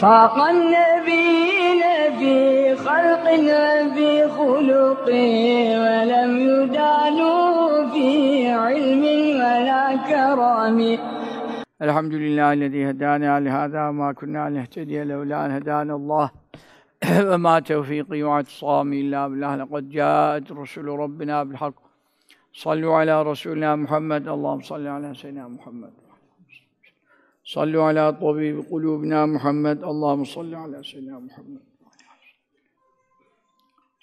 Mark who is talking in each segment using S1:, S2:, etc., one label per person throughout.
S1: فاق النبيين في خلق وفي خلق ولم يدانوا في علم ولا كرم.
S2: الحمد لله الذي هدانا لهذا وما كنا لنهتدي لولا أن هدانا الله. وما توفيقي واعتصامي إلا بالله. لقد جاءت رسل ربنا بالحق. صلوا على رسولنا محمد. اللهم صل على سيدنا محمد. صلوا على طبيب قلوبنا محمد. اللهم صل على سيدنا محمد.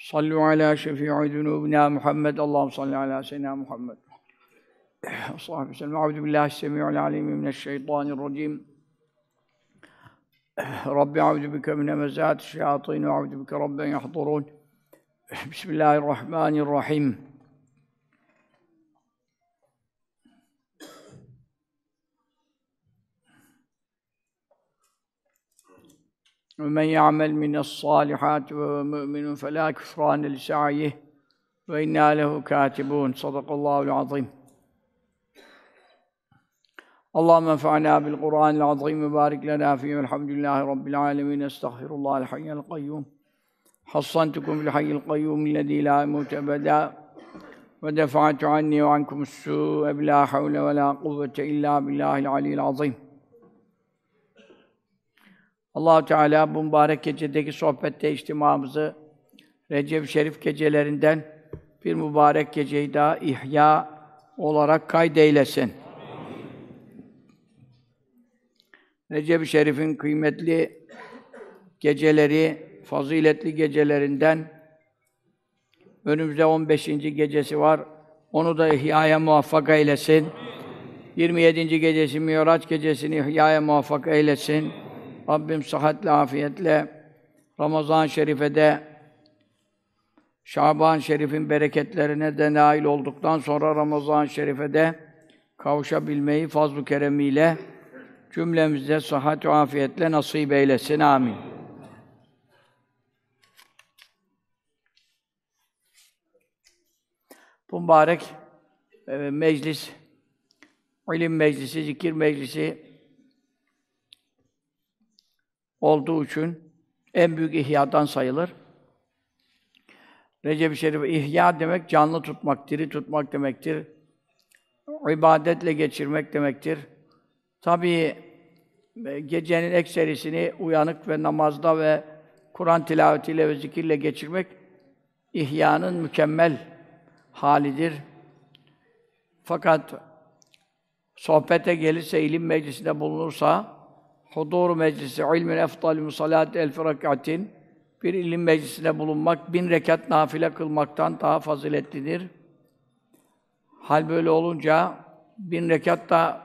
S2: صلوا على شفيع ذنوبنا محمد. اللهم صل على سيدنا محمد. وصحبه وسلم أعوذ بالله السميع العليم من الشيطان الرجيم. رب أعوذ بك من همزات الشياطين وأعوذ بك رب يحضرون. بسم الله الرحمن الرحيم. ومن يعمل من الصالحات وهو مؤمن فلا كفران لسعيه وإنا له كاتبون. صدق الله العظيم. اللهم انفعنا بالقرآن العظيم وبارك لنا فيه. والحمد لله رب العالمين. استغفر الله الحي القيوم. حصنتكم بالحي القيوم الذي لا يموت أبدا. ودفعت عني وعنكم السوء بلا حول ولا قوة إلا بالله العلي العظيم. Allah Teala bu mübarek gecedeki sohbette içtimamızı Recep Şerif gecelerinden bir mübarek geceyi daha ihya olarak kaydeylesin. Recep-i Şerif'in kıymetli geceleri, faziletli gecelerinden önümüzde 15. gecesi var. Onu da ihyaya muvaffak eylesin. 27. gecesi Miraç gecesini ihyaya muvaffak eylesin. Rabbim sıhhatle, afiyetle Ramazan-ı Şerif'e Şaban-ı Şerif'in bereketlerine de nail olduktan sonra Ramazan-ı Şerif'e de kavuşabilmeyi fazl-ı keremiyle cümlemize sıhhat ve afiyetle nasip eylesin. Amin. Bu mübarek e, meclis, ilim meclisi, zikir meclisi olduğu için en büyük ihyadan sayılır. Recep-i Şerif ihya demek canlı tutmak, diri tutmak demektir. İbadetle geçirmek demektir. Tabii e, gecenin ekserisini uyanık ve namazda ve Kur'an tilavetiyle ve zikirle geçirmek ihyanın mükemmel halidir. Fakat sohbete gelirse, ilim meclisinde bulunursa, hudur meclisi, ilmin efdalü musalat elf rekatin, bir ilim meclisinde bulunmak, bin rekat nafile kılmaktan daha faziletlidir. Hal böyle olunca, bin rekat da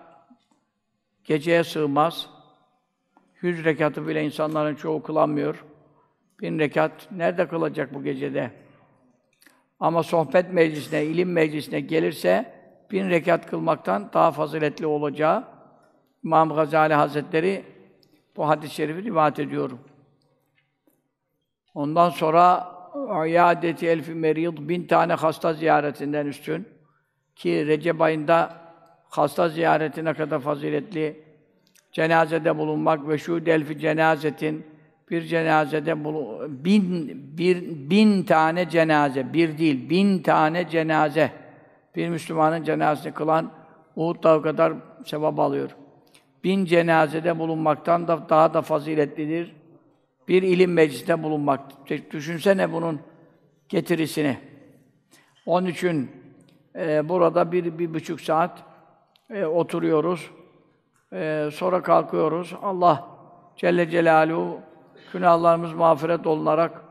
S2: geceye sığmaz. Yüz rekatı bile insanların çoğu kılamıyor. Bin rekat nerede kılacak bu gecede? Ama sohbet meclisine, ilim meclisine gelirse bin rekat kılmaktan daha faziletli olacağı İmam Gazali Hazretleri bu hadis-i şerifi rivayet ediyorum. Ondan sonra iadeti elfi merid bin tane hasta ziyaretinden üstün ki Recep ayında hasta ziyaretine kadar faziletli cenazede bulunmak ve şu delfi cenazetin bir cenazede bulu bin bir bin tane cenaze bir değil bin tane cenaze bir Müslümanın cenazesini kılan Uhud dağı kadar sevap alıyor. Bin cenazede bulunmaktan da daha da faziletlidir. Bir ilim meclisinde bulunmak. Düşünsene bunun getirisini. Onun için e, burada bir, bir buçuk saat e, oturuyoruz. E, sonra kalkıyoruz. Allah Celle Celaluhu günahlarımız mağfiret olunarak,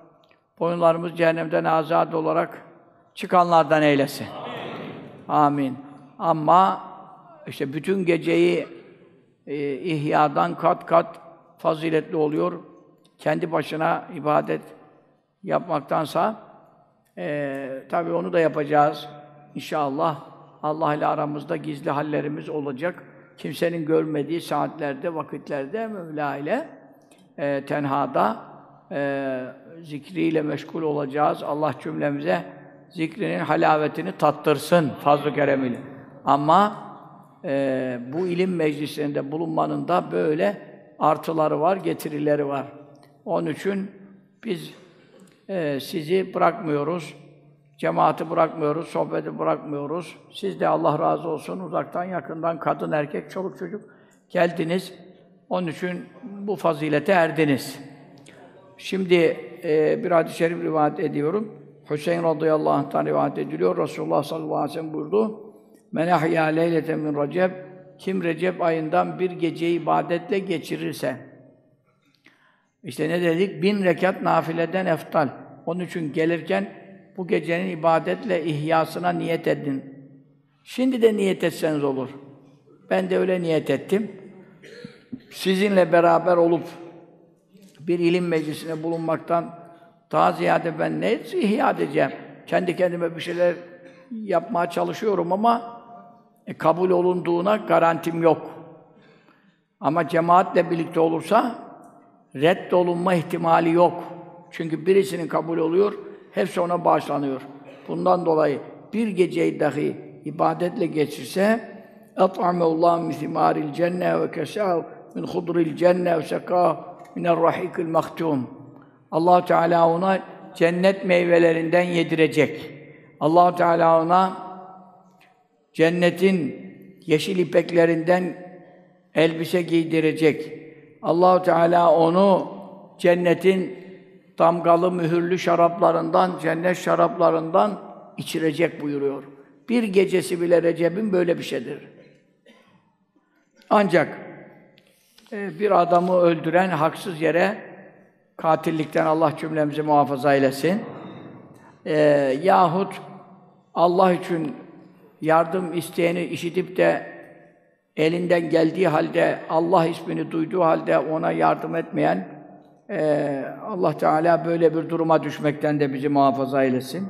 S2: boyunlarımız cehennemden azad olarak çıkanlardan eylesin. Amin. Amin. Ama işte bütün geceyi e, ihyadan kat kat faziletli oluyor. Kendi başına ibadet yapmaktansa e, tabii onu da yapacağız. İnşallah Allah ile aramızda gizli hallerimiz olacak. Kimsenin görmediği saatlerde, vakitlerde Mevla ile e, tenhada e, zikriyle meşgul olacağız. Allah cümlemize zikrinin halavetini tattırsın fazl-ı keremiyle. Ama e, bu ilim meclislerinde bulunmanın da böyle artıları var, getirileri var. Onun için biz e, sizi bırakmıyoruz. Cemaati bırakmıyoruz, sohbeti bırakmıyoruz. Siz de Allah razı olsun uzaktan yakından kadın erkek çoluk çocuk geldiniz. Onun için bu fazilete erdiniz. Şimdi e, bir hadis-i şerif rivayet ediyorum. Hüseyin radıyallahu anh'tan rivayet ediliyor. Resulullah sallallahu aleyhi ve sellem buyurdu. Men ahya leyleten min recep kim Recep ayından bir geceyi ibadetle geçirirse işte ne dedik? Bin rekat nafileden eftal. Onun için gelirken bu gecenin ibadetle ihyasına niyet edin. Şimdi de niyet etseniz olur. Ben de öyle niyet ettim. Sizinle beraber olup bir ilim meclisine bulunmaktan daha ziyade ben ne ihya edeceğim? Kendi kendime bir şeyler yapmaya çalışıyorum ama e, kabul olunduğuna garantim yok. Ama cemaatle birlikte olursa reddolunma ihtimali yok. Çünkü birisinin kabul oluyor, hepsi şey ona bağışlanıyor. Bundan dolayı bir geceyi dahi ibadetle geçirse et'ameullah misimaril cenne ve kesâhu min hudril cenne ve sekâhu minel rahikil maktum. Allah Teala ona cennet meyvelerinden yedirecek. Allah Teala ona cennetin yeşil ipeklerinden elbise giydirecek. Allahu Teala onu cennetin damgalı mühürlü şaraplarından, cennet şaraplarından içirecek buyuruyor. Bir gecesi bile Recep'in böyle bir şeydir. Ancak e, bir adamı öldüren haksız yere katillikten Allah cümlemizi muhafaza eylesin. E, yahut Allah için yardım isteyeni işitip de elinden geldiği halde, Allah ismini duyduğu halde ona yardım etmeyen, e, Allah Teala böyle bir duruma düşmekten de bizi muhafaza eylesin.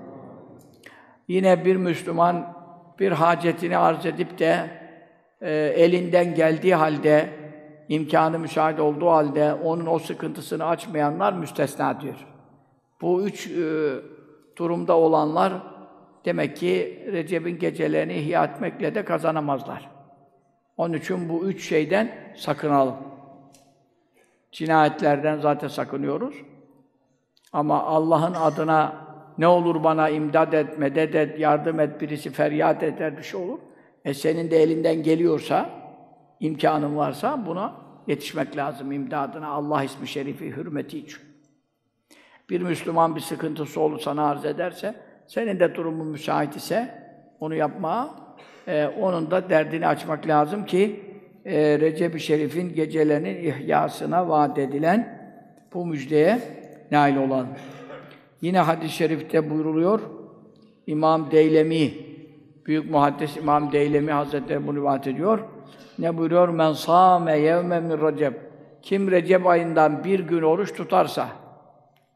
S2: Yine bir Müslüman bir hacetini arz edip de e, elinden geldiği halde, imkanı müsaade olduğu halde onun o sıkıntısını açmayanlar müstesna diyor. Bu üç e, durumda olanlar demek ki Recep'in gecelerini ihya etmekle de kazanamazlar. Onun için bu üç şeyden sakınalım. Cinayetlerden zaten sakınıyoruz. Ama Allah'ın adına ne olur bana imdad et, medet et, yardım et, birisi feryat eder bir şey olur. E senin de elinden geliyorsa, imkanın varsa buna yetişmek lazım imdadına Allah ismi şerifi hürmeti için. Bir Müslüman bir sıkıntısı olur sana arz ederse, senin de durumun müsait ise onu yapma, e, onun da derdini açmak lazım ki e, Recep-i Şerif'in gecelerinin ihyasına vaat edilen bu müjdeye nail olan. Yine hadis-i şerifte buyruluyor, İmam Deylemi, Büyük Muhaddis İmam Deylemi Hazretleri bunu rivayet ediyor. Ne buyuruyor? Men sâme yevme min Recep. Kim Recep ayından bir gün oruç tutarsa,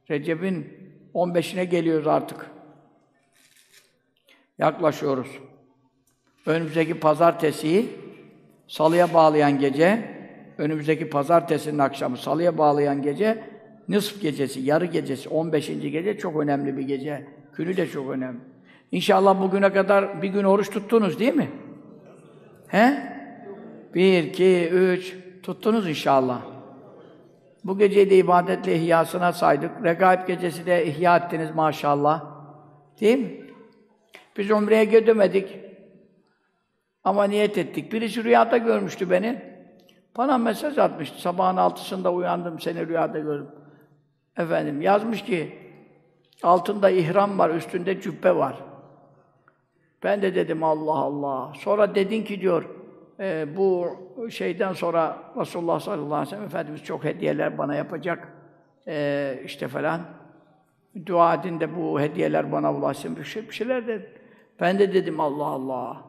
S2: Recep'in 15'ine geliyoruz artık. Yaklaşıyoruz. Önümüzdeki pazartesiyi salıya bağlayan gece, önümüzdeki pazartesinin akşamı salıya bağlayan gece, nısf gecesi, yarı gecesi, 15. gece çok önemli bir gece. Günü de çok önemli. İnşallah bugüne kadar bir gün oruç tuttunuz değil mi? He? Bir, iki, üç, tuttunuz inşallah. Bu geceyi de ibadetle ihyasına saydık. Regaib gecesi de ihya ettiniz maşallah. Değil mi? Biz umreye gidemedik. Ama niyet ettik. Birisi rüyada görmüştü beni. Bana mesaj atmıştı. Sabahın altısında uyandım, seni rüyada gördüm. Efendim yazmış ki, altında ihram var, üstünde cübbe var. Ben de dedim Allah Allah. Sonra dedin ki diyor, e, bu şeyden sonra Resulullah sallallahu aleyhi ve sellem Efendimiz çok hediyeler bana yapacak. E, işte falan. Dua edin de bu hediyeler bana ulaşsın. Bir, şey, bir şeyler dedi. Ben de dedim Allah Allah.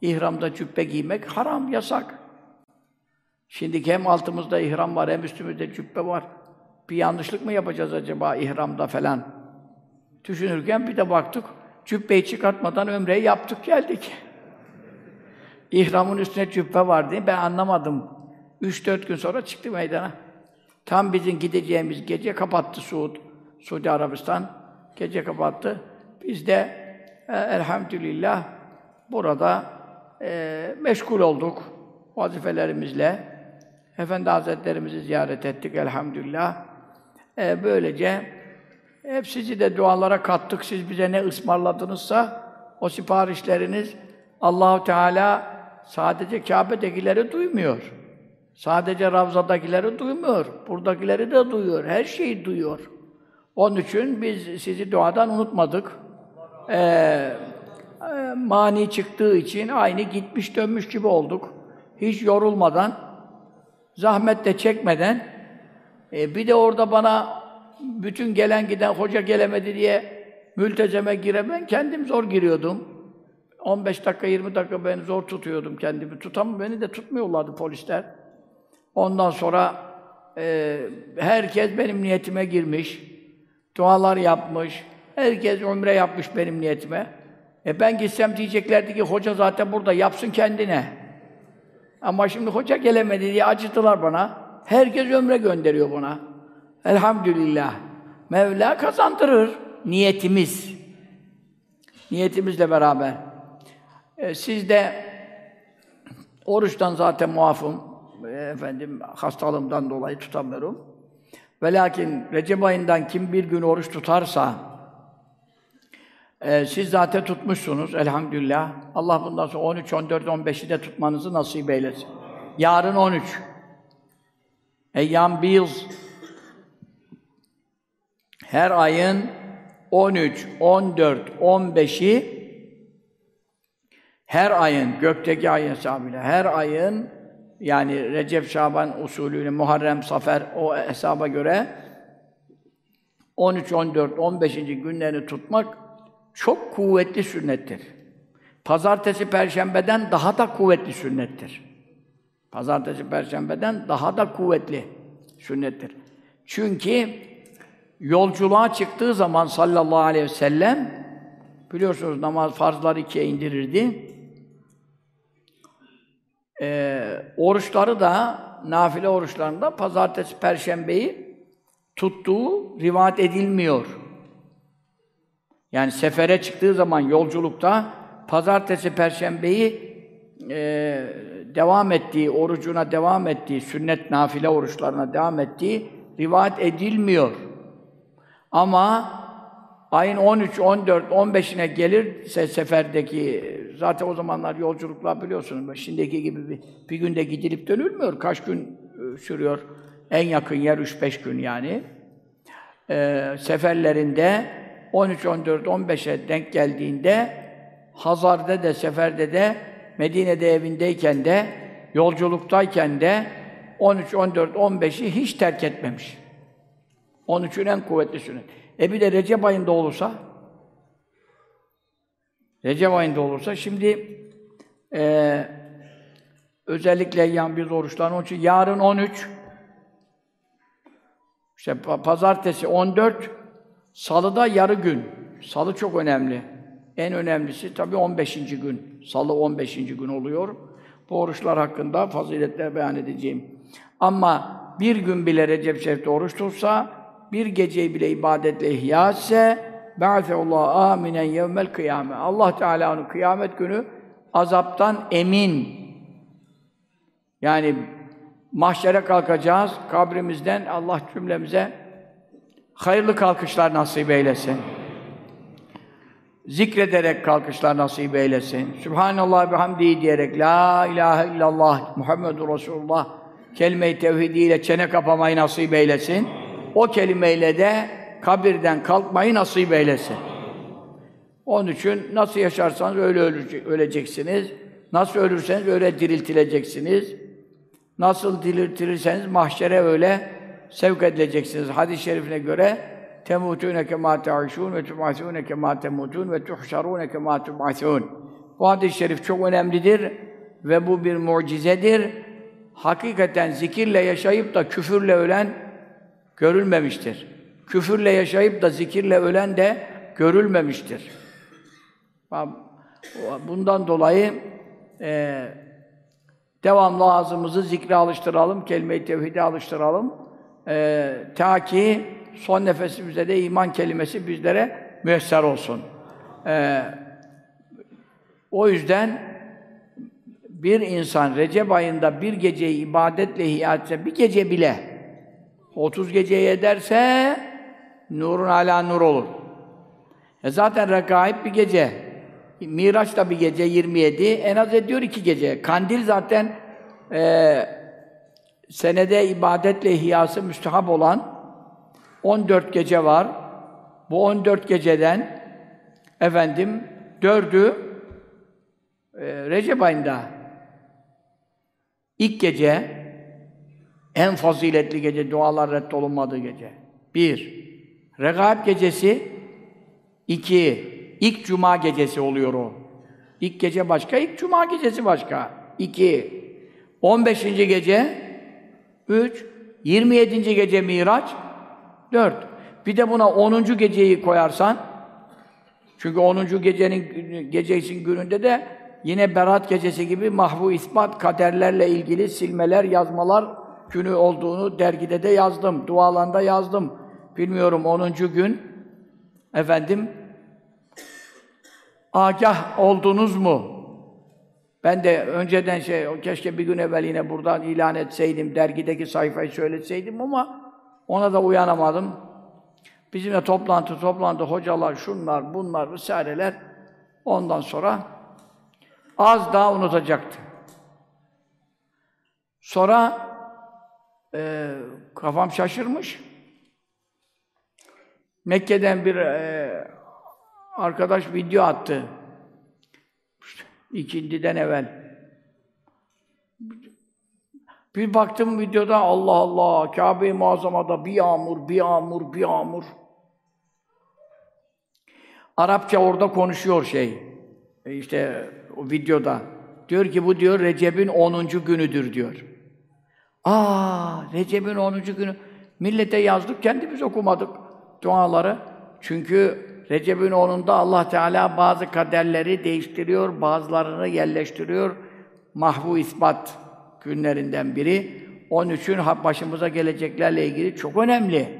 S2: İhramda cübbe giymek haram, yasak. Şimdi hem altımızda ihram var, hem üstümüzde cübbe var. Bir yanlışlık mı yapacağız acaba ihramda falan? Düşünürken bir de baktık, cübbeyi çıkartmadan ömreyi yaptık, geldik. İhramın üstüne cübbe var diye ben anlamadım. Üç dört gün sonra çıktı meydana. Tam bizim gideceğimiz gece kapattı Suud, Suudi Arabistan. Gece kapattı. Biz de e, elhamdülillah burada e, meşgul olduk vazifelerimizle. Efendi Hazretlerimizi ziyaret ettik elhamdülillah. Ee, böylece hep sizi de dualara kattık. Siz bize ne ısmarladınızsa o siparişleriniz Allahu Teala sadece Kabe'dekileri duymuyor. Sadece Ravza'dakileri duymuyor. Buradakileri de duyuyor. Her şeyi duyuyor. Onun için biz sizi duadan unutmadık. Ee, e, mani çıktığı için aynı gitmiş dönmüş gibi olduk. Hiç yorulmadan, zahmet de çekmeden. E, bir de orada bana bütün gelen giden hoca gelemedi diye mültezeme giremem. Kendim zor giriyordum. 15 dakika, 20 dakika ben zor tutuyordum kendimi. Tutam beni de tutmuyorlardı polisler. Ondan sonra e, herkes benim niyetime girmiş. Dualar yapmış. Herkes umre yapmış benim niyetime. E ben gitsem diyeceklerdi ki hoca zaten burada yapsın kendine. Ama şimdi hoca gelemedi diye acıtılar bana. Herkes ömre gönderiyor bana. Elhamdülillah. Mevla kazandırır niyetimiz. Niyetimizle beraber. E, siz de oruçtan zaten muafım. E, efendim hastalığımdan dolayı tutamıyorum. Ve lakin Recep ayından kim bir gün oruç tutarsa e, siz zaten tutmuşsunuz elhamdülillah. Allah bundan sonra 13, 14, 15'i de tutmanızı nasip eylesin. Yarın 13. Eyyam Bilz her ayın 13, 14, 15'i her ayın, gökteki ay hesabıyla, her ayın yani Recep Şaban usulüyle Muharrem Safer o hesaba göre 13, 14, 15. günlerini tutmak çok kuvvetli sünnettir. Pazartesi, perşembeden daha da kuvvetli sünnettir. Pazartesi, perşembeden daha da kuvvetli sünnettir. Çünkü yolculuğa çıktığı zaman sallallahu aleyhi ve sellem biliyorsunuz namaz farzları ikiye indirirdi. Ee, oruçları da nafile oruçlarında pazartesi, perşembeyi tuttuğu rivayet edilmiyor. Yani sefere çıktığı zaman yolculukta pazartesi, perşembeyi e, devam ettiği, orucuna devam ettiği, sünnet nafile oruçlarına devam ettiği rivayet edilmiyor. Ama ayın 13, 14, 15'ine gelirse seferdeki, zaten o zamanlar yolculuklar biliyorsunuz, şimdiki gibi bir, bir günde gidilip dönülmüyor. Kaç gün e, sürüyor? En yakın yer 3-5 gün yani. Ee, seferlerinde 13, 14, 15'e denk geldiğinde Hazar'da da, seferde de, Medine'de evindeyken de, yolculuktayken de 13, 14, 15'i hiç terk etmemiş. 13'ün en kuvvetli sünnet. E bir de Recep ayında olursa, Recep ayında olursa, şimdi e, özellikle yan bir oruçların onun için yarın 13, işte pazartesi 14, salıda yarı gün. Salı çok önemli. En önemlisi tabii 15. gün. Salı 15. gün oluyor. Bu oruçlar hakkında faziletler beyan edeceğim. Ama bir gün bile Recep Şerif'te oruç tutsa, bir geceyi bile ibadetle ihya etse, ba'aseullah aminen yevmel kıyame. Allah Teala onu kıyamet günü azaptan emin. Yani mahşere kalkacağız, kabrimizden Allah cümlemize hayırlı kalkışlar nasip eylesin. Zikrederek kalkışlar nasip eylesin. Sübhanallah ve hamdi diyerek La ilahe illallah Muhammedur Resulullah kelime-i tevhidiyle çene kapamayı nasip eylesin. O kelimeyle de kabirden kalkmayı nasip eylesin. Onun için nasıl yaşarsanız öyle öleceksiniz. Nasıl ölürseniz öyle diriltileceksiniz. Nasıl diriltilirseniz mahşere öyle sevk edileceksiniz. Hadis-i şerifine göre temutune kema ta'işun ve tub'asune kema temutun ve tuhşarune kema tub'asun. Bu hadis-i şerif çok önemlidir ve bu bir mucizedir. Hakikaten zikirle yaşayıp da küfürle ölen görülmemiştir. Küfürle yaşayıp da zikirle ölen de görülmemiştir. Bundan dolayı e, devamlı ağzımızı zikre alıştıralım, kelime-i tevhide alıştıralım. E, ta ki son nefesimizde de iman kelimesi bizlere müesser olsun. E, o yüzden bir insan Recep ayında bir geceyi ibadetle ihya etse, bir gece bile 30 geceye ederse nurun ala nur olur. E zaten rekaib bir gece. Miraç da bir gece 27. En az ediyor iki gece. Kandil zaten e, senede ibadetle ihyası müstehap olan 14 gece var. Bu 14 geceden efendim dördü e, Recep ayında ilk gece en faziletli gece, dualar reddolunmadığı gece. Bir, Regaib gecesi. iki, ilk cuma gecesi oluyor o. İlk gece başka, ilk cuma gecesi başka. İki, on beşinci gece, üç, yirmi yedinci gece Miraç, dört. Bir de buna onuncu geceyi koyarsan, çünkü onuncu gecenin gecesin gününde de yine Berat gecesi gibi mahvu ispat kaderlerle ilgili silmeler, yazmalar günü olduğunu dergide de yazdım, dualarında yazdım. Bilmiyorum 10. gün efendim agah oldunuz mu? Ben de önceden şey, keşke bir gün evvel yine buradan ilan etseydim, dergideki sayfayı söyletseydim ama ona da uyanamadım. Bizimle toplantı, toplantı, hocalar, şunlar, bunlar, vesaireler. Ondan sonra az daha unutacaktı. Sonra e, kafam şaşırmış. Mekke'den bir e, arkadaş video attı. İkindiden evvel. Bir baktım videoda Allah Allah, Kabe-i Muazzama'da bir yağmur, bir yağmur, bir yağmur. Arapça orada konuşuyor şey. E işte o videoda. Diyor ki bu diyor Recep'in 10. günüdür diyor. Aa, Recep'in 10. günü. Millete yazdık, kendimiz okumadık duaları. Çünkü Recep'in 10'unda Allah Teala bazı kaderleri değiştiriyor, bazılarını yerleştiriyor. Mahvu ispat günlerinden biri. Onun için başımıza geleceklerle ilgili çok önemli.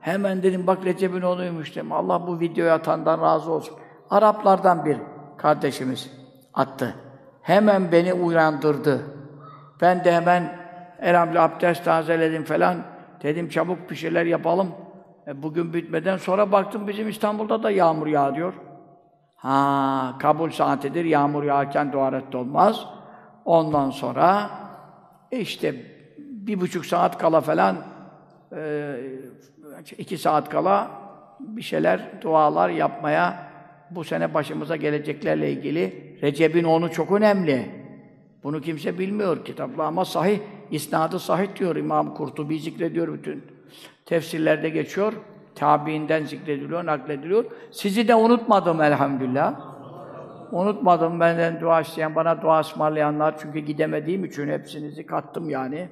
S2: Hemen dedim bak Recep'in 10'uymuş dedim. Allah bu videoyu atandan razı olsun. Araplardan bir kardeşimiz attı. Hemen beni uyandırdı. Ben de hemen elhamdülillah abdest tazeledim falan. Dedim çabuk bir şeyler yapalım. E, bugün bitmeden sonra baktım bizim İstanbul'da da yağmur yağıyor. Ha, kabul saatidir. Yağmur yağarken dua olmaz. Ondan sonra işte bir buçuk saat kala falan e, iki saat kala bir şeyler, dualar yapmaya bu sene başımıza geleceklerle ilgili Recep'in onu çok önemli. Bunu kimse bilmiyor kitapla ama sahih, isnadı sahih diyor İmam Kurtubi zikrediyor bütün tefsirlerde geçiyor. Tabiinden zikrediliyor, naklediliyor. Sizi de unutmadım elhamdülillah. Unutmadım benden dua isteyen, bana dua ısmarlayanlar çünkü gidemediğim için hepsinizi kattım yani.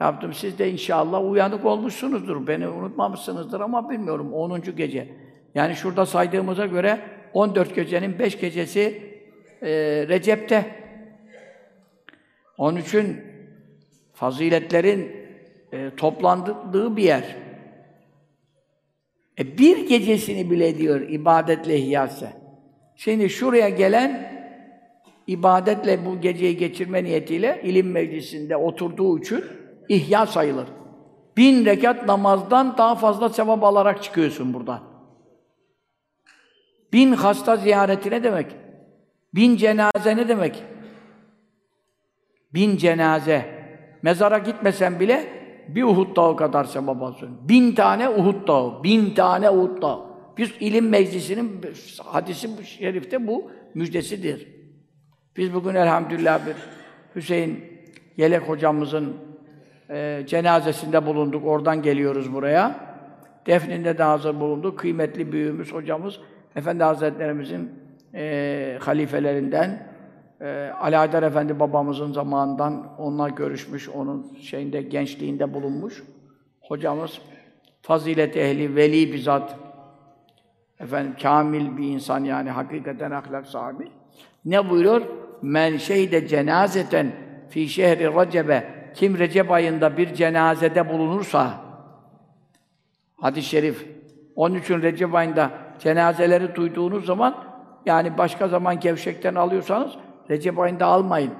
S2: Yaptım. Siz de inşallah uyanık olmuşsunuzdur. Beni unutmamışsınızdır ama bilmiyorum 10. gece. Yani şurada saydığımıza göre 14 gecenin 5 gecesi e, Recep'te. Onun için faziletlerin e, toplandığı bir yer. E, bir gecesini bile diyor ibadetle ihyası. Şimdi şuraya gelen ibadetle bu geceyi geçirme niyetiyle ilim meclisinde oturduğu için ihya sayılır. Bin rekat namazdan daha fazla sevap alarak çıkıyorsun buradan. Bin hasta ziyareti ne demek? Bin cenaze ne demek? Bin cenaze. Mezara gitmesen bile bir Uhud dağı kadar sevap alıyorsun. Bin tane Uhud dağı, bin tane Uhud dağı. Biz ilim meclisinin hadisi şerifte bu müjdesidir. Biz bugün elhamdülillah bir Hüseyin Yelek hocamızın e, cenazesinde bulunduk. Oradan geliyoruz buraya. Defninde de hazır bulunduk. Kıymetli büyüğümüz, hocamız, Efendi Hazretlerimizin e, halifelerinden, e, Ali Haydar Efendi babamızın zamanından onunla görüşmüş, onun şeyinde, gençliğinde bulunmuş. Hocamız, fazilet ehli, veli bir zat, efendim, kamil bir insan yani, hakikaten ahlak sahibi. Ne buyuruyor? Men şeyde cenazeten fi şehri Recebe kim Recep ayında bir cenazede bulunursa hadis-i şerif onun için Recep ayında cenazeleri duyduğunuz zaman yani başka zaman gevşekten alıyorsanız Recep ayında almayın.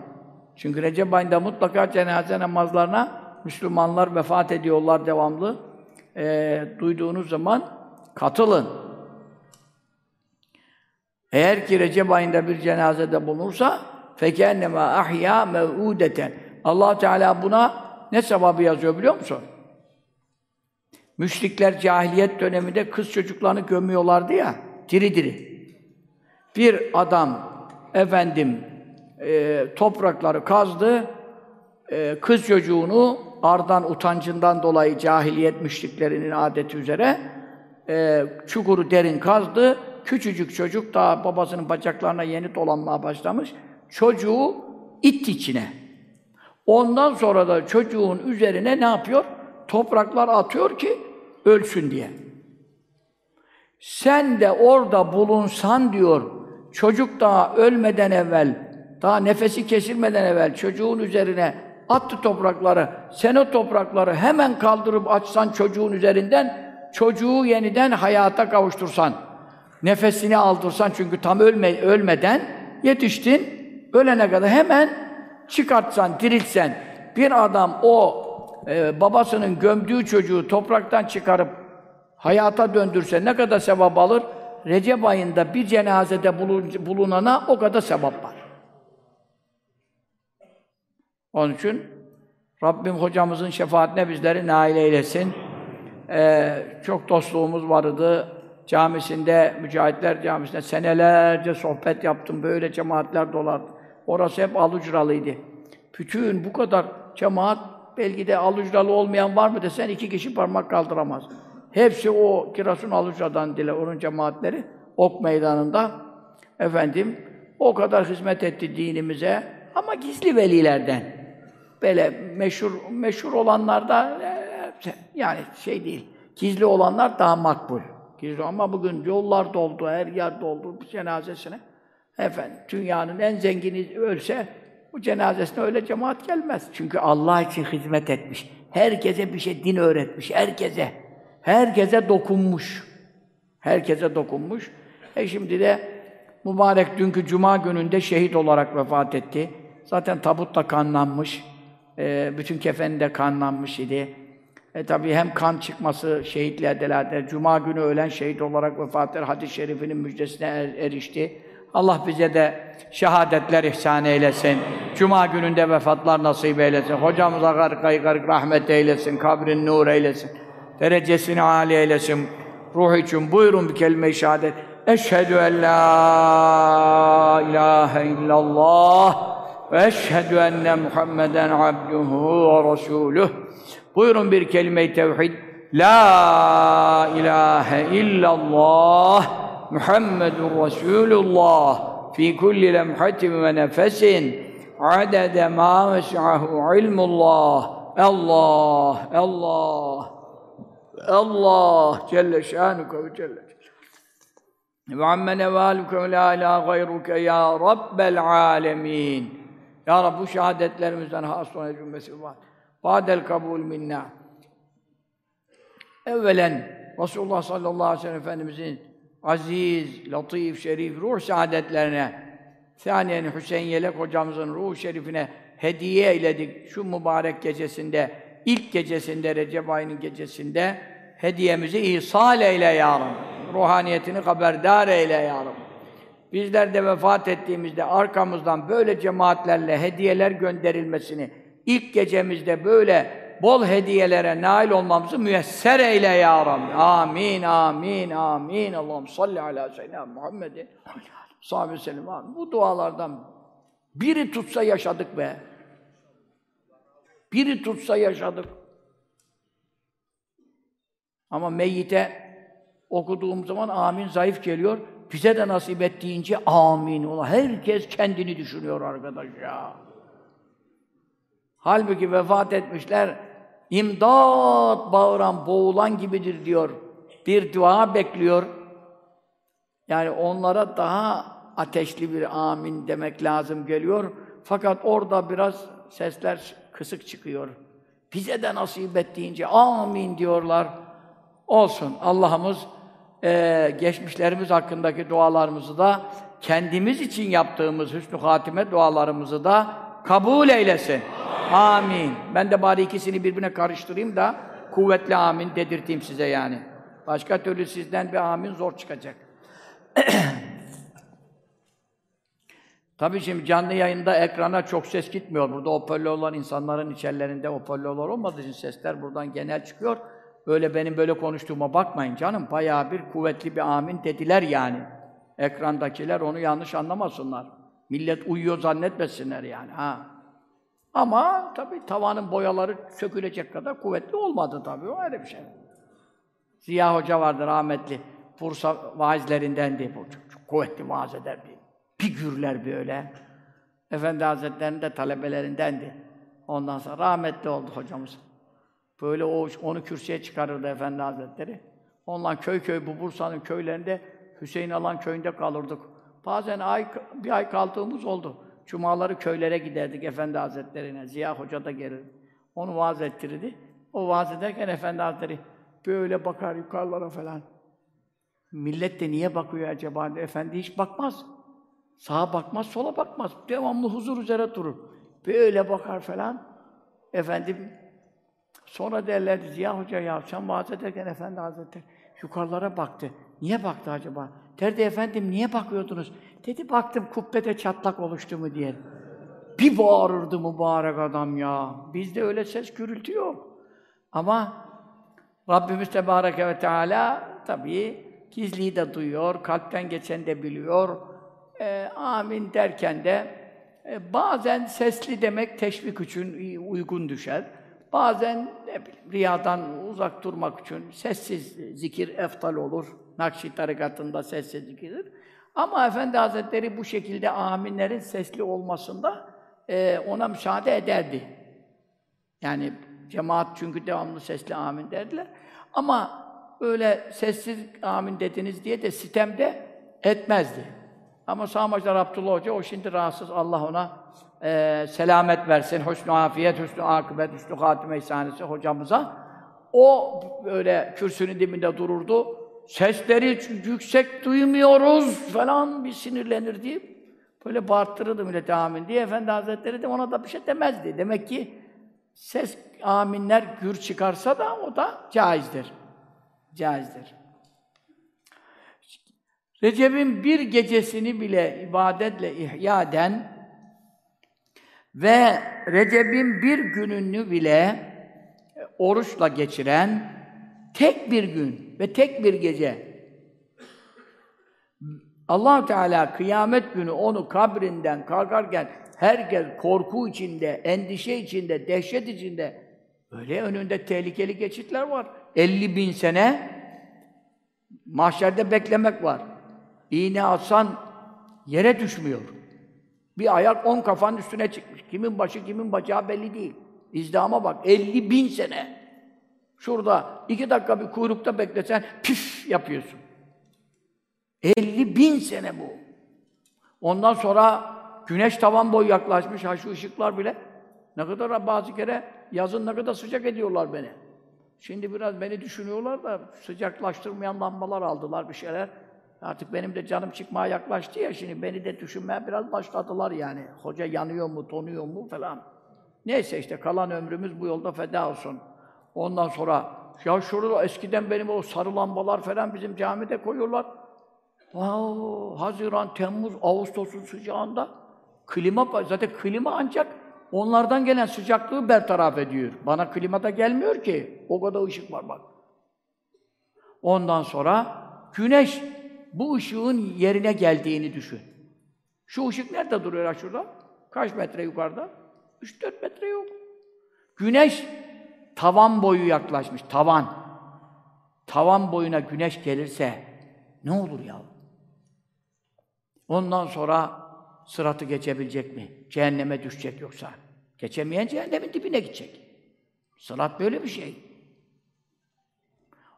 S2: Çünkü Recep ayında mutlaka cenaze namazlarına Müslümanlar vefat ediyorlar devamlı. Ee, duyduğunuz zaman katılın. Eğer ki Recep ayında bir cenazede bulunursa fekennema ahya mev'udeten. Allah Teala buna ne sevabı yazıyor biliyor musun? Müşrikler cahiliyet döneminde kız çocuklarını gömüyorlardı ya, diri diri. Bir adam efendim e, toprakları kazdı, e, kız çocuğunu ardan utancından dolayı cahiliyet müşriklerinin adeti üzere e, çukuru derin kazdı. Küçücük çocuk daha babasının bacaklarına yeni dolanmaya başlamış. Çocuğu itti içine. Ondan sonra da çocuğun üzerine ne yapıyor? Topraklar atıyor ki ölsün diye. Sen de orada bulunsan diyor, çocuk daha ölmeden evvel, daha nefesi kesilmeden evvel çocuğun üzerine attı toprakları, sen o toprakları hemen kaldırıp açsan çocuğun üzerinden, çocuğu yeniden hayata kavuştursan, nefesini aldırsan çünkü tam ölme, ölmeden yetiştin, ölene kadar hemen çıkartsan, diriltsen, bir adam o e, babasının gömdüğü çocuğu topraktan çıkarıp hayata döndürse ne kadar sevap alır? Recep ayında bir cenazede bulunana o kadar sevap var. Onun için Rabbim hocamızın şefaatine bizleri nail eylesin. Ee, çok dostluğumuz vardı. Camisinde, Mücahitler Camisi'nde senelerce sohbet yaptım. Böyle cemaatler dolardı. Orası hep alucralıydı. Bütün bu kadar cemaat, belki de alucralı olmayan var mı desen iki kişi parmak kaldıramaz. Hepsi o Kirasun Alucra'dan dile, onun cemaatleri ok meydanında. Efendim, o kadar hizmet etti dinimize ama gizli velilerden. Böyle meşhur meşhur olanlar da e, yani şey değil. Gizli olanlar daha makbul. Gizli ama bugün yollar doldu, her yer doldu bir cenazesine. Efendim, dünyanın en zengini ölse bu cenazesine öyle cemaat gelmez. Çünkü Allah için hizmet etmiş. Herkese bir şey din öğretmiş. Herkese. Herkese dokunmuş. Herkese dokunmuş. E şimdi de mübarek dünkü cuma gününde şehit olarak vefat etti. Zaten tabut da kanlanmış. E, bütün kefeni de kanlanmış idi. E tabi hem kan çıkması şehitliğe delalet Cuma günü ölen şehit olarak vefat eder. Hadis-i şerifinin müjdesine er, erişti. Allah bize de şehadetler ihsan eylesin. Cuma gününde vefatlar nasip eylesin. Hocamıza gargayı garg rahmet eylesin. Kabrin nur eylesin. Derecesini âli eylesin. Ruh için buyurun bir kelime-i şehadet. Eşhedü en la ilahe illallah enne Muhammeden abduhu ve resuluh. Buyurun bir kelime-i tevhid. La ilahe illallah Muhammedun Resulullah fi kulli lemhatin ve nefesin. Adede ma ves'ahu ilmullah. Allah Allah Allah. Celle şanuke ve Celle. Ve amme nevaluke ve la ilahe gayruke ya Rabbel alemin Ya Rabbi bu şehadetlerimizden hasone cümlesi var. Badel kabul minna. Evvelen Resulullah sallallahu aleyhi ve sellem Efendimizin aziz, latif, şerif ruh saadetlerine, saniyen Hüseyin Yelek hocamızın ruh şerifine hediye eyledik şu mübarek gecesinde, ilk gecesinde, Recep ayının gecesinde hediyemizi ihsal eyle ya Rabbi. Ruhaniyetini haberdar eyle ya Rabbi. Bizler de vefat ettiğimizde arkamızdan böyle cemaatlerle hediyeler gönderilmesini, ilk gecemizde böyle bol hediyelere nail olmamızı müyesser eyle ya Rabbi. Amin, amin, amin. Allah'ım salli ala seyyidina Muhammedin. Sahibi sellem. Bu dualardan biri tutsa yaşadık be. Biri tutsa yaşadık. Ama meyyite okuduğum zaman amin zayıf geliyor. Bize de nasip et deyince amin. Ola herkes kendini düşünüyor arkadaş ya. Halbuki vefat etmişler, imdat bağıran, boğulan gibidir diyor. Bir dua bekliyor. Yani onlara daha ateşli bir amin demek lazım geliyor. Fakat orada biraz sesler kısık çıkıyor. Bize de nasip et deyince amin diyorlar. Olsun. Allah'ımız e, geçmişlerimiz hakkındaki dualarımızı da kendimiz için yaptığımız hüsnü hatime dualarımızı da kabul eylesin. Amin. Ben de bari ikisini birbirine karıştırayım da kuvvetli amin dedirteyim size yani. Başka türlü sizden bir amin zor çıkacak. Tabii şimdi canlı yayında ekrana çok ses gitmiyor. Burada hoparlör olan insanların içerilerinde hoparlörler olmadığı için sesler buradan genel çıkıyor. Böyle benim böyle konuştuğuma bakmayın canım. Bayağı bir kuvvetli bir amin dediler yani. Ekrandakiler onu yanlış anlamasınlar. Millet uyuyor zannetmesinler yani. Ha. Ama tabii tavanın boyaları sökülecek kadar kuvvetli olmadı tabii. O ayrı bir şey. Ziya Hoca vardı rahmetli. Bursa vaizlerindendi. Bu çok, çok kuvvetli vaaz ederdi. Bir gürler böyle. Efendi Hazretleri'nin de talebelerindendi. Ondan sonra rahmetli oldu hocamız. Böyle o, onu kürsüye çıkarırdı Efendi Hazretleri. Ondan köy köy bu Bursa'nın köylerinde Hüseyin Alan köyünde kalırdık. Bazen ay, bir ay kaldığımız oldu. Cumaları köylere giderdik Efendi Hazretlerine. Ziya Hoca da gelirdi. Onu vaaz ettirirdi. O vaaz ederken Efendi Hazretleri böyle bakar yukarılara falan. Millet de niye bakıyor acaba? Efendi hiç bakmaz. Sağa bakmaz, sola bakmaz. Devamlı huzur üzere durur. Böyle bakar falan. Efendim, sonra derlerdi, Ziya Hoca ya sen vaaz ederken Efendi Hazretleri yukarılara baktı. Niye baktı acaba? Derdi efendim niye bakıyordunuz? Dedi baktım kubbede çatlak oluştu mu diye. Bir bağırırdı mübarek adam ya. Bizde öyle ses gürültü yok. Ama Rabbimiz Tebareke ve Teala tabii gizliyi de duyuyor, kalpten geçen de biliyor. E, amin derken de e, bazen sesli demek teşvik için uygun düşer. Bazen ne bileyim, riyadan uzak durmak için sessiz zikir eftal olur. Nakşi tarikatında sessiz zikirdir. Ama Efendi Hazretleri bu şekilde aminlerin sesli olmasında e, ona müsaade ederdi. Yani cemaat çünkü devamlı sesli amin derdiler. Ama öyle sessiz amin dediniz diye de sitemde etmezdi. Ama Sağmacılar Abdullah Hoca o şimdi rahatsız. Allah ona e, selamet versin. Hüsnü afiyet, hüsnü akıbet, hüsnü hatime ihsanesi hocamıza. O böyle kürsünün dibinde dururdu. Sesleri yüksek duymuyoruz falan bir sinirlenirdi. Böyle bağırttırırdı millete amin diye. Efendi Hazretleri de ona da bir şey demezdi. Demek ki ses aminler gür çıkarsa da o da caizdir. Caizdir. Recep'in bir gecesini bile ibadetle ihya eden ve Recep'in bir gününü bile oruçla geçiren tek bir gün ve tek bir gece allah Teala kıyamet günü onu kabrinden kalkarken herkes korku içinde, endişe içinde, dehşet içinde öyle önünde tehlikeli geçitler var. 50 bin sene mahşerde beklemek var. İğne atsan yere düşmüyor. Bir ayak on kafanın üstüne çıkmış. Kimin başı, kimin bacağı belli değil. İzdama bak, 50 bin sene. Şurada iki dakika bir kuyrukta beklesen püf yapıyorsun. 50 bin sene bu. Ondan sonra güneş tavan boyu yaklaşmış, ha şu ışıklar bile. Ne kadar bazı kere yazın ne kadar sıcak ediyorlar beni. Şimdi biraz beni düşünüyorlar da sıcaklaştırmayan lambalar aldılar bir şeyler. Artık benim de canım çıkmaya yaklaştı ya şimdi beni de düşünmeye biraz başladılar yani. Hoca yanıyor mu, donuyor mu falan. Neyse işte kalan ömrümüz bu yolda feda olsun. Ondan sonra ya şurada eskiden benim o sarı lambalar falan bizim camide koyuyorlar. Wow, Haziran, Temmuz, Ağustos'un sıcağında klima zaten klima ancak onlardan gelen sıcaklığı bertaraf ediyor. Bana klima da gelmiyor ki. O kadar ışık var bak. Ondan sonra güneş bu ışığın yerine geldiğini düşün. Şu ışık nerede duruyor şurada? Kaç metre yukarıda? 3-4 metre yok. Güneş tavan boyu yaklaşmış, tavan. Tavan boyuna güneş gelirse ne olur ya? Ondan sonra sıratı geçebilecek mi? Cehenneme düşecek yoksa. Geçemeyen cehennemin dibine gidecek. Sırat böyle bir şey.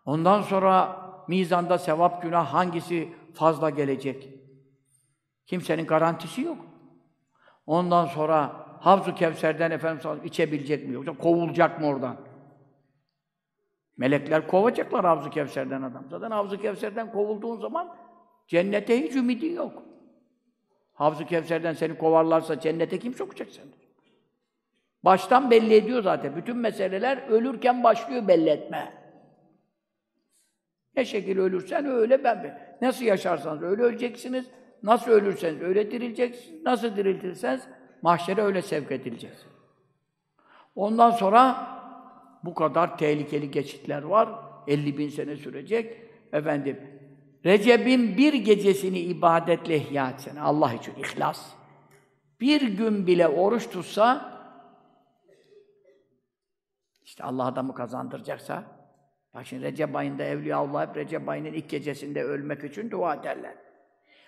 S2: Ondan sonra mizanda sevap günah hangisi fazla gelecek? Kimsenin garantisi yok. Ondan sonra Havzu Kevser'den Efendimiz içebilecek mi yoksa kovulacak mı oradan? Melekler kovacaklar Havzu Kevser'den adam. Zaten Havzu Kevser'den kovulduğun zaman cennete hiç ümidin yok. Havzu Kevser'den seni kovarlarsa cennete kim sokacak seni? Baştan belli ediyor zaten. Bütün meseleler ölürken başlıyor belli etme. Ne şekilde ölürsen öyle ben. Nasıl yaşarsanız öyle öleceksiniz. Nasıl ölürseniz öyle dirileceksiniz. Nasıl diriltirseniz mahşere öyle sevk edileceksiniz. Ondan sonra bu kadar tehlikeli geçitler var. 50 bin sene sürecek. Efendim, Recep'in bir gecesini ibadetle ihya etsen, Allah için ihlas. Bir gün bile oruç tutsa, işte Allah adamı kazandıracaksa, bak şimdi Recep ayında Evliyaullah hep Recep ayının ilk gecesinde ölmek için dua ederler.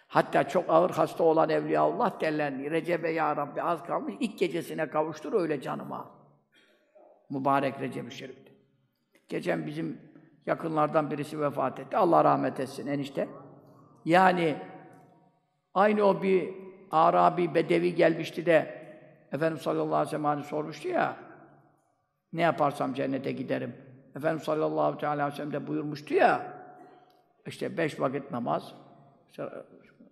S2: Hatta çok ağır hasta olan Evliyaullah derler, Recep'e ya Rabbi az kalmış, ilk gecesine kavuştur öyle canıma. Mübarek Recep-i Şerif'te. Geçen bizim yakınlardan birisi vefat etti. Allah rahmet etsin enişte. Yani aynı o bir Arabi bedevi gelmişti de Efendimiz sallallahu aleyhi ve sellem'i sormuştu ya ne yaparsam cennete giderim. Efendimiz sallallahu aleyhi ve sellem de buyurmuştu ya işte beş vakit namaz işte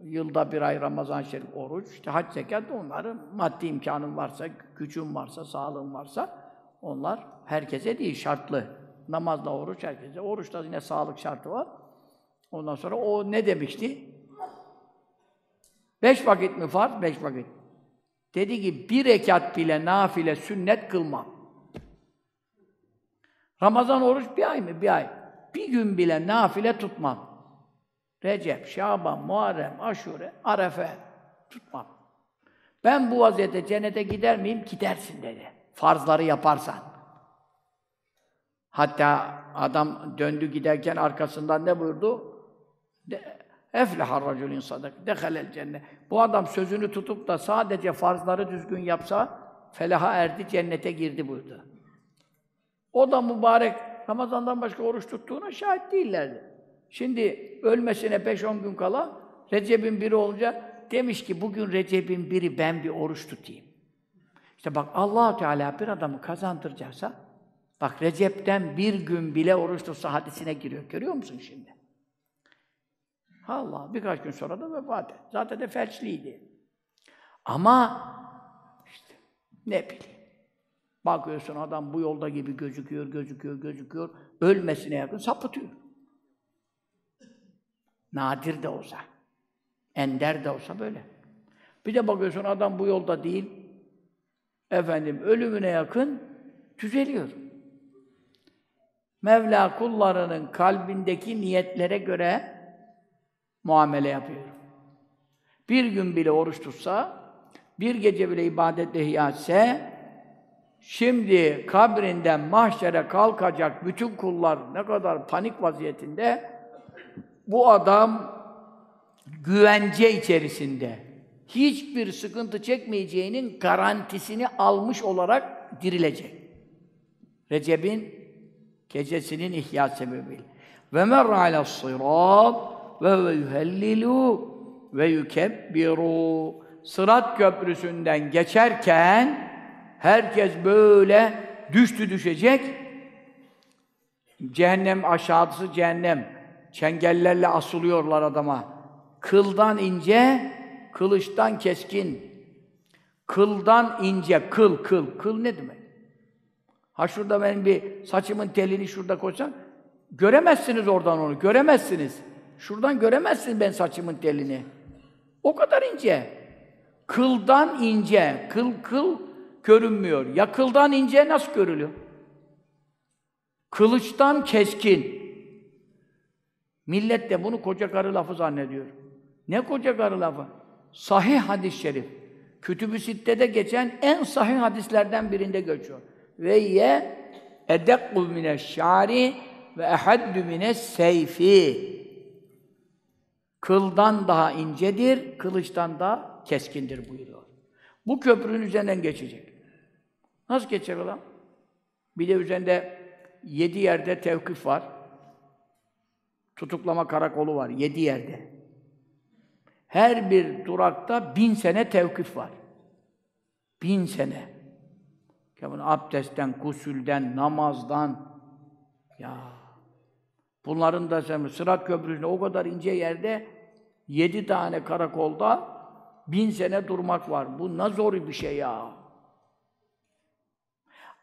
S2: yılda bir ay Ramazan Şerif oruç, işte hac zekat onların maddi imkanın varsa, gücün varsa, sağlığın varsa onlar herkese değil, şartlı. Namazla oruç herkese. Oruçta yine sağlık şartı var. Ondan sonra o ne demişti? Beş vakit mi farz? Beş vakit. Dedi ki bir rekat bile nafile sünnet kılmam. Ramazan oruç bir ay mı? Bir ay. Bir gün bile nafile tutmam. Recep, Şaban, Muharrem, Aşure, Arefe tutmam. Ben bu vaziyette cennete gider miyim? Gidersin dedi. Farzları yaparsan. Hatta adam döndü giderken arkasından ne buyurdu? Eflehar raculun sadak, dehalel cennet. Bu adam sözünü tutup da sadece farzları düzgün yapsa, felaha erdi, cennete girdi buyurdu. O da mübarek, Ramazan'dan başka oruç tuttuğuna şahit değillerdi. Şimdi ölmesine 5-10 gün kala, Recep'in biri olunca demiş ki bugün Recep'in biri ben bir oruç tutayım. İşte bak allah Teala bir adamı kazandıracaksa, bak Recep'ten bir gün bile oruç tutsa hadisine giriyor. Görüyor musun şimdi? Allah birkaç gün sonra da vefat etti. Zaten de felçliydi. Ama işte ne bileyim. Bakıyorsun adam bu yolda gibi gözüküyor, gözüküyor, gözüküyor. Ölmesine yakın sapıtıyor. Nadir de olsa, ender de olsa böyle. Bir de bakıyorsun adam bu yolda değil, efendim ölümüne yakın düzeliyor. Mevla kullarının kalbindeki niyetlere göre muamele yapıyor. Bir gün bile oruç tutsa, bir gece bile ibadetle ihya etse, şimdi kabrinden mahşere kalkacak bütün kullar ne kadar panik vaziyetinde, bu adam güvence içerisinde hiçbir sıkıntı çekmeyeceğinin garantisini almış olarak dirilecek. Recep'in gecesinin ihya sebebiyle. Ve merra alas sırat ve yuhellilu ve yukebbiru. Sırat köprüsünden geçerken herkes böyle düştü düşecek. Cehennem aşağısı cehennem. Çengellerle asılıyorlar adama. Kıldan ince, kılıçtan keskin. Kıldan ince, kıl, kıl. Kıl ne demek? Ha şurada benim bir saçımın telini şurada koysam, göremezsiniz oradan onu, göremezsiniz. Şuradan göremezsiniz ben saçımın telini. O kadar ince. Kıldan ince, kıl kıl görünmüyor. Ya kıldan ince nasıl görülüyor? Kılıçtan keskin. Millet de bunu koca karı lafı zannediyor. Ne koca karı lafı? Sahih hadis-i şerif. Kütüb-ü Sitte'de geçen en sahih hadislerden birinde geçiyor. Ve ye edekku mineşşari ve ehaddu mine's-seyfi. Kıldan daha incedir, kılıçtan daha keskindir buyuruyor. Bu köprünün üzerinden geçecek. Nasıl geçecek adam? Bir de üzerinde yedi yerde tevkif var. Tutuklama karakolu var, yedi yerde. Her bir durakta bin sene tevkif var. Bin sene. Yani abdestten, kusülden, namazdan, ya bunların da sen Sırat Köprüsü'nde o kadar ince yerde yedi tane karakolda bin sene durmak var. Bu ne zor bir şey ya.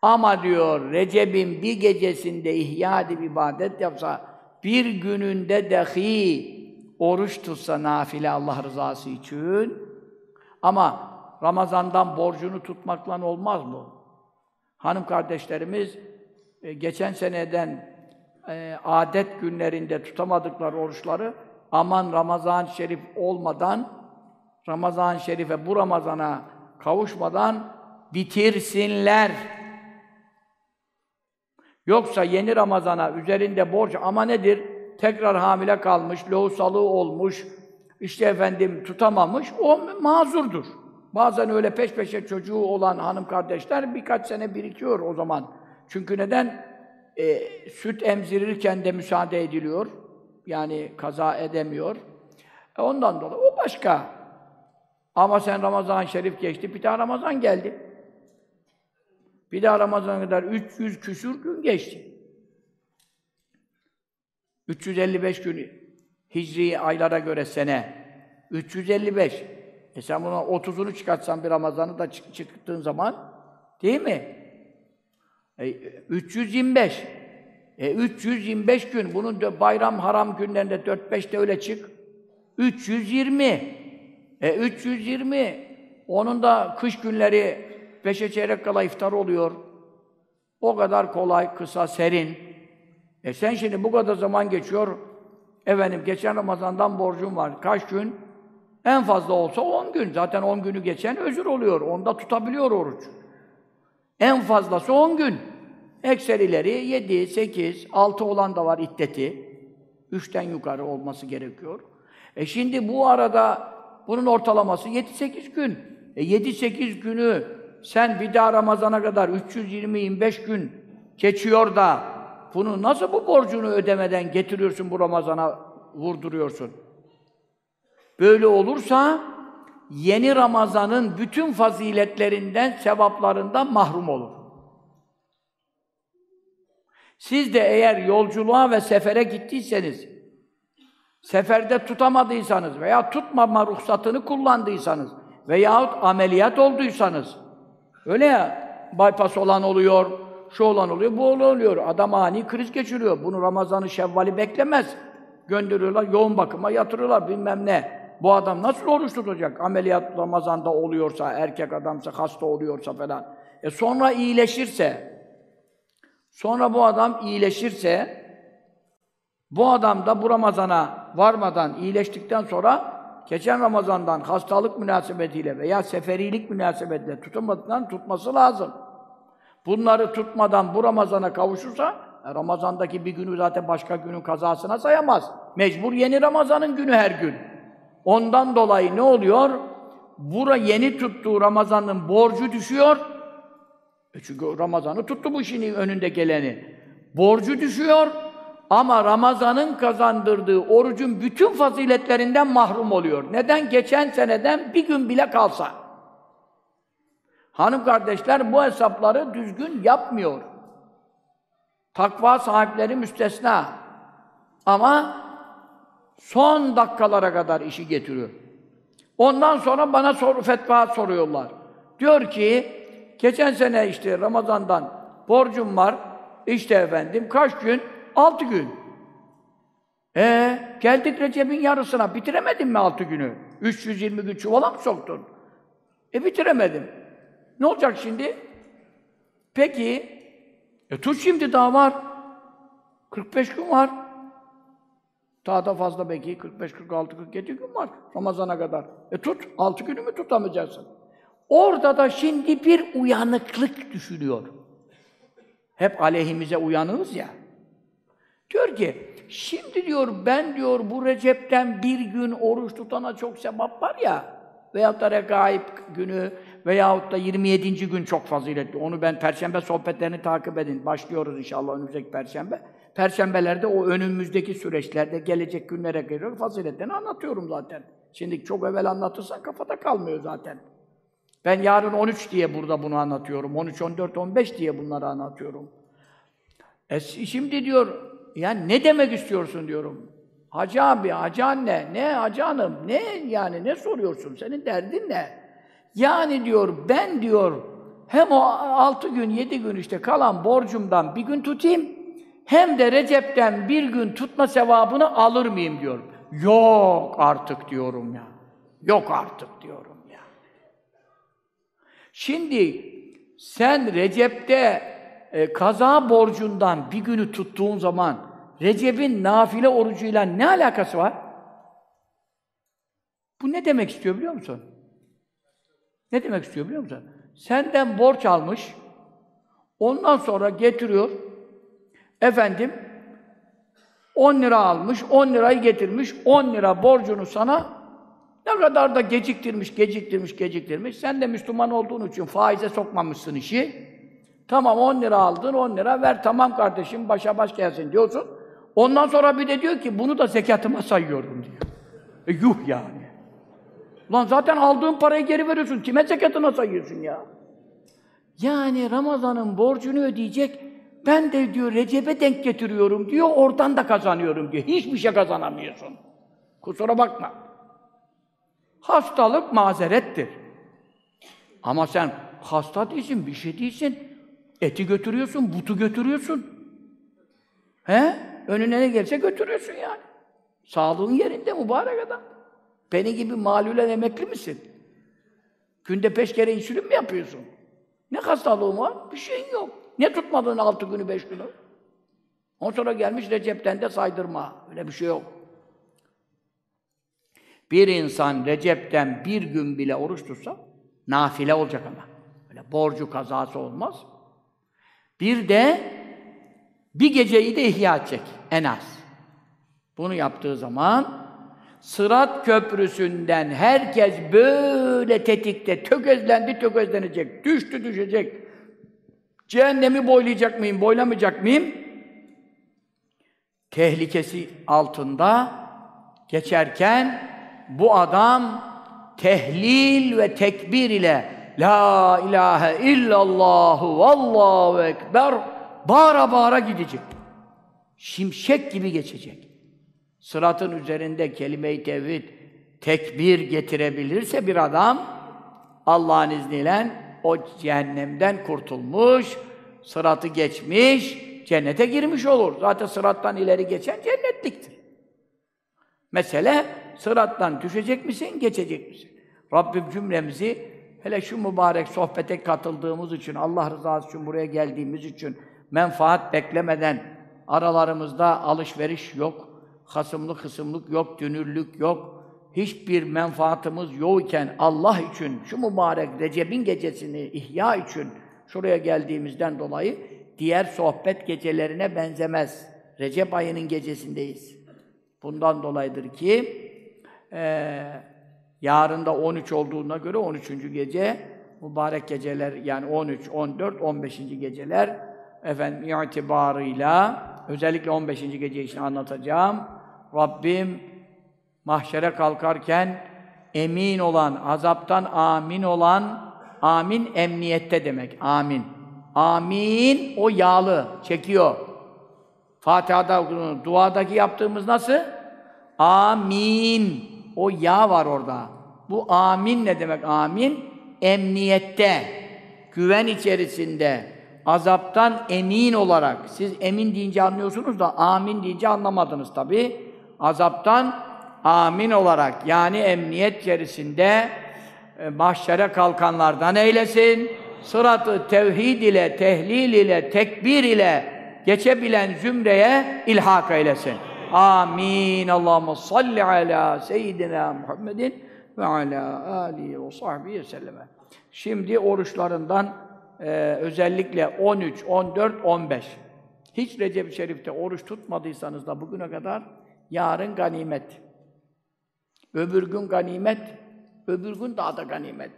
S2: Ama diyor Recep'in bir gecesinde ihya edip ibadet yapsa, bir gününde dahi oruç tutsa nafile Allah rızası için ama Ramazan'dan borcunu tutmakla olmaz mı? Hanım kardeşlerimiz e, geçen seneden e, adet günlerinde tutamadıkları oruçları aman Ramazan Şerif olmadan Ramazan Şerif'e bu Ramazan'a kavuşmadan bitirsinler. Yoksa yeni Ramazan'a üzerinde borç ama nedir? Tekrar hamile kalmış, lohusalığı olmuş, işte efendim tutamamış, o mazurdur. Bazen öyle peş peşe çocuğu olan hanım kardeşler birkaç sene birikiyor o zaman. Çünkü neden? E, süt emzirirken de müsaade ediliyor. Yani kaza edemiyor. E ondan dolayı o başka. Ama sen Ramazan Şerif geçti, bir daha Ramazan geldi. Bir daha Ramazan'a kadar 300 küsur gün geçti. 355 gün Hicri aylara göre sene. 355. E sen buna 30'unu çıkartsan bir Ramazan'ı da çık çıktığın zaman değil mi? E, 325. E 325 gün. Bunun de bayram haram günlerinde 4-5 de öyle çık. 320. E 320. Onun da kış günleri 5'e çeyrek kala iftar oluyor. O kadar kolay, kısa, serin. E sen şimdi bu kadar zaman geçiyor. Efendim geçen Ramazan'dan borcum var. Kaç gün? En fazla olsa 10 gün. Zaten 10 günü geçen özür oluyor. Onda tutabiliyor oruç. En fazlası 10 gün. Ekserileri 7, 8, 6 olan da var iddeti. 3'ten yukarı olması gerekiyor. E şimdi bu arada bunun ortalaması 7-8 gün. E 7-8 günü sen bir daha Ramazan'a kadar 320-25 gün geçiyor da bunu nasıl bu borcunu ödemeden getiriyorsun bu Ramazan'a vurduruyorsun? Böyle olursa yeni Ramazan'ın bütün faziletlerinden, sevaplarından mahrum olur. Siz de eğer yolculuğa ve sefere gittiyseniz, seferde tutamadıysanız veya tutmama ruhsatını kullandıysanız veyahut ameliyat olduysanız, öyle ya, bypass olan oluyor, şu olan oluyor, bu oluyor. Adam ani kriz geçiriyor. Bunu Ramazan'ı, Şevval'i beklemez. Gönderiyorlar, yoğun bakıma yatırıyorlar, bilmem ne. Bu adam nasıl oruç tutacak? Ameliyat Ramazan'da oluyorsa, erkek adamsa, hasta oluyorsa falan. E sonra iyileşirse, sonra bu adam iyileşirse, bu adam da bu Ramazan'a varmadan, iyileştikten sonra geçen Ramazan'dan hastalık münasebetiyle veya seferilik münasebetiyle tutamadıktan tutması lazım. Bunları tutmadan bu Ramazan'a kavuşursa, e, Ramazan'daki bir günü zaten başka günün kazasına sayamaz. Mecbur yeni Ramazan'ın günü her gün. Ondan dolayı ne oluyor? Bura yeni tuttuğu Ramazan'ın borcu düşüyor. E çünkü Ramazan'ı tuttu bu işini önünde geleni. Borcu düşüyor ama Ramazan'ın kazandırdığı orucun bütün faziletlerinden mahrum oluyor. Neden? Geçen seneden bir gün bile kalsa. Hanım kardeşler bu hesapları düzgün yapmıyor. Takva sahipleri müstesna. Ama son dakikalara kadar işi getiriyor. Ondan sonra bana soru fetva soruyorlar. Diyor ki, geçen sene işte Ramazan'dan borcum var. İşte efendim kaç gün? Altı gün. Ee, geldik Recep'in yarısına. Bitiremedin mi altı günü? 320 gün çuvala mı soktun? E bitiremedim. Ne olacak şimdi? Peki, e tut şimdi daha var. 45 gün var. Daha da fazla belki 45, 46, 47 gün var Ramazan'a kadar. E tut, 6 günü mü tutamayacaksın? Orada da şimdi bir uyanıklık düşünüyor. Hep aleyhimize uyanığız ya. Diyor ki, şimdi diyor ben diyor bu Recep'ten bir gün oruç tutana çok sevap var ya, veyahut da regaib günü veyahut da 27. gün çok faziletli. Onu ben Perşembe sohbetlerini takip edin. Başlıyoruz inşallah önümüzdeki Perşembe. Perşembelerde o önümüzdeki süreçlerde gelecek günlere geliyor. Faziletlerini anlatıyorum zaten. Şimdi çok evvel anlatırsan kafada kalmıyor zaten. Ben yarın 13 diye burada bunu anlatıyorum. 13, 14, 15 diye bunları anlatıyorum. E şimdi diyor, yani ne demek istiyorsun diyorum. Hacı abi, hacı anne, ne hacı hanım, ne yani ne soruyorsun, senin derdin ne? Yani diyor, ben diyor, hem o altı gün, yedi gün işte kalan borcumdan bir gün tutayım, hem de Recep'ten bir gün tutma sevabını alır mıyım diyorum. Yok artık diyorum ya. Yok artık diyorum ya. Şimdi sen Recep'te e, kaza borcundan bir günü tuttuğun zaman Recep'in nafile orucuyla ne alakası var? Bu ne demek istiyor biliyor musun? Ne demek istiyor biliyor musun? Senden borç almış, ondan sonra getiriyor, efendim, 10 lira almış, 10 lirayı getirmiş, 10 lira borcunu sana ne kadar da geciktirmiş, geciktirmiş, geciktirmiş. Sen de Müslüman olduğun için faize sokmamışsın işi. Tamam 10 lira aldın, 10 lira ver, tamam kardeşim başa baş gelsin diyorsun. Ondan sonra bir de diyor ki bunu da zekatıma sayıyorum diyor. E yuh yani. Ulan zaten aldığın parayı geri veriyorsun. Kime zekatına sayıyorsun ya? Yani Ramazan'ın borcunu ödeyecek. Ben de diyor Recep'e denk getiriyorum diyor. Oradan da kazanıyorum diyor. Hiçbir şey kazanamıyorsun. Kusura bakma. Hastalık mazerettir. Ama sen hasta değilsin, bir şey değilsin. Eti götürüyorsun, butu götürüyorsun. He? Önüne ne gelse götürüyorsun yani. Sağlığın yerinde mübarek adam. Beni gibi malülen emekli misin? Günde beş kere insülin mi yapıyorsun? Ne hastalığın var? Bir şeyin yok. Ne tutmadın altı günü, beş günü? Ondan sonra gelmiş Recep'ten de saydırma. Öyle bir şey yok. Bir insan Recep'ten bir gün bile oruç tutsa, nafile olacak ama. Öyle borcu kazası olmaz. Bir de bir geceyi de ihya edecek en az. Bunu yaptığı zaman Sırat köprüsünden herkes böyle tetikte tökezlendi, tökezlenecek, düştü, düşecek. Cehennemi boylayacak mıyım, boylamayacak mıyım? Tehlikesi altında geçerken bu adam tehlil ve tekbir ile La ilahe illallahu vallahu ekber bağıra bağıra gidecek. Şimşek gibi geçecek. Sıratın üzerinde kelime-i tevhid, tekbir getirebilirse bir adam Allah'ın izniyle o cehennemden kurtulmuş, sıratı geçmiş, cennete girmiş olur. Zaten sırattan ileri geçen cennetliktir. Mesele sırattan düşecek misin, geçecek misin? Rabbim cümlemizi hele şu mübarek sohbete katıldığımız için, Allah rızası için buraya geldiğimiz için menfaat beklemeden aralarımızda alışveriş yok, hasımlık hısımlık yok, dünürlük yok. Hiçbir menfaatımız yok iken Allah için şu mübarek Recep'in gecesini ihya için şuraya geldiğimizden dolayı diğer sohbet gecelerine benzemez. Recep ayının gecesindeyiz. Bundan dolayıdır ki e, yarın da 13 olduğuna göre 13. gece mübarek geceler yani 13, 14, 15. geceler efendim itibarıyla özellikle 15. gece için anlatacağım. Rabbim mahşere kalkarken emin olan, azaptan amin olan, amin emniyette demek, amin. Amin o yağlı, çekiyor. Fatiha'da, duadaki yaptığımız nasıl? Amin. O yağ var orada. Bu amin ne demek amin? Emniyette, güven içerisinde, azaptan emin olarak. Siz emin deyince anlıyorsunuz da amin deyince anlamadınız tabii azaptan amin olarak yani emniyet içerisinde e, mahşere kalkanlardan eylesin. Sıratı tevhid ile, tehlil ile, tekbir ile geçebilen zümreye ilhak eylesin. Amin. Allahumme salli ala seyyidina Muhammedin ve ala alihi ve sahbihi selleme. Şimdi oruçlarından e, özellikle 13, 14, 15. Hiç Recep-i Şerif'te oruç tutmadıysanız da bugüne kadar yarın ganimet. Öbür gün ganimet, öbür gün daha da ganimet.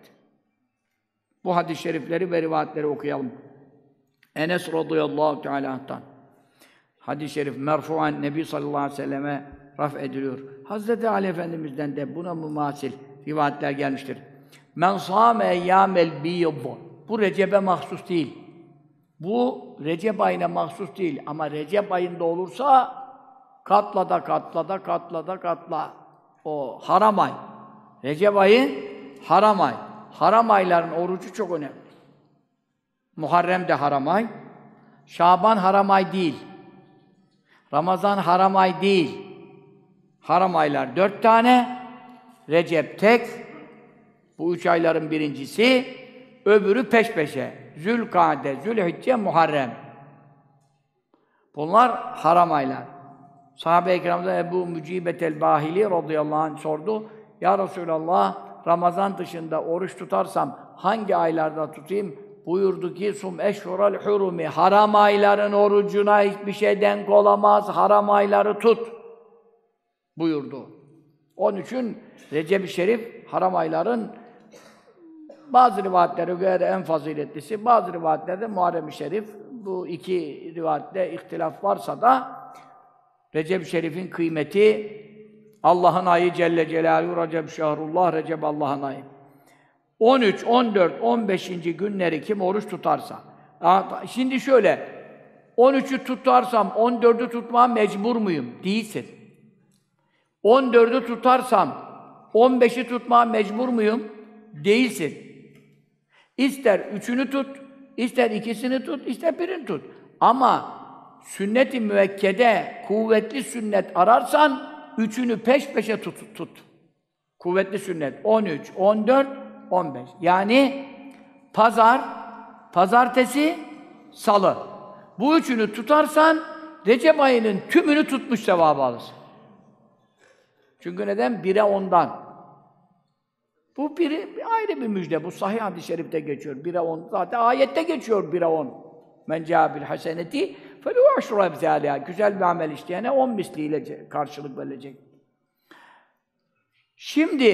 S2: Bu hadis-i şerifleri ve rivayetleri okuyalım. Enes radıyallahu teala'dan. Hadis-i şerif merfu'an Nebi sallallahu aleyhi ve selleme raf ediliyor. Hazreti Ali Efendimiz'den de buna mumasil rivayetler gelmiştir. Men sâme eyyâmel biyyd. Bu Recep'e mahsus değil. Bu Recep ayına mahsus değil ama Recep ayında olursa katla da katla da katla da katla. O haram ay. Recep ayı haram ay. Haram ayların orucu çok önemli. Muharrem de haram ay. Şaban haram ay değil. Ramazan haram ay değil. Haram aylar dört tane. Recep tek. Bu üç ayların birincisi. Öbürü peş peşe. Zülkade, Zülhicce, Muharrem. Bunlar haram aylar. Sahabe-i kiramda Ebu Mücibetel Bahili radıyallahu anh sordu. Ya Resulallah, Ramazan dışında oruç tutarsam hangi aylarda tutayım? Buyurdu ki sum eşhural hurumi haram ayların orucuna hiçbir şey denk olamaz. Haram ayları tut. Buyurdu. Onun için Recep-i Şerif haram ayların bazı rivayetlere göre en faziletlisi, bazı rivayetlerde Muharrem-i Şerif bu iki rivayette ihtilaf varsa da Recep-i Şerif'in kıymeti Allah'ın ayı Celle Celaluhu Recep Şehrullah Recep Allah'ın ayı. 13, 14, 15. günleri kim oruç tutarsa. Şimdi şöyle, 13'ü tutarsam 14'ü tutmaya mecbur muyum? Değilsin. 14'ü tutarsam 15'i tutmaya mecbur muyum? Değilsin. İster üçünü tut, ister ikisini tut, ister birini tut. Ama sünnet-i müekkede, kuvvetli sünnet ararsan, üçünü peş peşe tut, tut. Kuvvetli sünnet. 13, 14, 15. Yani pazar, pazartesi, salı. Bu üçünü tutarsan, Recep ayının tümünü tutmuş sevabı alırsın. Çünkü neden? Bire ondan. Bu biri ayrı bir müjde. Bu sahih hadis-i şerifte geçiyor. Bire on. Zaten ayette geçiyor bire on. Men câbil haseneti felu aşru ebzâliha. Güzel bir amel işleyene on misliyle karşılık verilecek. Şimdi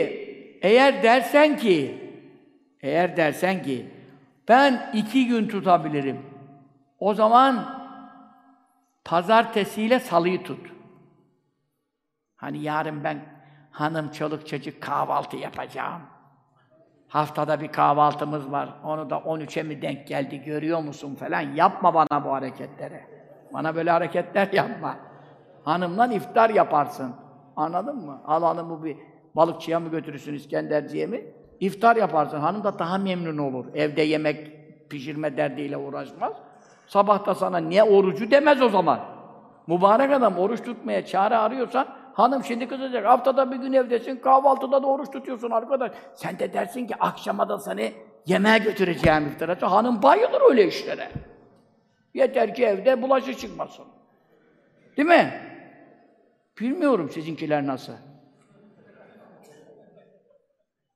S2: eğer dersen ki eğer dersen ki ben iki gün tutabilirim. O zaman pazartesiyle salıyı tut. Hani yarın ben hanım, çoluk, çocuk kahvaltı yapacağım. Haftada bir kahvaltımız var. Onu da 13'e mi denk geldi görüyor musun falan. Yapma bana bu hareketleri. Bana böyle hareketler yapma. Hanımla iftar yaparsın. Anladın mı? Al hanımı bir balıkçıya mı götürürsün İskenderciye mi? İftar yaparsın. Hanım da daha memnun olur. Evde yemek pişirme derdiyle uğraşmaz. Sabah da sana ne orucu demez o zaman. Mübarek adam oruç tutmaya çare arıyorsan Hanım şimdi kızacak. Haftada bir gün evdesin, kahvaltıda da oruç tutuyorsun arkadaş. Sen de dersin ki akşama da seni yemeğe götüreceğim iftara. Hanım bayılır öyle işlere. Yeter ki evde bulaşı çıkmasın. Değil mi? Bilmiyorum sizinkiler nasıl.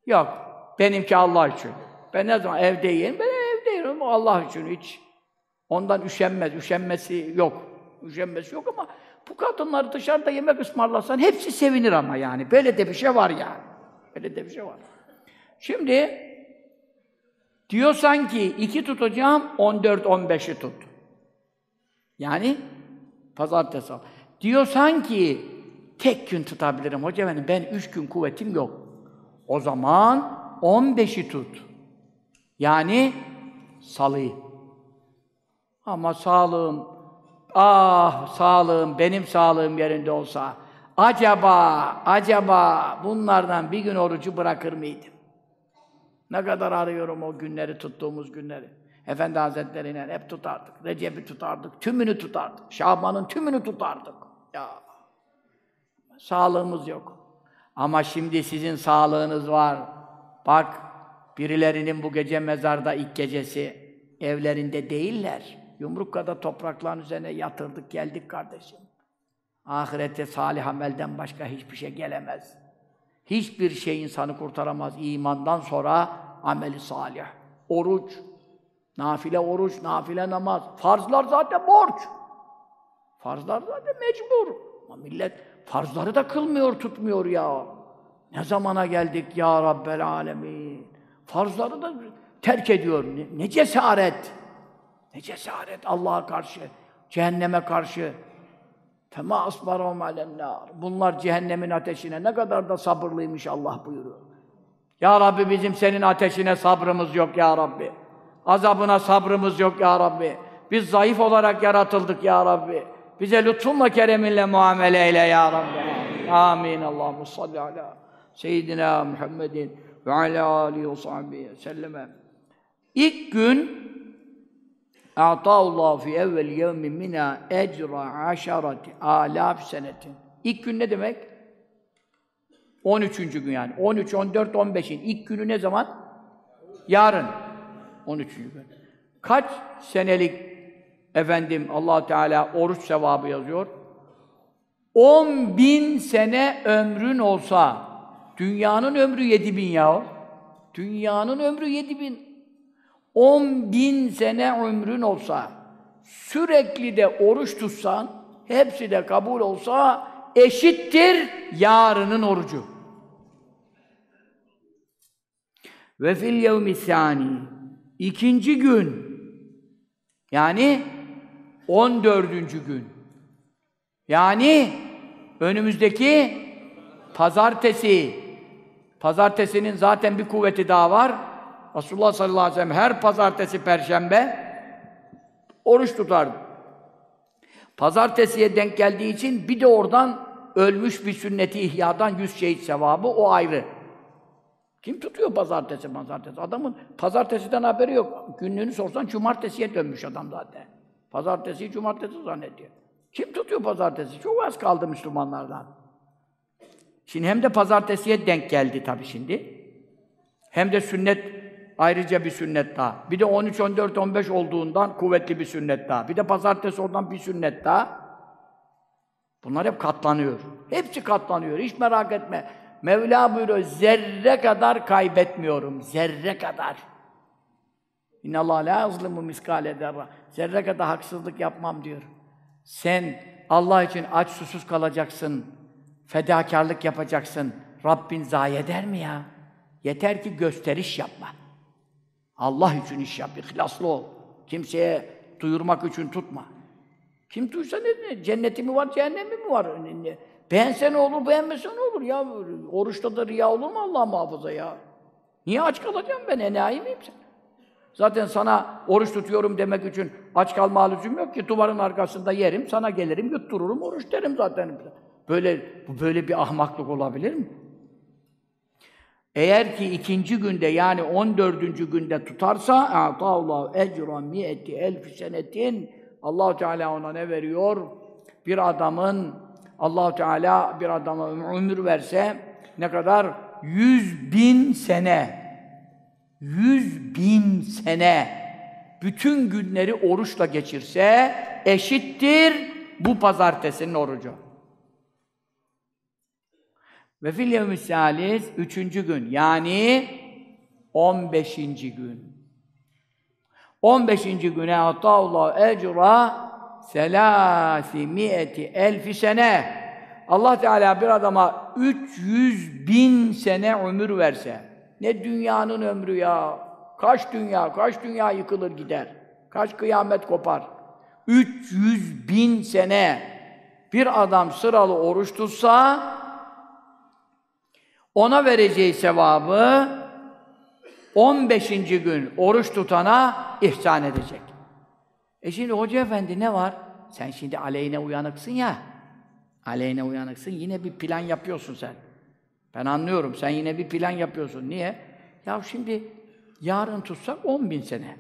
S2: Yok. Benimki Allah için. Ben ne zaman evde yiyeyim? Ben evde yiyorum. Allah için hiç. Ondan üşenmez. Üşenmesi yok. Üşenmesi yok ama bu kadınları dışarıda yemek ısmarlasan hepsi sevinir ama yani. Böyle de bir şey var yani. Böyle de bir şey var. Şimdi diyorsan ki iki tutacağım, 14-15'i tut. Yani pazartesi. Diyorsan ki tek gün tutabilirim hoca benim, ben üç gün kuvvetim yok. O zaman 15'i tut. Yani salıyı. Ama sağlığım Ah sağlığım, benim sağlığım yerinde olsa, acaba, acaba bunlardan bir gün orucu bırakır mıydım? Ne kadar arıyorum o günleri, tuttuğumuz günleri. Efendi Hazretleri'yle hep tutardık. Recep'i tutardık, tümünü tutardık. Şaban'ın tümünü tutardık. Ya Sağlığımız yok. Ama şimdi sizin sağlığınız var. Bak, birilerinin bu gece mezarda ilk gecesi evlerinde değiller. Yumruk kadar toprakların üzerine yatırdık, geldik kardeşim. Ahirette salih amelden başka hiçbir şey gelemez. Hiçbir şey insanı kurtaramaz. İmandan sonra ameli salih. Oruç, nafile oruç, nafile namaz. Farzlar zaten borç. Farzlar zaten mecbur. Ama millet farzları da kılmıyor, tutmuyor ya. Ne zamana geldik ya Rabbel Alemin. Farzları da terk ediyor. Ne, ne cesaret. Ne cesaret Allah'a karşı, cehenneme karşı. Fema asbarahum alennar. Bunlar cehennemin ateşine ne kadar da sabırlıymış Allah buyuruyor. Ya Rabbi bizim senin ateşine sabrımız yok ya Rabbi. Azabına sabrımız yok ya Rabbi. Biz zayıf olarak yaratıldık ya Rabbi. Bize lütfunla kereminle muamele eyle ya Rabbi. Amin. Allahu salli ala seyyidina Muhammedin ve ala alihi ve sahbihi selleme. İlk gün A'tâullahu fi evvel yevmin mina ecra aşarati alaf senetin. İlk gün ne demek? 13. gün yani. 13, 14, 15'in ilk günü ne zaman? Yarın. 13. gün. Kaç senelik efendim allah Teala oruç sevabı yazıyor? 10 bin sene ömrün olsa, dünyanın ömrü 7 bin ya. Dünyanın ömrü 7 bin. 10 bin sene ömrün olsa, sürekli de oruç tutsan, hepsi de kabul olsa, eşittir yarının orucu. Ve fil yevmi sani ikinci gün yani 14. gün yani önümüzdeki pazartesi pazartesinin zaten bir kuvveti daha var. Resulullah sallallahu aleyhi ve sellem her pazartesi perşembe oruç tutardı. Pazartesiye denk geldiği için bir de oradan ölmüş bir sünneti ihyadan yüz şehit sevabı o ayrı. Kim tutuyor pazartesi pazartesi? Adamın pazartesiden haberi yok. Günlüğünü sorsan cumartesiye dönmüş adam zaten. Pazartesiyi cumartesi zannediyor. Kim tutuyor pazartesi? Çok az kaldı Müslümanlardan. Şimdi hem de pazartesiye denk geldi tabii şimdi. Hem de sünnet ayrıca bir sünnet daha. Bir de 13, 14, 15 olduğundan kuvvetli bir sünnet daha. Bir de pazartesi oradan bir sünnet daha. Bunlar hep katlanıyor. Hepsi katlanıyor. Hiç merak etme. Mevla buyuruyor, zerre kadar kaybetmiyorum. Zerre kadar. İnna Allah la yazlimu miskale zerra. Zerre kadar haksızlık yapmam diyor. Sen Allah için aç susuz kalacaksın. Fedakarlık yapacaksın. Rabbin zayi eder mi ya? Yeter ki gösteriş yapma. Allah için iş yap, ihlaslı ol. Kimseye duyurmak için tutma. Kim duysa ne, cenneti mi var, cehennemi mi var? Beğense ne olur, beğenmese ne olur ya? Oruçta da riya olur mu Allah muhafaza ya? Niye aç kalacağım ben, enayi miyim sen? Zaten sana oruç tutuyorum demek için aç kalma lüzum yok ki. Duvarın arkasında yerim, sana gelirim, yuttururum, oruç derim zaten. Böyle, böyle bir ahmaklık olabilir mi? Eğer ki ikinci günde yani on dördüncü günde tutarsa Allah ecra mi'eti elf senetin Allah Teala ona ne veriyor? Bir adamın Allah Teala bir adama ömür verse ne kadar? Yüz bin sene. Yüz bin sene. Bütün günleri oruçla geçirse eşittir bu pazartesinin orucu. Ve fil yevmis salis, üçüncü gün. Yani on beşinci gün. On beşinci güne Allah ecra selâsi mi'eti elfi sene. Allah Teala bir adama 300 bin sene ömür verse, ne dünyanın ömrü ya, kaç dünya, kaç dünya yıkılır gider, kaç kıyamet kopar. 300 bin sene bir adam sıralı oruç tutsa, ona vereceği sevabı 15. gün oruç tutana ihsan edecek. E şimdi hoca efendi ne var? Sen şimdi aleyhine uyanıksın ya. Aleyhine uyanıksın. Yine bir plan yapıyorsun sen. Ben anlıyorum. Sen yine bir plan yapıyorsun. Niye? Ya şimdi yarın tutsak 10 bin sene.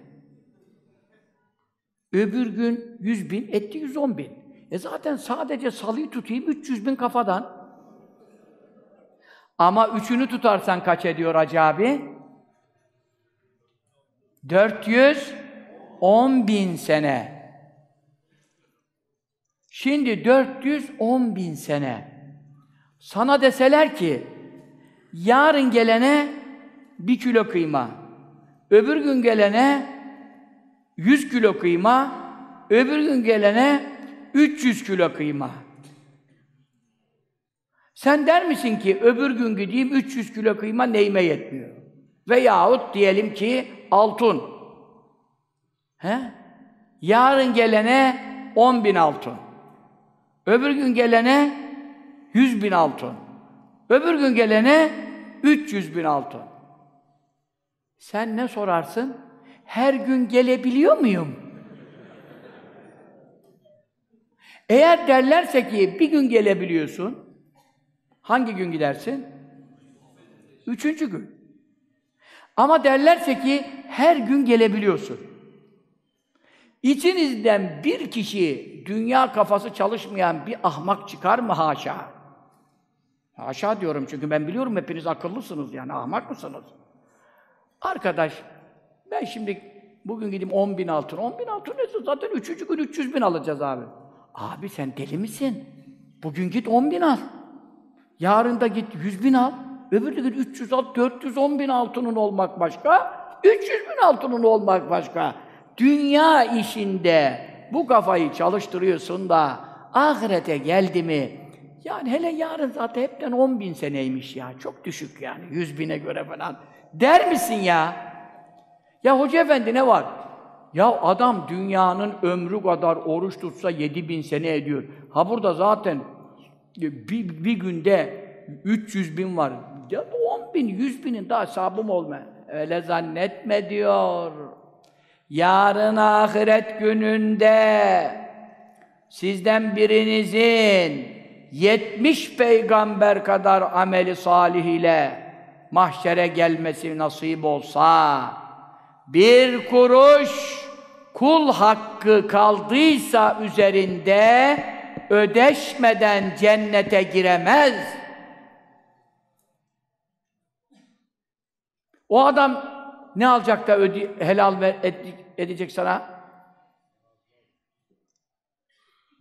S2: Öbür gün 100 bin, etti 110 bin. E zaten sadece salıyı tutayım 300 bin kafadan. Ama üçünü tutarsan kaç ediyor Hacı abi? 410 bin sene. Şimdi 410 bin sene. Sana deseler ki, yarın gelene bir kilo kıyma, öbür gün gelene 100 kilo kıyma, öbür gün gelene 300 kilo kıyma. Sen der misin ki öbür gün gideyim 300 kilo kıyma neyime yetmiyor? Veyahut diyelim ki altın. He? Yarın gelene 10 bin altın. Öbür gün gelene 100 bin altın. Öbür gün gelene 300 bin altın. Sen ne sorarsın? Her gün gelebiliyor muyum? Eğer derlerse ki bir gün gelebiliyorsun, hangi gün gidersin? Üçüncü gün. Ama derlerse ki her gün gelebiliyorsun. İçinizden bir kişi dünya kafası çalışmayan bir ahmak çıkar mı haşa? Haşa diyorum çünkü ben biliyorum hepiniz akıllısınız yani ahmak mısınız? Arkadaş ben şimdi bugün gideyim 10 bin altın. 10 bin altın neyse zaten üçüncü gün 300 bin alacağız abi. Abi sen deli misin? Bugün git 10 bin al. Yarın da git 100 bin al. Öbür gün 300 al, 410 bin altının olmak başka. 300 bin altının olmak başka. Dünya işinde bu kafayı çalıştırıyorsun da ahirete geldi mi? Yani hele yarın zaten hepten 10 bin seneymiş ya. Çok düşük yani 100 bine göre falan. Der misin ya? Ya hoca efendi ne var? Ya adam dünyanın ömrü kadar oruç tutsa 7 bin sene ediyor. Ha burada zaten bir, bir günde 300 bin var. Ya 10 bin, 100 binin daha hesabım olma. Öyle zannetme diyor. Yarın ahiret gününde sizden birinizin 70 peygamber kadar ameli salih ile mahşere gelmesi nasip olsa bir kuruş kul hakkı kaldıysa üzerinde ödeşmeden cennete giremez. O adam ne alacak da öde, helal ver, edecek sana?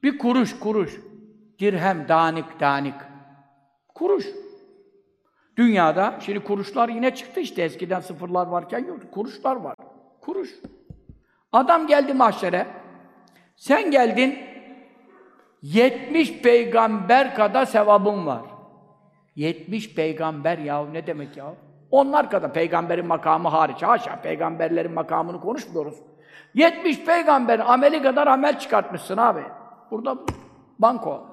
S2: Bir kuruş, kuruş. Dirhem, danik, danik. Kuruş. Dünyada, şimdi kuruşlar yine çıktı işte eskiden sıfırlar varken yoktu. Kuruşlar var. Kuruş. Adam geldi mahşere. Sen geldin, 70 peygamber kadar sevabın var. 70 peygamber yahu ne demek ya? Onlar kadar peygamberin makamı hariç. Haşa peygamberlerin makamını konuşmuyoruz. 70 peygamber ameli kadar amel çıkartmışsın abi. Burada banko.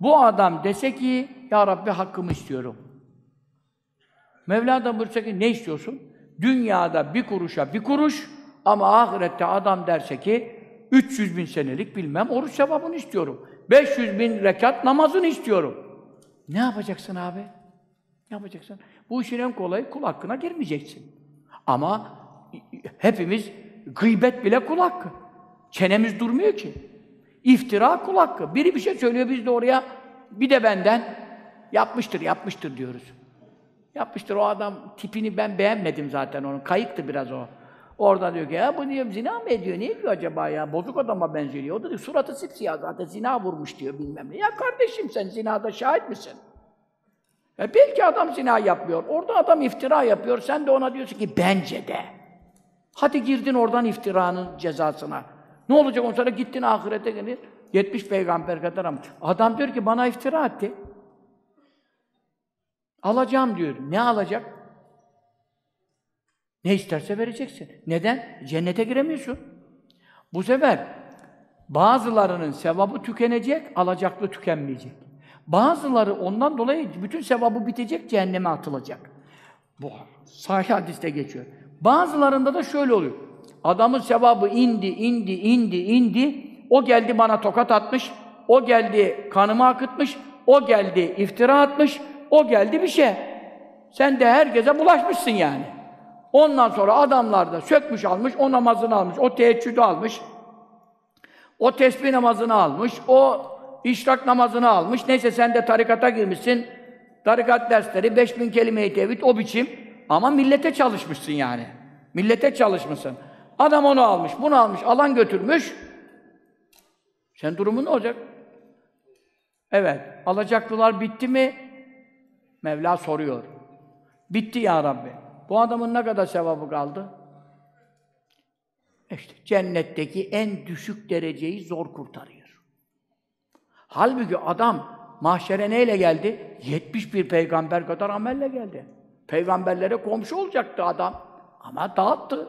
S2: Bu adam dese ki ya Rabbi hakkımı istiyorum. Mevla da buyursa ki ne istiyorsun? Dünyada bir kuruşa bir kuruş ama ahirette adam derse ki 300 bin senelik bilmem oruç sevabını istiyorum. 500 bin rekat namazını istiyorum. Ne yapacaksın abi? Ne yapacaksın? Bu işin en kolayı kul hakkına girmeyeceksin. Ama hepimiz gıybet bile kul hakkı. Çenemiz durmuyor ki. İftira kul hakkı. Biri bir şey söylüyor biz de oraya bir de benden yapmıştır, yapmıştır diyoruz. Yapmıştır o adam tipini ben beğenmedim zaten onun. Kayıktı biraz o. Orada diyor ki ya bu diyorum zina mı ediyor? Ne diyor acaba ya? Bozuk adama benziyor. O da diyor suratı sipsiyah zaten zina vurmuş diyor bilmem ne. Ya kardeşim sen zinada şahit misin? E belki adam zina yapmıyor. Orada adam iftira yapıyor. Sen de ona diyorsun ki bence de. Hadi girdin oradan iftiranın cezasına. Ne olacak ondan sonra gittin ahirete gelir. 70 peygamber kadar ama. Adam diyor ki bana iftira etti. Alacağım diyor. Ne alacak? Ne isterse vereceksin. Neden? Cennete giremiyorsun. Bu sefer bazılarının sevabı tükenecek, alacaklı tükenmeyecek. Bazıları ondan dolayı bütün sevabı bitecek, cehenneme atılacak. Bu sahih hadiste geçiyor. Bazılarında da şöyle oluyor. Adamın sevabı indi, indi, indi, indi. O geldi bana tokat atmış. O geldi kanımı akıtmış. O geldi iftira atmış. O geldi bir şey. Sen de herkese bulaşmışsın yani. Ondan sonra adamlar da sökmüş almış, o namazını almış, o teheccüdü almış, o tesbih namazını almış, o işrak namazını almış. Neyse sen de tarikata girmişsin. Tarikat dersleri, 5000 kelime-i tevhid, o biçim. Ama millete çalışmışsın yani. Millete çalışmışsın. Adam onu almış, bunu almış, alan götürmüş. Sen durumun ne olacak? Evet, alacaklılar bitti mi? Mevla soruyor. Bitti ya Rabbi. Bu adamın ne kadar sevabı kaldı? İşte cennetteki en düşük dereceyi zor kurtarıyor. Halbuki adam mahşere neyle geldi? 71 peygamber kadar amelle geldi. Peygamberlere komşu olacaktı adam. Ama dağıttı.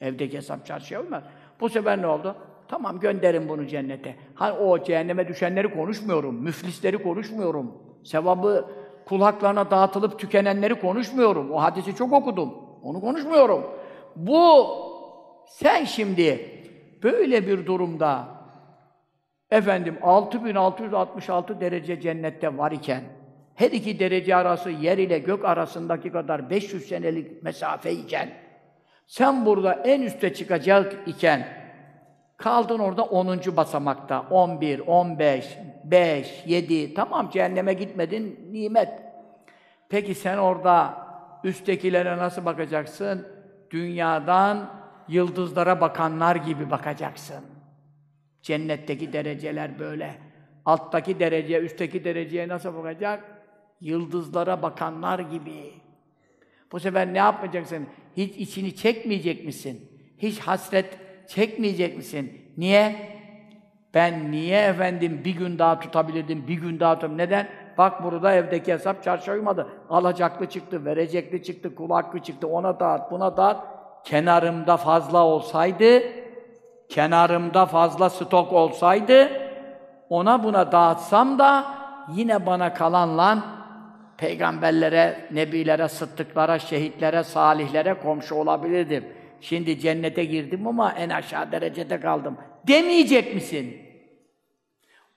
S2: Evdeki hesap çarşıya olmaz. Bu sefer ne oldu? Tamam gönderin bunu cennete. Hani o cehenneme düşenleri konuşmuyorum. Müflisleri konuşmuyorum. Sevabı kulaklarına dağıtılıp tükenenleri konuşmuyorum. O hadisi çok okudum. Onu konuşmuyorum. Bu sen şimdi böyle bir durumda efendim 6666 derece cennette var iken her iki derece arası yer ile gök arasındaki kadar 500 senelik mesafe iken sen burada en üste çıkacak iken Kaldın orada 10. basamakta. 11, 15, 5, 7. Tamam cehenneme gitmedin, nimet. Peki sen orada üsttekilere nasıl bakacaksın? Dünyadan yıldızlara bakanlar gibi bakacaksın. Cennetteki dereceler böyle. Alttaki derece, üstteki dereceye nasıl bakacak? Yıldızlara bakanlar gibi. Bu sefer ne yapmayacaksın? Hiç içini çekmeyecek misin? Hiç hasret çekmeyecek misin? Niye? Ben niye efendim bir gün daha tutabilirdim, bir gün daha tutabilirdim? Neden? Bak burada evdeki hesap çarşıya uymadı. Alacaklı çıktı, verecekli çıktı, kul hakkı çıktı, ona dağıt, buna dağıt. Kenarımda fazla olsaydı, kenarımda fazla stok olsaydı, ona buna dağıtsam da yine bana kalanla peygamberlere, nebilere, sıddıklara, şehitlere, salihlere komşu olabilirdim. Şimdi cennete girdim ama en aşağı derecede kaldım. Demeyecek misin?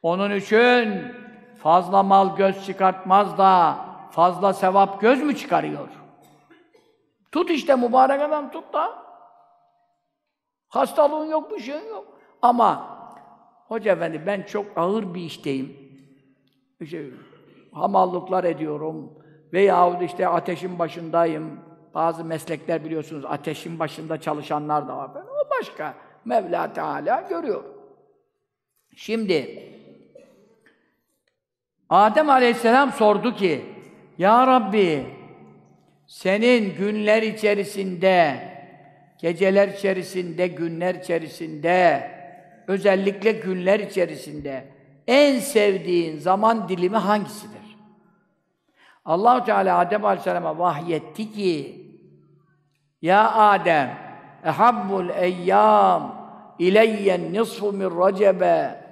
S2: Onun için fazla mal göz çıkartmaz da fazla sevap göz mü çıkarıyor? Tut işte mübarek adam tut da. Hastalığın yok, bir şeyin yok. Ama Hoca efendi ben çok ağır bir işteyim. İşte hamallıklar ediyorum veya işte ateşin başındayım. Bazı meslekler biliyorsunuz ateşin başında çalışanlar da var. O başka. Mevla Teala görüyor. Şimdi Adem Aleyhisselam sordu ki Ya Rabbi senin günler içerisinde geceler içerisinde, günler içerisinde özellikle günler içerisinde en sevdiğin zaman dilimi hangisidir? Allah Teala Adem Aleyhisselam'a vahyetti ki Ya Adem ehabbul eyyam ileyyen nisfu min recebe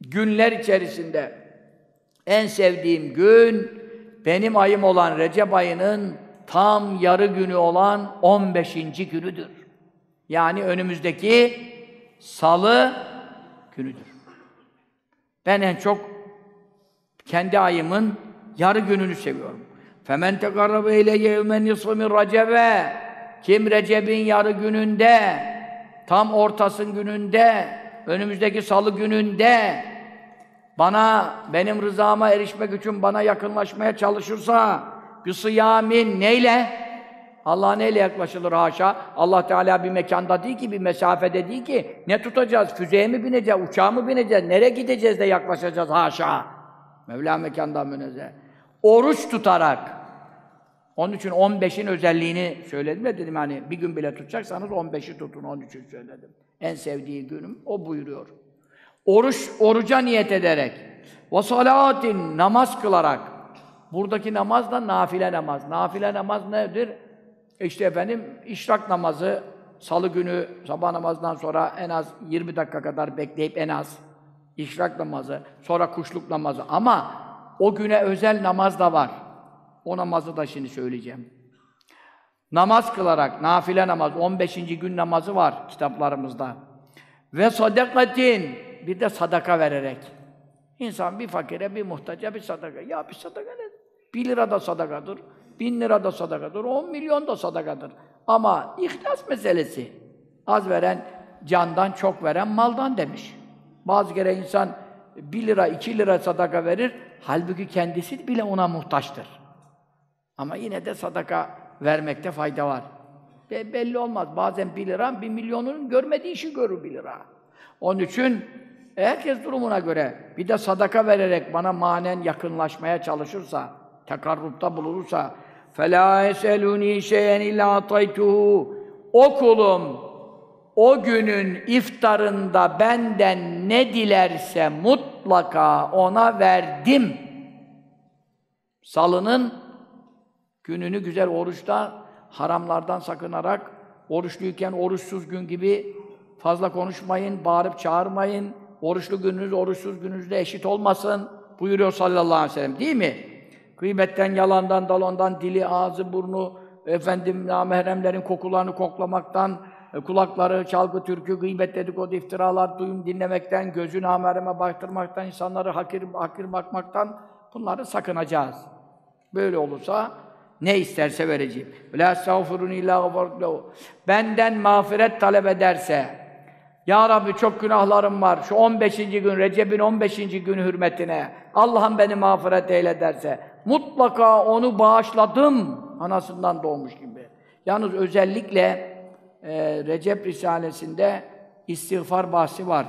S2: günler içerisinde en sevdiğim gün benim ayım olan Recep ayının tam yarı günü olan 15. günüdür. Yani önümüzdeki salı günüdür. Ben en çok kendi ayımın yarı gününü seviyorum. Femen tekarrabe ile yevmen nisfu min recebe kim Recep'in yarı gününde tam ortasın gününde önümüzdeki salı gününde bana benim rızama erişmek için bana yakınlaşmaya çalışırsa bir sıyamin neyle? Allah'a neyle yaklaşılır haşa? Allah Teala bir mekanda değil ki, bir mesafede değil ki. Ne tutacağız? Füzeye mi bineceğiz? Uçağa mı bineceğiz? Nereye gideceğiz de yaklaşacağız haşa? Mevla mekandan münezzeh. Oruç tutarak. Onun için 15'in özelliğini söyledim de dedim hani bir gün bile tutacaksanız 15'i tutun. Onun için söyledim. En sevdiği günüm o buyuruyor. Oruç, oruca niyet ederek. Ve salatin namaz kılarak. Buradaki namaz da nafile namaz. Nafile namaz nedir? İşte efendim işrak namazı salı günü sabah namazından sonra en az 20 dakika kadar bekleyip en az işrak namazı, sonra kuşluk namazı. Ama o güne özel namaz da var. O namazı da şimdi söyleyeceğim. Namaz kılarak, nafile namaz, 15. gün namazı var kitaplarımızda. Ve sadakatin, bir de sadaka vererek. İnsan bir fakire, bir muhtaca bir sadaka. Ya bir sadaka ne? Bir lira da sadakadır, bin lira da sadakadır, on milyon da sadakadır. Ama ihlas meselesi. Az veren candan, çok veren maldan demiş. Bazı kere insan bir lira, iki lira sadaka verir, halbuki kendisi bile ona muhtaçtır. Ama yine de sadaka vermekte fayda var. Be belli olmaz. Bazen bir lira, bir milyonun görmediği işi görür bir lira. Onun için herkes durumuna göre bir de sadaka vererek bana manen yakınlaşmaya çalışırsa, tekarrupta bulunursa فَلَا يَسَلُونِي شَيْئًا اِلَّا اَطَيْتُهُ O kulum o günün iftarında benden ne dilerse mutlaka ona verdim. Salının gününü güzel oruçta haramlardan sakınarak oruçluyken oruçsuz gün gibi fazla konuşmayın, bağırıp çağırmayın. Oruçlu gününüz oruçsuz gününüzle eşit olmasın buyuruyor sallallahu aleyhi ve sellem değil mi? Gıybetten, yalandan, dalondan, dili, ağzı, burnu, efendim namahremlerin kokularını koklamaktan, kulakları, çalgı, türkü, gıybet, dedikodu, iftiralar, duyum dinlemekten, gözü namereme baktırmaktan, insanları hakir, hakir bakmaktan bunları sakınacağız. Böyle olursa ne isterse vereceğim. La estağfurun illa Benden mağfiret talep ederse, Ya Rabbi çok günahlarım var. Şu 15. gün, Recep'in 15. günü hürmetine Allah'ım beni mağfiret eyle derse mutlaka onu bağışladım. Anasından doğmuş gibi. Yalnız özellikle e, Recep Risalesi'nde istiğfar bahsi var.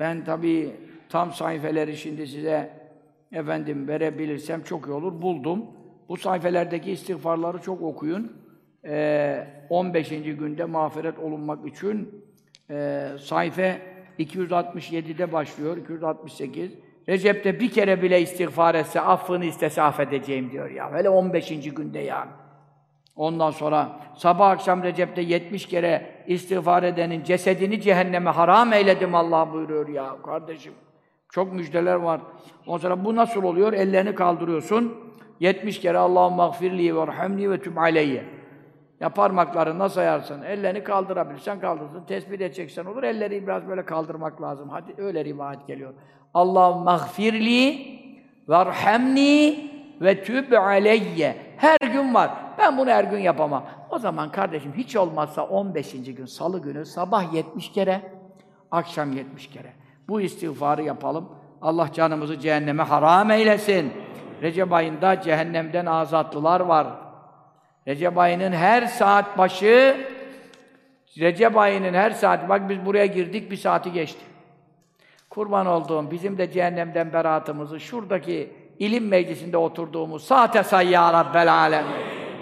S2: Ben tabii tam sayfeleri şimdi size efendim verebilirsem çok iyi olur. Buldum. Bu sayfelerdeki istiğfarları çok okuyun. Ee, 15. günde mağfiret olunmak için e, sayfe 267'de başlıyor, 268. Recep'te bir kere bile istiğfar etse, affını istese affedeceğim diyor ya. Hele 15. günde yani. Ondan sonra sabah akşam Recep'te 70 kere istiğfar edenin cesedini cehenneme haram eyledim Allah buyuruyor ya kardeşim. Çok müjdeler var. Ondan sonra bu nasıl oluyor? Ellerini kaldırıyorsun. 70 kere Allahümme gfirli ve rahmni ve tüm aleyye. Ya parmaklarını sayarsın. Ellerini kaldırabilirsen kaldırsın. Tespit edeceksen olur. Elleri biraz böyle kaldırmak lazım. Hadi öyle rivayet geliyor. Allahümme gfirli ve rahmni ve tüb aleyye. Her gün var. Ben bunu her gün yapamam. O zaman kardeşim hiç olmazsa 15. gün salı günü sabah 70 kere, akşam 70 kere. Bu istiğfarı yapalım. Allah canımızı cehenneme haram eylesin. Recep ayında cehennemden azatlılar var. Recep ayının her saat başı Recep ayının her saati, bak biz buraya girdik, bir saati geçti. Kurban olduğum, bizim de cehennemden beraatımızı şuradaki ilim meclisinde oturduğumuz saate say ya Rabbel Alem.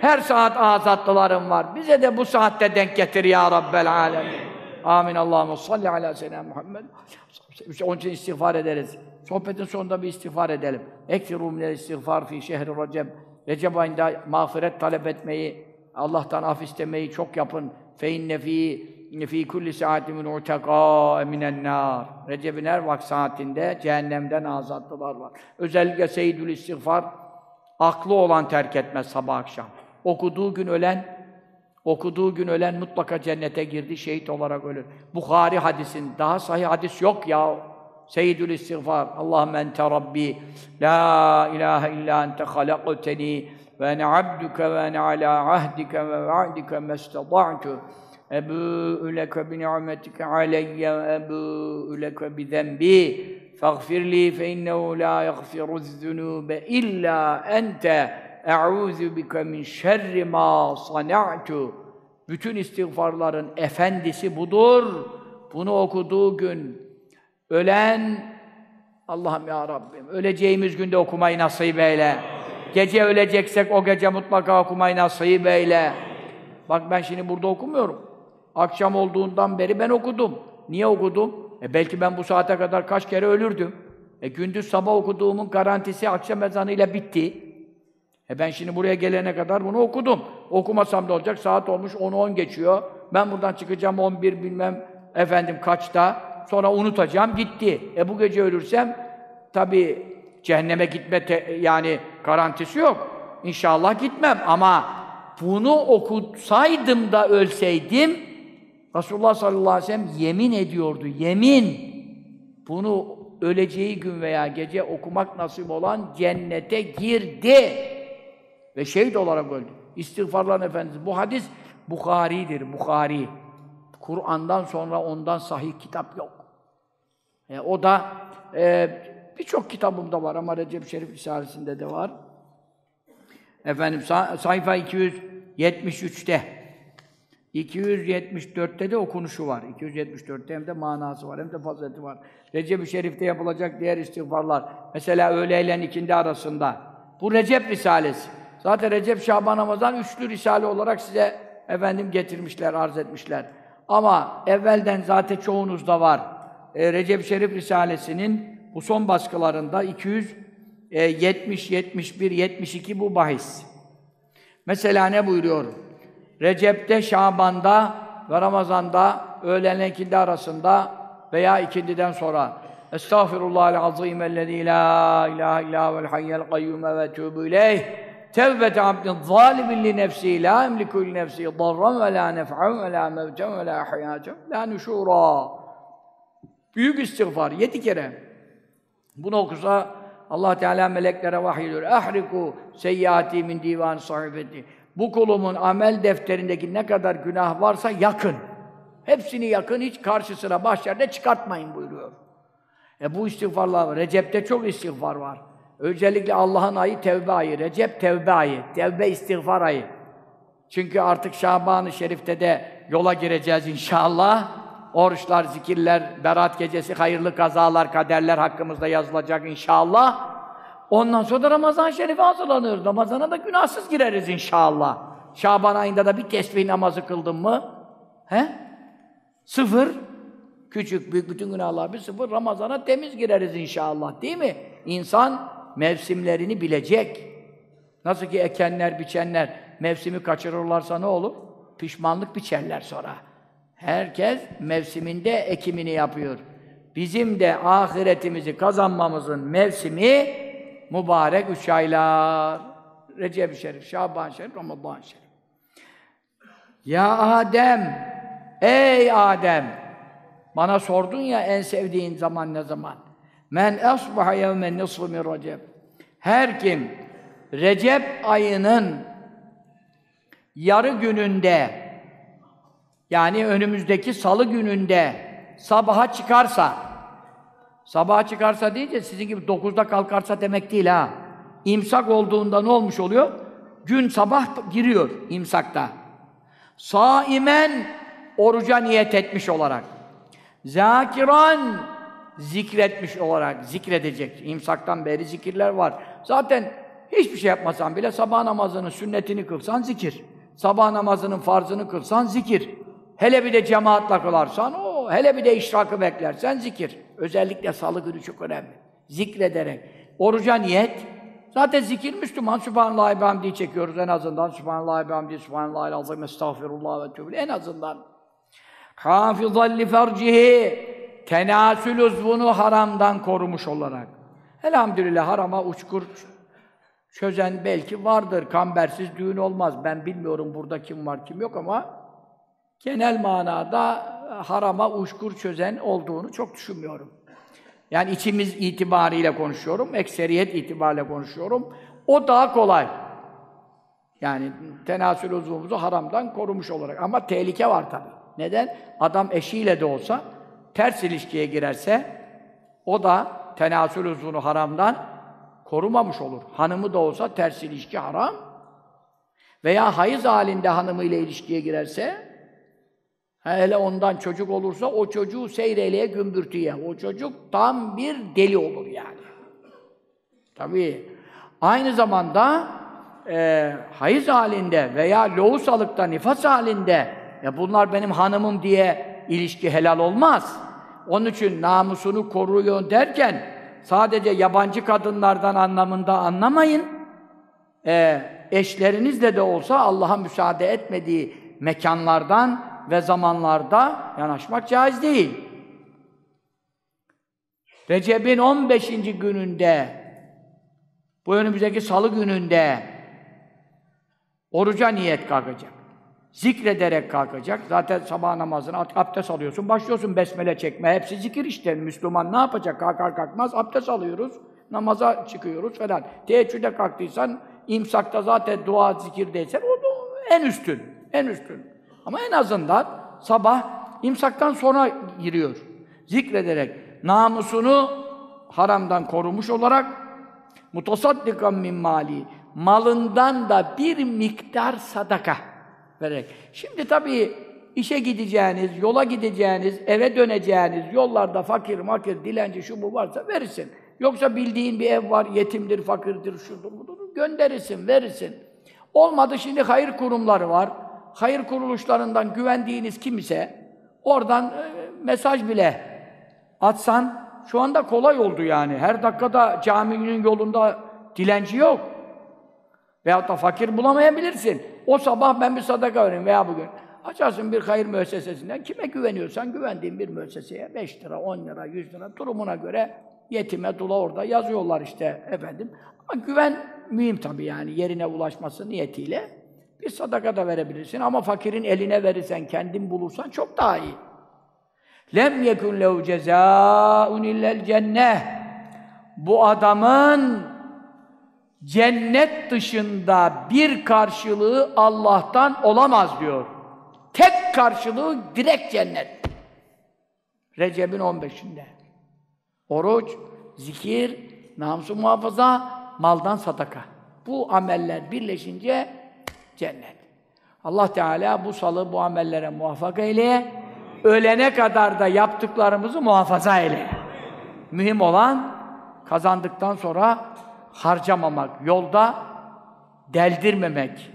S2: Her saat azatlılarım var. Bize de bu saatte denk getir ya Rabbel Alem. Amin. Allahu salli ala seyyidina Muhammed. Onun için istiğfar ederiz. Sohbetin sonunda bir istiğfar edelim. Ekfiru minel istiğfar fi şehri Recep. Recep ayında mağfiret talep etmeyi, Allah'tan af istemeyi çok yapın. Fe inne fi fi kulli saatin min utaka minen nar. Recep'in her vakit saatinde cehennemden azatlılar var. Özellikle Seyyidül İstiğfar aklı olan terk etmez sabah akşam okuduğu gün ölen okuduğu gün ölen mutlaka cennete girdi, şehit olarak ölür. Bukhari hadisin, daha sahih hadis yok ya. Seyyidül İstiğfar, Allahümme ente Rabbi, la ilahe illa ente halakteni ve ene abduke ve ene ala ahdike ve va'dike mestada'tu. Ebu leke bi ni'metike aleyye ve ebu leke bi zenbi. Fagfirli fe innehu la yagfiru zunube illa ente أعوذ بك من شر ما صنعت Bütün istiğfarların efendisi budur. Bunu okuduğu gün ölen Allah'ım ya Rabbim öleceğimiz günde okumayı nasip eyle. Gece öleceksek o gece mutlaka okumayı nasip eyle. Bak ben şimdi burada okumuyorum. Akşam olduğundan beri ben okudum. Niye okudum? E belki ben bu saate kadar kaç kere ölürdüm. E gündüz sabah okuduğumun garantisi akşam ezanıyla bitti. E ben şimdi buraya gelene kadar bunu okudum. Okumasam da olacak. Saat olmuş 10-10 geçiyor. Ben buradan çıkacağım 11 bilmem efendim kaçta. Sonra unutacağım gitti. E bu gece ölürsem tabii cehenneme gitme te- yani garantisi yok. İnşallah gitmem ama bunu okusaydım da ölseydim Resulullah sallallahu aleyhi ve sellem yemin ediyordu. Yemin. Bunu öleceği gün veya gece okumak nasip olan cennete girdi. Ve şehit olarak öldü. İstiğfarların efendisi. Bu hadis Bukhari'dir. Bukhari. Kur'an'dan sonra ondan sahih kitap yok. E, o da e, birçok kitabımda var ama Recep Şerif Risalesi'nde de var. Efendim sa- sayfa 273'te 274'te de okunuşu var. 274'te hem de manası var, hem de fazileti var. Recep-i Şerif'te yapılacak diğer istiğfarlar. Mesela öğle ile ikindi arasında. Bu Recep Risalesi. Zaten Recep, Şaban, Ramazan üçlü risale olarak size efendim getirmişler, arz etmişler. Ama evvelden zaten çoğunuzda var. E, Recep Şerif Risalesi'nin bu son baskılarında 270, 71, 72 bu bahis. Mesela ne buyuruyor? Recep'te, Şaban'da ve Ramazan'da öğlenle ikindi arasında veya ikindiden sonra Estağfirullahal azim ellezî la ilahe illa vel hayyel kayyum ve etûbü ileyh tevbete abdin zalimin li nefsi la emliku li nefsi darran ve la nef'an ve la mevcen ve la hayâcen la nuşûrâ Büyük istiğfar yedi kere. Bunu okusa Allah Teala meleklere vahyediyor. Ahriku seyyiati min divan sahibeti. Bu kulumun amel defterindeki ne kadar günah varsa yakın. Hepsini yakın, hiç karşısına başlarda çıkartmayın buyuruyor. E bu istiğfarlar var. Recep'te çok istiğfar var. Özellikle Allah'ın ayı tevbe ayı. Recep tevbe ayı. Tevbe istiğfar ayı. Çünkü artık Şaban-ı Şerif'te de yola gireceğiz inşallah. Oruçlar, zikirler, berat gecesi, hayırlı kazalar, kaderler hakkımızda yazılacak inşallah. Ondan sonra da Ramazan-ı Şerif'e hazırlanıyoruz. Ramazan'a da günahsız gireriz inşallah. Şaban ayında da bir tesbih namazı kıldın mı? He? Sıfır. Küçük, büyük bütün günahlar bir sıfır. Ramazan'a temiz gireriz inşallah. Değil mi? İnsan mevsimlerini bilecek. Nasıl ki ekenler, biçenler mevsimi kaçırırlarsa ne olur? Pişmanlık biçerler sonra. Herkes mevsiminde ekimini yapıyor. Bizim de ahiretimizi kazanmamızın mevsimi mübarek üç aylar. Recep-i Şerif, Şaban Şerif, Ramazan Şerif. Ya Adem, ey Adem, bana sordun ya en sevdiğin zaman ne zaman? Men asbaha yevmen nisfu min Recep. Her kim Recep ayının yarı gününde yani önümüzdeki salı gününde sabaha çıkarsa sabaha çıkarsa deyince sizin gibi dokuzda kalkarsa demek değil ha. İmsak olduğunda ne olmuş oluyor? Gün sabah giriyor imsakta. Saimen oruca niyet etmiş olarak. Zakiran zikretmiş olarak zikredecek. İmsaktan beri zikirler var. Zaten hiçbir şey yapmasan bile sabah namazının sünnetini kılsan zikir. Sabah namazının farzını kılsan zikir. Hele bir de cemaatla kılarsan o, hele bir de işrakı beklersen zikir. Özellikle salı günü çok önemli. Zikrederek. Oruca niyet. Zaten zikir Müslüman. Sübhanallah ve hamdi çekiyoruz en azından. Sübhanallah ve hamdi, Sübhanallah azim, estağfirullah ve tübül. En azından. Hafizal li fercihi tenasül uzvunu haramdan korumuş olarak. Elhamdülillah harama uçkur çözen belki vardır. Kambersiz düğün olmaz. Ben bilmiyorum burada kim var kim yok ama genel manada harama uçkur çözen olduğunu çok düşünmüyorum. Yani içimiz itibariyle konuşuyorum, ekseriyet itibariyle konuşuyorum. O daha kolay. Yani tenasül uzvumuzu haramdan korumuş olarak. Ama tehlike var tabii. Neden? Adam eşiyle de olsa ters ilişkiye girerse o da tenasül uzvunu haramdan korumamış olur. Hanımı da olsa ters ilişki haram. Veya hayız halinde hanımıyla ilişkiye girerse hele ondan çocuk olursa o çocuğu seyreyleye gümbürtüye. O çocuk tam bir deli olur yani. Tabii. Aynı zamanda e, hayız halinde veya lohusalıkta, nifas halinde ya bunlar benim hanımım diye ilişki helal olmaz. Onun için namusunu koruyor derken sadece yabancı kadınlardan anlamında anlamayın. Ee, eşlerinizle de olsa Allah'a müsaade etmediği mekanlardan ve zamanlarda yanaşmak caiz değil. Recep'in 15. gününde bu önümüzdeki salı gününde oruca niyet kalkacak. Zikrederek kalkacak. Zaten sabah namazına abdest alıyorsun, başlıyorsun besmele çekme. Hepsi zikir işte. Müslüman ne yapacak? Kalkar kalkmaz abdest alıyoruz. Namaza çıkıyoruz falan. Teheccüde kalktıysan, imsakta zaten dua zikirdeysen o da en üstün. En üstün. Ama en azından sabah imsaktan sonra giriyor. Zikrederek namusunu haramdan korumuş olarak mutasaddikan min mali malından da bir miktar sadaka vererek. Şimdi tabii işe gideceğiniz, yola gideceğiniz, eve döneceğiniz yollarda fakir, makir, dilenci şu bu varsa verirsin. Yoksa bildiğin bir ev var, yetimdir, fakirdir, şudur budur, gönderirsin, verirsin. Olmadı şimdi hayır kurumları var. Hayır kuruluşlarından güvendiğiniz kim ise oradan e, mesaj bile atsan şu anda kolay oldu yani. Her dakikada caminin yolunda dilenci yok. Veyahut da fakir bulamayabilirsin. O sabah ben bir sadaka vereyim veya bugün. Açarsın bir hayır müessesesinden. Kime güveniyorsan güvendiğin bir müesseseye 5 lira, 10 lira, 100 lira durumuna göre yetime, dula orada yazıyorlar işte efendim. Ama güven mühim tabii yani yerine ulaşması niyetiyle. Bir sadaka da verebilirsin ama fakirin eline verirsen, kendin bulursan çok daha iyi. Lem yekun lehu cezaun illel cenneh. Bu adamın cennet dışında bir karşılığı Allah'tan olamaz diyor. Tek karşılığı direkt cennet. Recep'in 15'inde. Oruç, zikir, namusu muhafaza, maldan sadaka. Bu ameller birleşince cennet. Allah Teala bu salı bu amellere muvaffak eyleye, ölene kadar da yaptıklarımızı muhafaza eyleye. Mühim olan kazandıktan sonra harcamamak, yolda deldirmemek.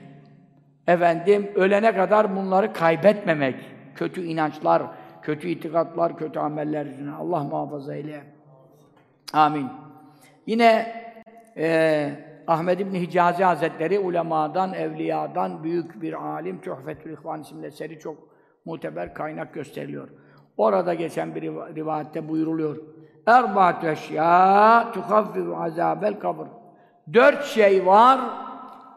S2: Efendim ölene kadar bunları kaybetmemek. Kötü inançlar, kötü itikatlar, kötü ameller yüzünden. Allah muhafaza eyle. Amin. Yine e, Ahmed İbni Hicazi Hazretleri ulemadan, evliyadan büyük bir alim, Tuhfetül İhvan isimli eseri çok muteber kaynak gösteriliyor. Orada geçen bir rivayette buyuruluyor. Erbaatü eşya tuhaffifu azabel kabr. Dört şey var,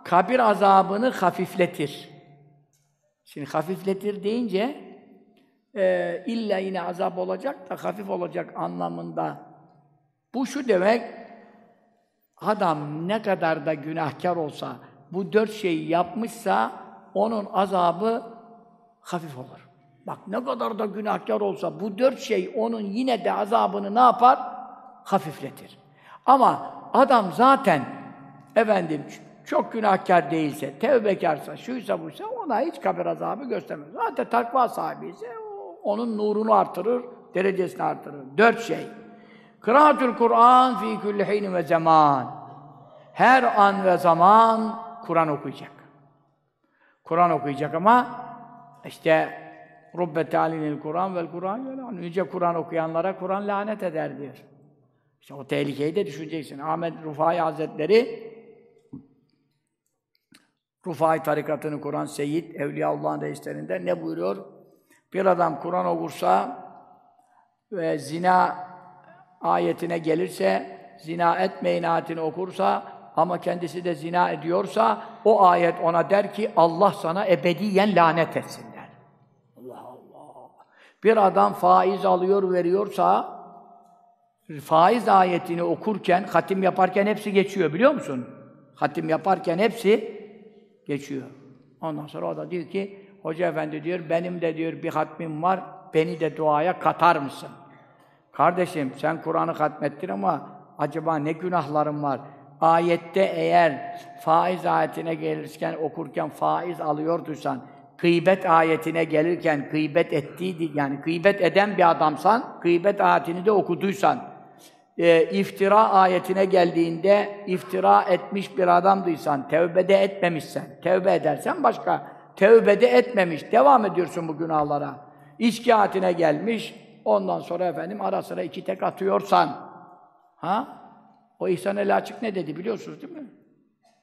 S2: kabir azabını hafifletir. Şimdi hafifletir deyince e, illa yine azap olacak da hafif olacak anlamında. Bu şu demek, adam ne kadar da günahkar olsa, bu dört şeyi yapmışsa, onun azabı hafif olur. Bak ne kadar da günahkar olsa, bu dört şey onun yine de azabını ne yapar? Hafifletir. Ama adam zaten, efendim, çok günahkar değilse, tevbekarsa, şuysa buysa ona hiç kabir azabı göstermez. Zaten takva sahibi ise onun nurunu artırır, derecesini artırır. Dört şey. Kıraatül Kur'an fi kulli hin ve zaman. Her an ve zaman Kur'an okuyacak. Kur'an okuyacak ama işte Rubbe talinil Kur'an vel Kur'an yelan. Yüce Kur'an okuyanlara Kur'an lanet eder diyor. İşte o tehlikeyi de düşüneceksin. Ahmet Rufai Hazretleri Rufai tarikatını kuran Seyyid, Evliyaullah'ın reislerinde ne buyuruyor? Bir adam Kur'an okursa ve zina ayetine gelirse, zina etmeyin ayetini okursa ama kendisi de zina ediyorsa, o ayet ona der ki, Allah sana ebediyen lanet etsin! Bir adam faiz alıyor, veriyorsa, faiz ayetini okurken, hatim yaparken hepsi geçiyor biliyor musun? Hatim yaparken hepsi geçiyor. Ondan sonra o da diyor ki, Hoca efendi diyor, benim de diyor bir hatmim var, beni de duaya katar mısın? Kardeşim sen Kur'an'ı hatmettin ama acaba ne günahlarım var? Ayette eğer faiz ayetine gelirken, okurken faiz alıyorduysan, gıybet ayetine gelirken gıybet ettiydi, yani gıybet eden bir adamsan, gıybet ayetini de okuduysan, e, iftira ayetine geldiğinde iftira etmiş bir adamdıysan, tevbede etmemişsen, tevbe edersen başka, tevbede etmemiş, devam ediyorsun bu günahlara. İçki ayetine gelmiş, ondan sonra efendim ara sıra iki tek atıyorsan, ha? O İhsan el Açık ne dedi biliyorsunuz değil mi?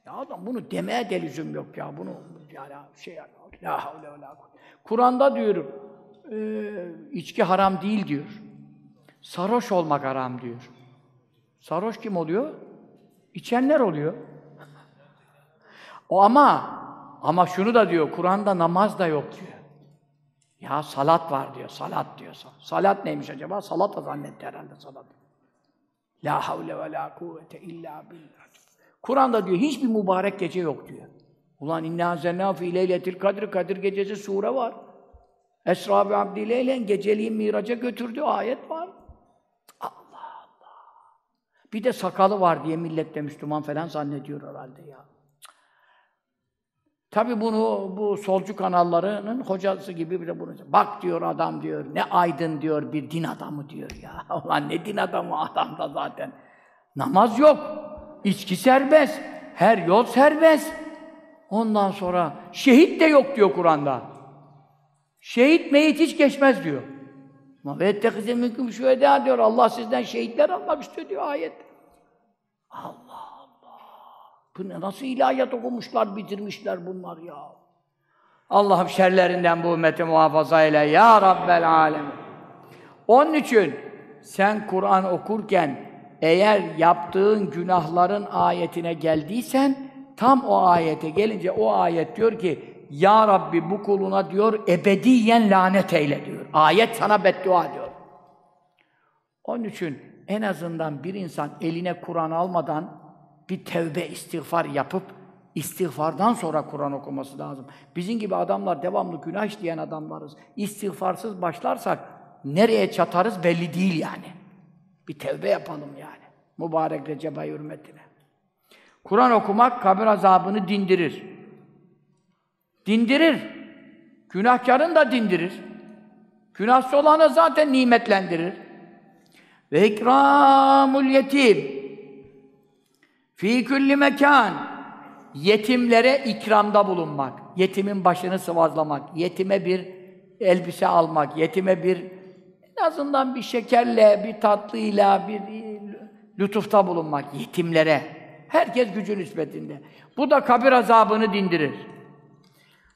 S2: Ya adam bunu demeye de lüzum yok ya, bunu yani şey la havle ve la Kur'an'da diyor, e, içki haram değil diyor. Sarhoş olmak haram diyor. Sarhoş kim oluyor? İçenler oluyor. o ama ama şunu da diyor, Kur'an'da namaz da yok diyor. Ya salat var diyor, salat diyor. Salat neymiş acaba? Salat da zannetti herhalde salat. La havle ve la kuvvete illa billah. Kur'an'da diyor hiçbir mübarek gece yok diyor. Ulan inna zenna fi leyletil kadir kadir gecesi sure var. Esra ve abdileylen geceliğin miraca götürdüğü ayet var. Bir de sakalı var diye millet de Müslüman falan zannediyor herhalde ya. Tabi bunu bu solcu kanallarının hocası gibi bir de bunu bak diyor adam diyor ne aydın diyor bir din adamı diyor ya. Ulan ne din adamı adam da zaten. Namaz yok. içki serbest. Her yol serbest. Ondan sonra şehit de yok diyor Kur'an'da. Şehit meyit hiç geçmez diyor. Ve ettekize mümkün şühedâ diyor. Allah sizden şehitler almak istiyor diyor ayet. Allah Allah. Bu ne, nasıl ilahiyat okumuşlar, bitirmişler bunlar ya. Allah'ım şerlerinden bu ümmeti muhafaza eyle ya Rabbel alem. Onun için sen Kur'an okurken eğer yaptığın günahların ayetine geldiysen tam o ayete gelince o ayet diyor ki ya Rabbi bu kuluna diyor ebediyen lanet eyle diyor. Ayet sana beddua diyor. Onun için en azından bir insan eline Kur'an almadan bir tevbe istiğfar yapıp İstiğfardan sonra Kur'an okuması lazım. Bizim gibi adamlar devamlı günah işleyen adamlarız. İstiğfarsız başlarsak nereye çatarız belli değil yani. Bir tevbe yapalım yani. Mübarek Recep ayı hürmetine. Kur'an okumak kabir azabını dindirir. Dindirir. Günahkarın da dindirir. Günahsız olanı zaten nimetlendirir. Ve ikramul yetim. Fi kulli mekan. Yetimlere ikramda bulunmak. Yetimin başını sıvazlamak. Yetime bir elbise almak. Yetime bir en azından bir şekerle, bir tatlıyla, bir lütufta bulunmak. Yetimlere. Herkes gücü nispetinde. Bu da kabir azabını dindirir.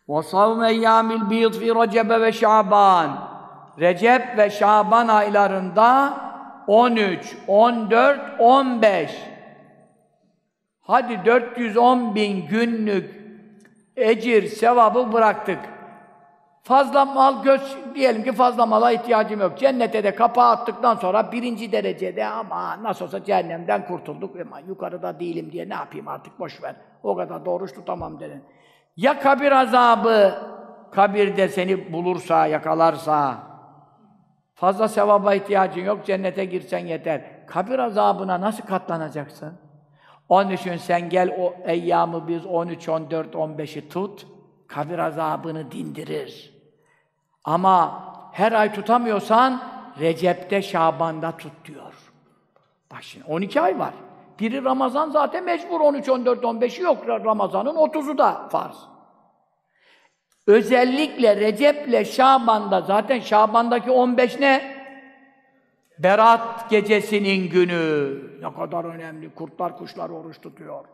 S2: وَصَوْمَ اَيَّامِ الْبِيضِ فِي رَجَبَ ve Şaban. Recep ve Şaban aylarında 13, 14, 15 Hadi 410 bin günlük ecir, sevabı bıraktık. Fazla mal göç, diyelim ki fazla mala ihtiyacım yok. Cennete de kapağı attıktan sonra birinci derecede ama nasıl olsa cehennemden kurtulduk ama yukarıda değilim diye ne yapayım artık boş ver. O kadar doğru tutamam dedin. Ya kabir azabı kabirde seni bulursa, yakalarsa fazla sevaba ihtiyacın yok, cennete girsen yeter. Kabir azabına nasıl katlanacaksın? Onun için sen gel o eyyamı biz 13, 14, 15'i tut, kabir azabını dindirir. Ama her ay tutamıyorsan Recep'te, Şaban'da tut diyor. Bak şimdi 12 ay var. Biri Ramazan zaten mecbur 13, 14, 15'i yok. Ramazan'ın 30'u da farz. Özellikle Recep'le Şaban'da zaten Şaban'daki 15 ne? Berat gecesinin günü. Ne kadar önemli. Kurtlar kuşlar oruç tutuyor.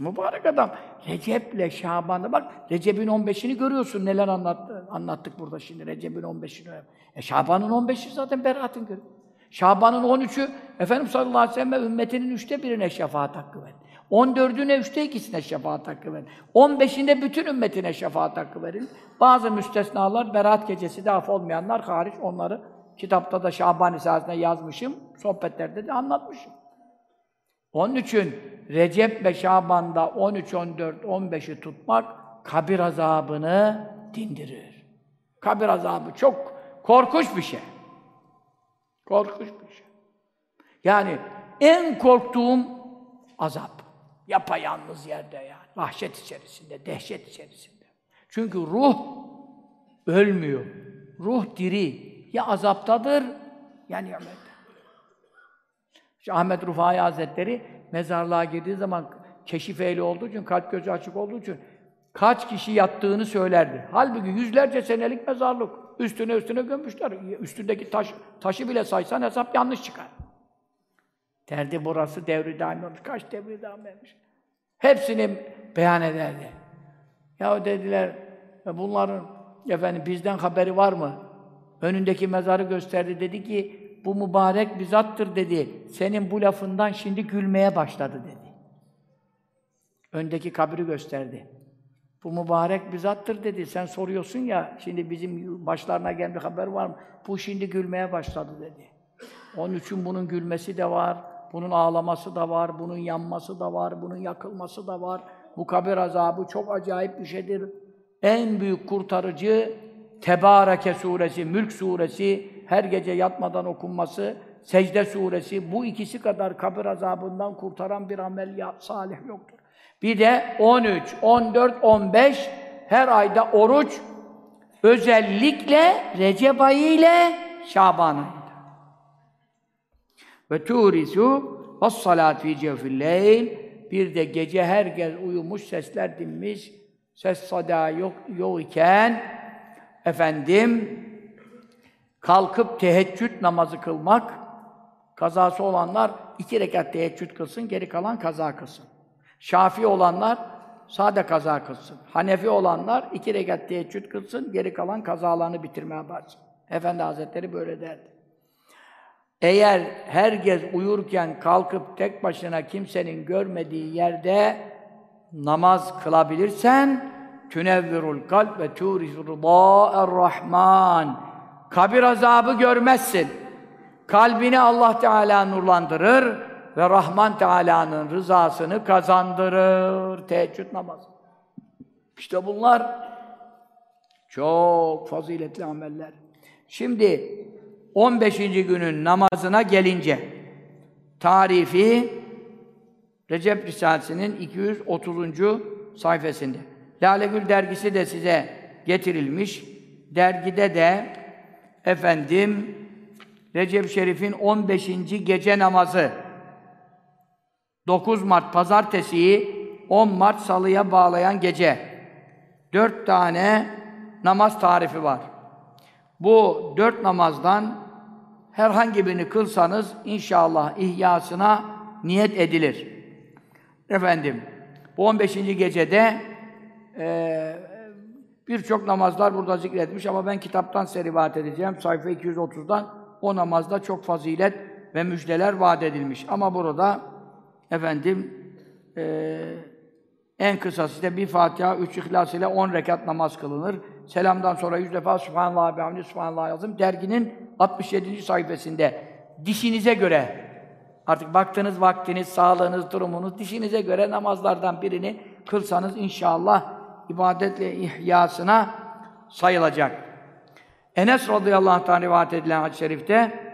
S2: Mübarek adam. Recep'le Şaban'da bak Recep'in 15'ini görüyorsun. Neler anlattı, anlattık burada şimdi Recep'in 15'ini. E Şaban'ın 15'i zaten Berat'ın günü. Şaban'ın 13'ü Efendimiz sallallahu aleyhi ve sellem ümmetinin üçte birine şefaat hakkı verdi. 14'üne üçte ikisine şefaat hakkı verin. 15'inde bütün ümmetine şefaat hakkı verin. Bazı müstesnalar, Berat gecesi de af olmayanlar hariç onları kitapta da Şaban Risalesi'nde yazmışım, sohbetlerde de anlatmışım. Onun için Recep ve Şaban'da 13, 14, 15'i tutmak kabir azabını dindirir. Kabir azabı çok korkunç bir şey. Korkunç bir şey. Yani en korktuğum azap. Yapayalnız yerde yani. Vahşet içerisinde, dehşet içerisinde. Çünkü ruh ölmüyor. Ruh diri. Ya azaptadır ya nimette. İşte Ahmet Rufai Hazretleri mezarlığa girdiği zaman keşif ehli olduğu için, kalp gözü açık olduğu için kaç kişi yattığını söylerdi. Halbuki yüzlerce senelik mezarlık. Üstüne üstüne gömmüşler. Üstündeki taş, taşı bile saysan hesap yanlış çıkar. Derdi burası devri daim olmuş. Kaç devri daim olmuş. Hepsini beyan ederdi. Ya dediler, bunların efendim bizden haberi var mı? Önündeki mezarı gösterdi. Dedi ki, bu mübarek bir zattır dedi. Senin bu lafından şimdi gülmeye başladı dedi. Öndeki kabri gösterdi. Bu mübarek bir zattır dedi. Sen soruyorsun ya, şimdi bizim başlarına gelen bir haber var mı? Bu şimdi gülmeye başladı dedi. Onun için bunun gülmesi de var, bunun ağlaması da var, bunun yanması da var, bunun yakılması da var. Bu kabir azabı çok acayip bir şeydir. En büyük kurtarıcı Tebareke suresi, Mülk suresi, her gece yatmadan okunması, Secde suresi, bu ikisi kadar kabir azabından kurtaran bir amel ya, salih yoktur. Bir de 13, 14, 15 her ayda oruç, özellikle Recep ayı ile Şaban ayında. Ve turisu ve salat fi cevfil leyl bir de gece herkes uyumuş, sesler dinmiş, ses sada yok, yok iken efendim kalkıp teheccüd namazı kılmak, kazası olanlar iki rekat teheccüd kılsın, geri kalan kaza kılsın. Şafi olanlar sade kaza kılsın. Hanefi olanlar iki rekat teheccüd kılsın, geri kalan kazalarını bitirmeye başlasın. Efendi Hazretleri böyle derdi. Eğer herkes uyurken kalkıp tek başına kimsenin görmediği yerde namaz kılabilirsen tünevvirul kalp ve turizur rahman kabir azabı görmezsin. Kalbini Allah Teala nurlandırır ve Rahman Teala'nın rızasını kazandırır. Teheccüd namazı. İşte bunlar çok faziletli ameller. Şimdi 15. günün namazına gelince tarifi Recep Risalesi'nin 230. sayfasında. Lale Gül dergisi de size getirilmiş. Dergide de efendim Recep Şerif'in 15. gece namazı 9 Mart pazartesiyi 10 Mart salıya bağlayan gece. Dört tane namaz tarifi var. Bu dört namazdan herhangi birini kılsanız inşallah ihyasına niyet edilir. Efendim, bu 15. gecede e, birçok namazlar burada zikretmiş ama ben kitaptan size rivayet edeceğim. Sayfa 230'dan o namazda çok fazilet ve müjdeler vaat edilmiş. Ama burada efendim e, en kısası işte bir Fatiha, üç İhlas ile on rekat namaz kılınır. Selamdan sonra yüz defa Subhanallah ve hamdi Subhanallah yazım. Derginin 67. sayfasında dişinize göre artık baktığınız vaktiniz, sağlığınız, durumunuz dişinize göre namazlardan birini kılsanız inşallah ibadetle ihyasına sayılacak. Enes radıyallahu anh rivayet edilen hadis-i şerifte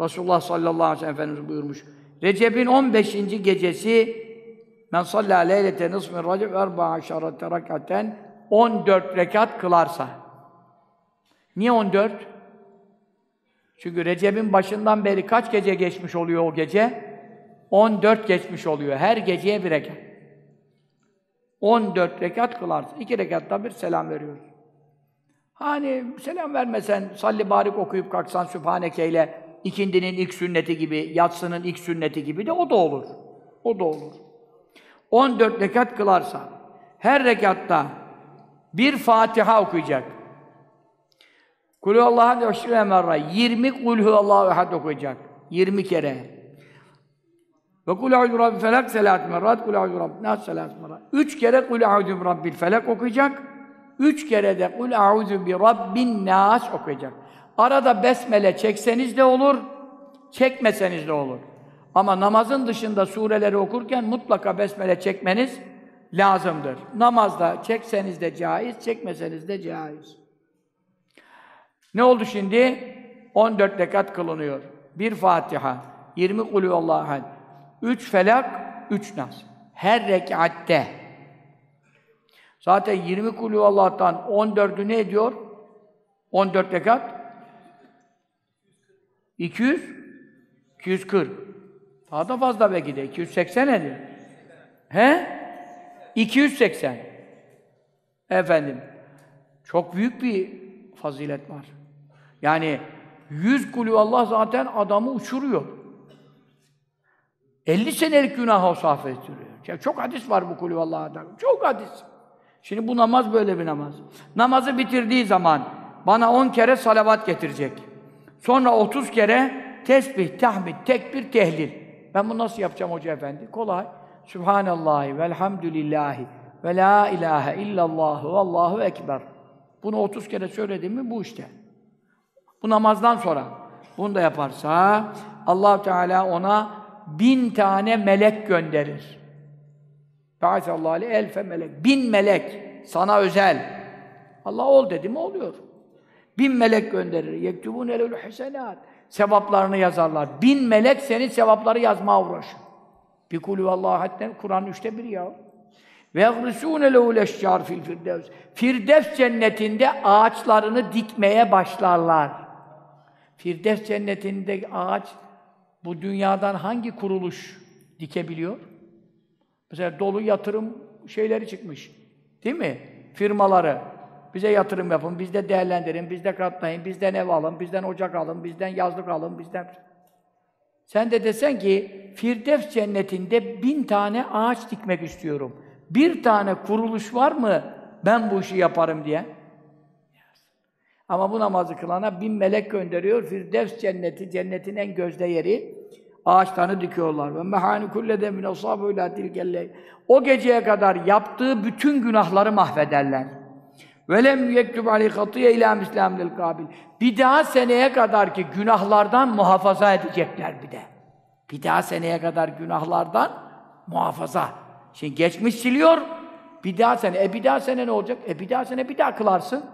S2: Resulullah sallallahu aleyhi ve sellem Efendimiz buyurmuş. Recep'in 15. gecesi Men sallâ leylete nismin recep erba'a aşarete rekaten 14 rekat kılarsa. Niye 14? Çünkü Recep'in başından beri kaç gece geçmiş oluyor o gece? 14 geçmiş oluyor. Her geceye bir rekat. 14 rekat kılarsın. İki rekatta bir selam veriyoruz. Hani selam vermesen, salli barik okuyup kalksan Sübhaneke ile ikindinin ilk sünneti gibi, yatsının ilk sünneti gibi de o da olur. O da olur. 14 rekat kılarsa, her rekatta bir Fatiha okuyacak. Kulü Allah'a ve merra 20 kulhu Allahu ehad okuyacak. 20 kere. Ve kul a'udhu rabbil felak selat merrat, kul a'udhu rabbin nas selat merrat. 3 kere kul a'udhu rabbil felak okuyacak. 3 kere de kul a'udhu bi rabbin nas okuyacak. Arada besmele çekseniz de olur, çekmeseniz de olur. Ama namazın dışında sureleri okurken mutlaka besmele çekmeniz lazımdır. Namazda çekseniz de caiz, çekmeseniz de caiz. Ne oldu şimdi? 14 rekat kılınıyor. Bir Fatiha, 20 kulü Allah'ın, 3 felak, 3 nas. Her rekatte. Zaten 20 kulü Allah'tan 14'ü ne ediyor? 14 rekat. 200, 240. Daha da fazla belki de. 280 ediyor. He? 280. Efendim. Çok büyük bir fazilet var. Yani 100 kulü Allah zaten adamı uçuruyor. 50 senelik günah o ettiriyor. Yani çok hadis var bu kulü Allah'tan. Çok hadis. Şimdi bu namaz böyle bir namaz. Namazı bitirdiği zaman bana 10 kere salavat getirecek. Sonra 30 kere tesbih, tahmid, tekbir, tehlil. Ben bunu nasıl yapacağım hoca efendi? Kolay. Subhanallahi velhamdülillahi ve la ilahe illallah ve allahu ekber. Bunu 30 kere söyledim mi bu işte. Bu namazdan sonra bunu da yaparsa allah Teala ona bin tane melek gönderir. Ba'asallahu aleyhi elfe melek. Bin melek. Sana özel. Allah ol dedi mi oluyor. Bin melek gönderir. Yektubun elul hasenat. Sevaplarını yazarlar. Bin melek senin sevapları yazmaya uğraşır. Bir kulü Allah hatten Kur'an üçte bir ya. Ve yagrisûne lehul eşcar fil firdevs. Firdevs cennetinde ağaçlarını dikmeye başlarlar. Firdevs cennetinde ağaç bu dünyadan hangi kuruluş dikebiliyor? Mesela dolu yatırım şeyleri çıkmış. Değil mi? Firmaları. Bize yatırım yapın, bizde değerlendirin, bizde katlayın, bizden ev alın, bizden ocak alın, bizden yazlık alın, bizden... Sen de desen ki, Firdevs cennetinde bin tane ağaç dikmek istiyorum. Bir tane kuruluş var mı, ben bu işi yaparım diye? Ama bu namazı kılana bin melek gönderiyor. Firdevs cenneti, cennetin en gözde yeri. Ağaçlarını dikiyorlar. Ve mehani kullede min ashabü O geceye kadar yaptığı bütün günahları mahvederler. Ve lem yektub aleyh hatiye ila mislamil kabil. Bir daha seneye kadar ki günahlardan muhafaza edecekler bir de. Bir daha seneye kadar günahlardan muhafaza. Şimdi geçmiş siliyor, bir daha sene. E bir daha sene ne olacak? E bir daha sene bir daha kılarsın.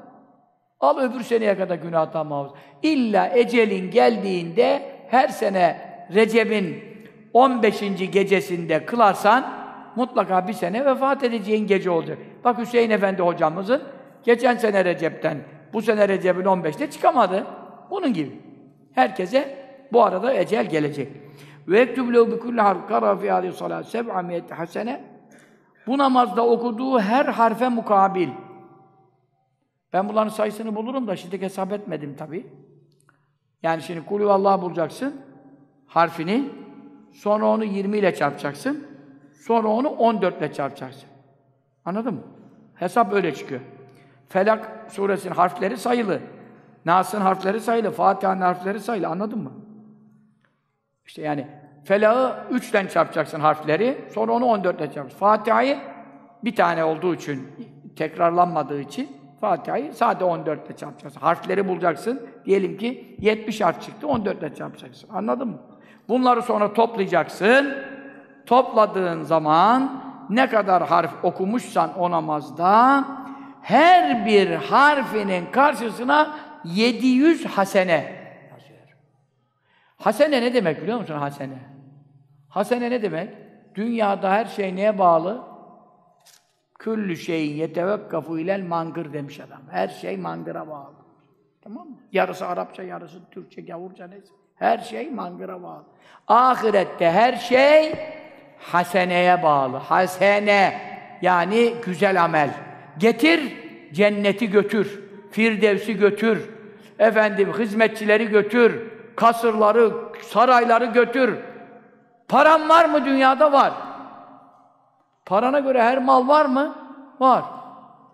S2: Al öbür seneye kadar günahtan muhafaza. İlla ecelin geldiğinde her sene Recep'in 15. gecesinde kılarsan mutlaka bir sene vefat edeceğin gece olacak. Bak Hüseyin Efendi hocamızın geçen sene Recep'ten bu sene Recep'in 15'te çıkamadı. Bunun gibi. Herkese bu arada ecel gelecek. Ve ektub lehu bi kulli harf kara fi hadhihi salat seb'a hasene. Bu namazda okuduğu her harfe mukabil. Ben bunların sayısını bulurum da şimdi hesap etmedim tabi. Yani şimdi kulü Allah bulacaksın harfini. Sonra onu 20 ile çarpacaksın. Sonra onu 14 ile çarpacaksın. Anladın mı? Hesap öyle çıkıyor. Felak suresinin harfleri sayılı. Nas'ın harfleri sayılı. Fatiha'nın harfleri sayılı. Anladın mı? İşte yani Felak'ı 3'ten çarpacaksın harfleri. Sonra onu 14 ile çarpacaksın. Fatiha'yı bir tane olduğu için, tekrarlanmadığı için Fatiha'yı sadece 14 ile çarpacaksın. Harfleri bulacaksın. Diyelim ki 70 harf çıktı, 14 ile çarpacaksın. Anladın mı? Bunları sonra toplayacaksın. Topladığın zaman ne kadar harf okumuşsan o namazda her bir harfinin karşısına 700 hasene. Hasene ne demek biliyor musun hasene? Hasene ne demek? Dünyada her şey neye bağlı? Küllü şeyin yetevekkafu ilel mangır demiş adam. Her şey mangıra bağlı. Tamam mı? Yarısı Arapça, yarısı Türkçe, gavurca neyse. Her şey mangıra bağlı. Ahirette her şey haseneye bağlı. Hasene yani güzel amel. Getir, cenneti götür. Firdevsi götür. Efendim hizmetçileri götür. Kasırları, sarayları götür. Paran var mı dünyada? Var. Parana göre her mal var mı? Var.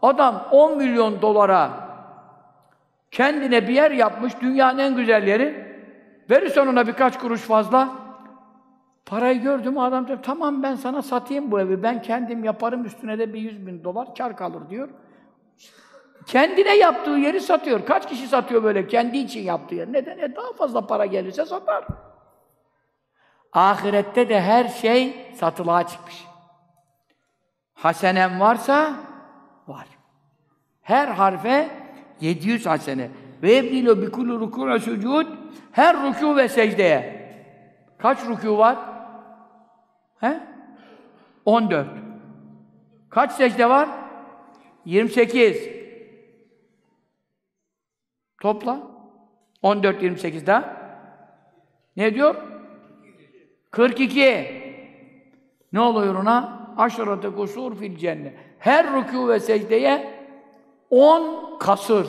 S2: Adam 10 milyon dolara kendine bir yer yapmış, dünyanın en güzel yeri. Verirsen ona birkaç kuruş fazla. Parayı gördüm adam diyor, tamam ben sana satayım bu evi, ben kendim yaparım üstüne de bir yüz bin dolar kar kalır diyor. Kendine yaptığı yeri satıyor. Kaç kişi satıyor böyle kendi için yaptığı yer? Neden? E daha fazla para gelirse satar. Ahirette de her şey satılığa çıkmış. Hasenem varsa var. Her harfe 700 hasene. Ve ebdilo bi kullu rukû sucud her rükû ve secdeye. Kaç rükû var? He? 14. Kaç secde var? 28. Topla. 14 28 daha. Ne diyor? 42. Ne oluyor ona? Aşırate kusur fil cennet. Her rükû ve secdeye 10 kasır.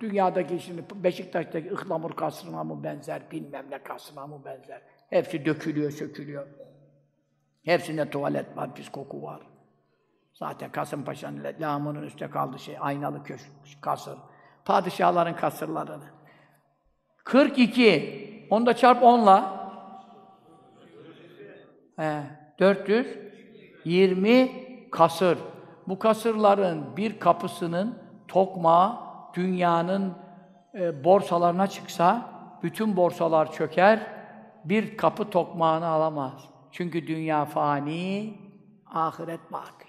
S2: Dünyadaki şimdi Beşiktaş'taki ıhlamur kasrına mı benzer, bilmem ne kasrına mı benzer. Hepsi dökülüyor, sökülüyor. Hepsinde tuvalet var, pis koku var. Zaten Kasımpaşa'nın lağımının üstte kaldı şey, aynalı köşk, kasır. Padişahların kasırlarını. 42. Onu da çarp 10'la. He, 420 kasır. Bu kasırların bir kapısının tokmağı dünyanın e, borsalarına çıksa bütün borsalar çöker, bir kapı tokmağını alamaz. Çünkü dünya fani, ahiret baki.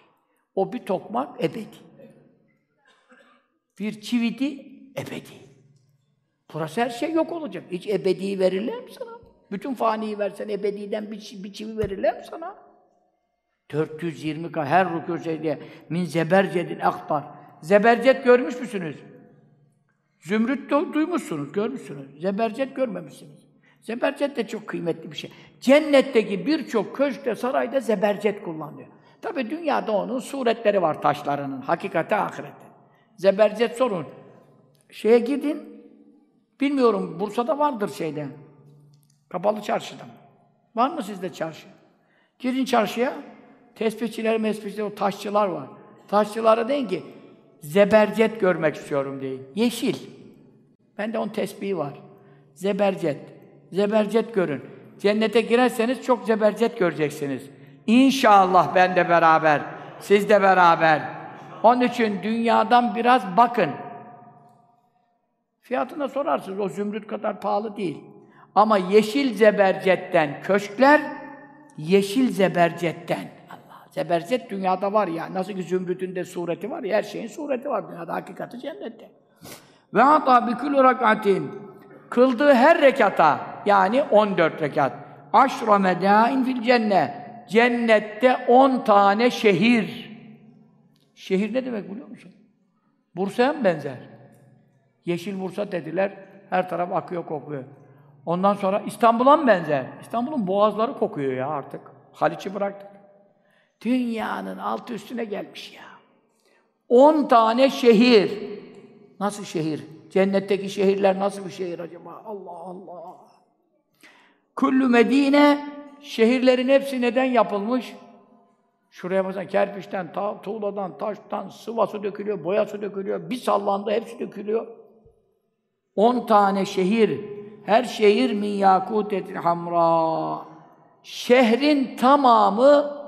S2: O bir tokmak ebedi. Bir çividi ebedi. Burası her şey yok olacak. Hiç ebedi verirler mi sana? Bütün faniyi versen ebediden bir, bir çivi verirler mi sana? 420 ka her rükû secdeye min zebercedin akbar. Zebercet görmüş müsünüz? Zümrüt de duymuşsunuz, görmüşsünüz. Zebercet görmemişsiniz. Zebercet de çok kıymetli bir şey. Cennetteki birçok köşkte, sarayda zebercet kullanılıyor. Tabi dünyada onun suretleri var taşlarının, hakikate ahirette. Zebercet sorun. Şeye gidin, bilmiyorum Bursa'da vardır şeyde. Kapalı çarşıda. Var mı sizde çarşı? Girin çarşıya, tespihçiler, mespihçiler, o taşçılar var. Taşçılara deyin ki, zebercet görmek istiyorum deyin. Yeşil. Bende onun tesbihi var. Zebercet. Zebercet görün. Cennete girerseniz çok zebercet göreceksiniz. İnşallah ben de beraber, siz de beraber. Onun için dünyadan biraz bakın. Fiyatına sorarsınız, o zümrüt kadar pahalı değil. Ama yeşil zebercetten köşkler, yeşil zebercetten. Zebercet dünyada var ya, nasıl ki zümrütün de sureti var ya, her şeyin sureti var dünyada, hakikati cennette. Ve ata bikülü rakatin, kıldığı her rekata, yani 14 rekat, aşra medâin fil cennet, cennette 10 tane şehir. Şehir ne demek biliyor musun? Bursa'ya mı benzer? Yeşil Bursa dediler, her taraf akıyor kokuyor. Ondan sonra İstanbul'a mı benzer? İstanbul'un boğazları kokuyor ya artık. Haliç'i bıraktık. Dünyanın altı üstüne gelmiş ya. 10 tane şehir. Nasıl şehir? Cennetteki şehirler nasıl bir şehir acaba? Allah Allah. Kullu Medine şehirlerin hepsi neden yapılmış? Şuraya mesela kerpiçten, ta, tuğladan, taştan, sıvası dökülüyor, boyası dökülüyor. Bir sallandı hepsi dökülüyor. 10 tane şehir. Her şehir min yakutetin hamra. Şehrin tamamı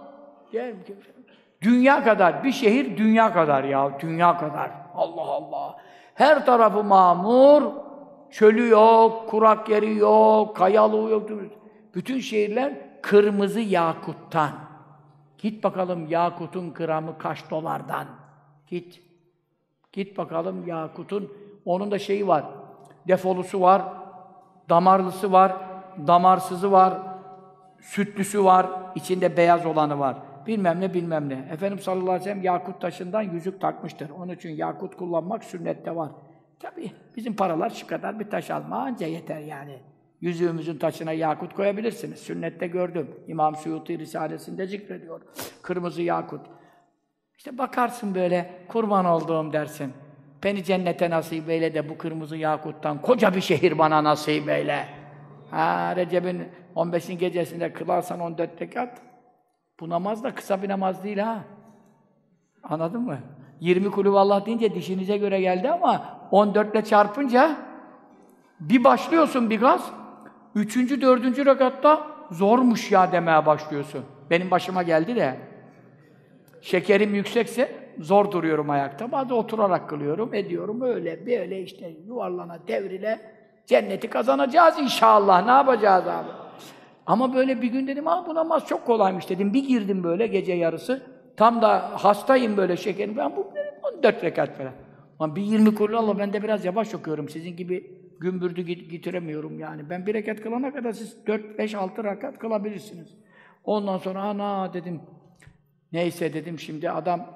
S2: dünya kadar. Bir şehir dünya kadar ya. Dünya kadar. Allah Allah. Her tarafı mamur. Çölü yok, kurak yeri yok, kayalığı yok. Bütün şehirler kırmızı yakuttan. Git bakalım yakutun gramı kaç dolardan. Git. Git bakalım yakutun. Onun da şeyi var. Defolusu var, damarlısı var, damarsızı var, sütlüsü var, içinde beyaz olanı var. Bilmem ne bilmem ne. Efendimiz sallallahu aleyhi ve sellem yakut taşından yüzük takmıştır. Onun için yakut kullanmak sünnette var. Tabii bizim paralar şu kadar bir taş alma anca yeter yani. Yüzüğümüzün taşına yakut koyabilirsiniz. Sünnette gördüm. İmam Suyuti Risalesinde zikrediyor. Kırmızı yakut. İşte bakarsın böyle, kurban olduğum dersin. Beni cennete nasip eyle de bu kırmızı yakuttan koca bir şehir bana nasip eyle. Ha, Recep'in 15. gecesinde kılarsan 14 rekat, bu namaz da kısa bir namaz değil ha. Anladın mı? 20 kulüvallah deyince dişinize göre geldi ama 14 ile çarpınca bir başlıyorsun bir gaz, üçüncü, dördüncü rekatta zormuş ya demeye başlıyorsun. Benim başıma geldi de. Şekerim yüksekse zor duruyorum ayakta. Bazı oturarak kılıyorum, ediyorum. Öyle, böyle işte yuvarlana, devrile cenneti kazanacağız inşallah. Ne yapacağız abi? Ama böyle bir gün dedim, ah bu namaz çok kolaymış dedim. Bir girdim böyle gece yarısı. Tam da hastayım böyle şekerim. Ben bu 14 rekat falan. Ama bir 20 kullu Allah ben de biraz yavaş okuyorum. Sizin gibi gümbürdü getiremiyorum yani. Ben bir rekat kılana kadar siz 4, 5, 6 rekat kılabilirsiniz. Ondan sonra ana dedim. Neyse dedim şimdi adam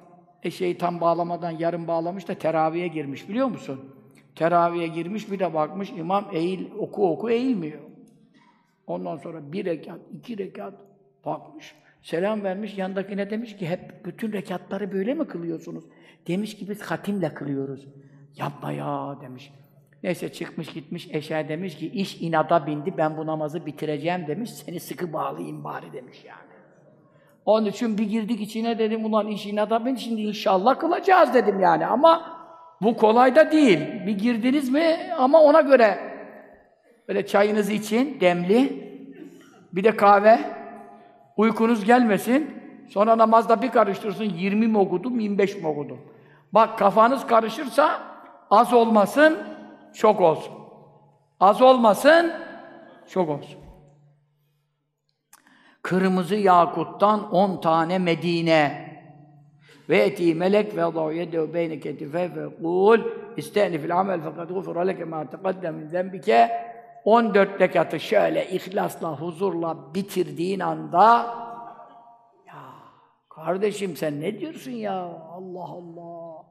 S2: eşeği tam bağlamadan yarım bağlamış da teraviye girmiş biliyor musun? Teraviye girmiş bir de bakmış imam eğil, oku oku eğilmiyor. Ondan sonra bir rekat, iki rekat bakmış. Selam vermiş, yandakine demiş ki hep bütün rekatları böyle mi kılıyorsunuz? Demiş ki biz hatimle kılıyoruz. Yapma ya demiş. Neyse çıkmış gitmiş eşeğe demiş ki iş inada bindi ben bu namazı bitireceğim demiş. Seni sıkı bağlayayım bari demiş yani. Onun için bir girdik içine dedim ulan iş inada bindi şimdi inşallah kılacağız dedim yani ama bu kolay da değil. Bir girdiniz mi ama ona göre böyle çayınızı için demli bir de kahve uykunuz gelmesin. Sonra namazda bir karıştırsın 20 mi okudum 25 mi okudum. Bak kafanız karışırsa az olmasın çok olsun. Az olmasın, çok olsun. Kırmızı yakuttan on tane Medine. Ve eti melek ve Allahu yedehu beyne ketife ve kul istenifil amel fakat gufura leke ma teqaddem min zembike 14 rekatı şöyle ihlasla, huzurla bitirdiğin anda ya kardeşim sen ne diyorsun ya? Allah Allah.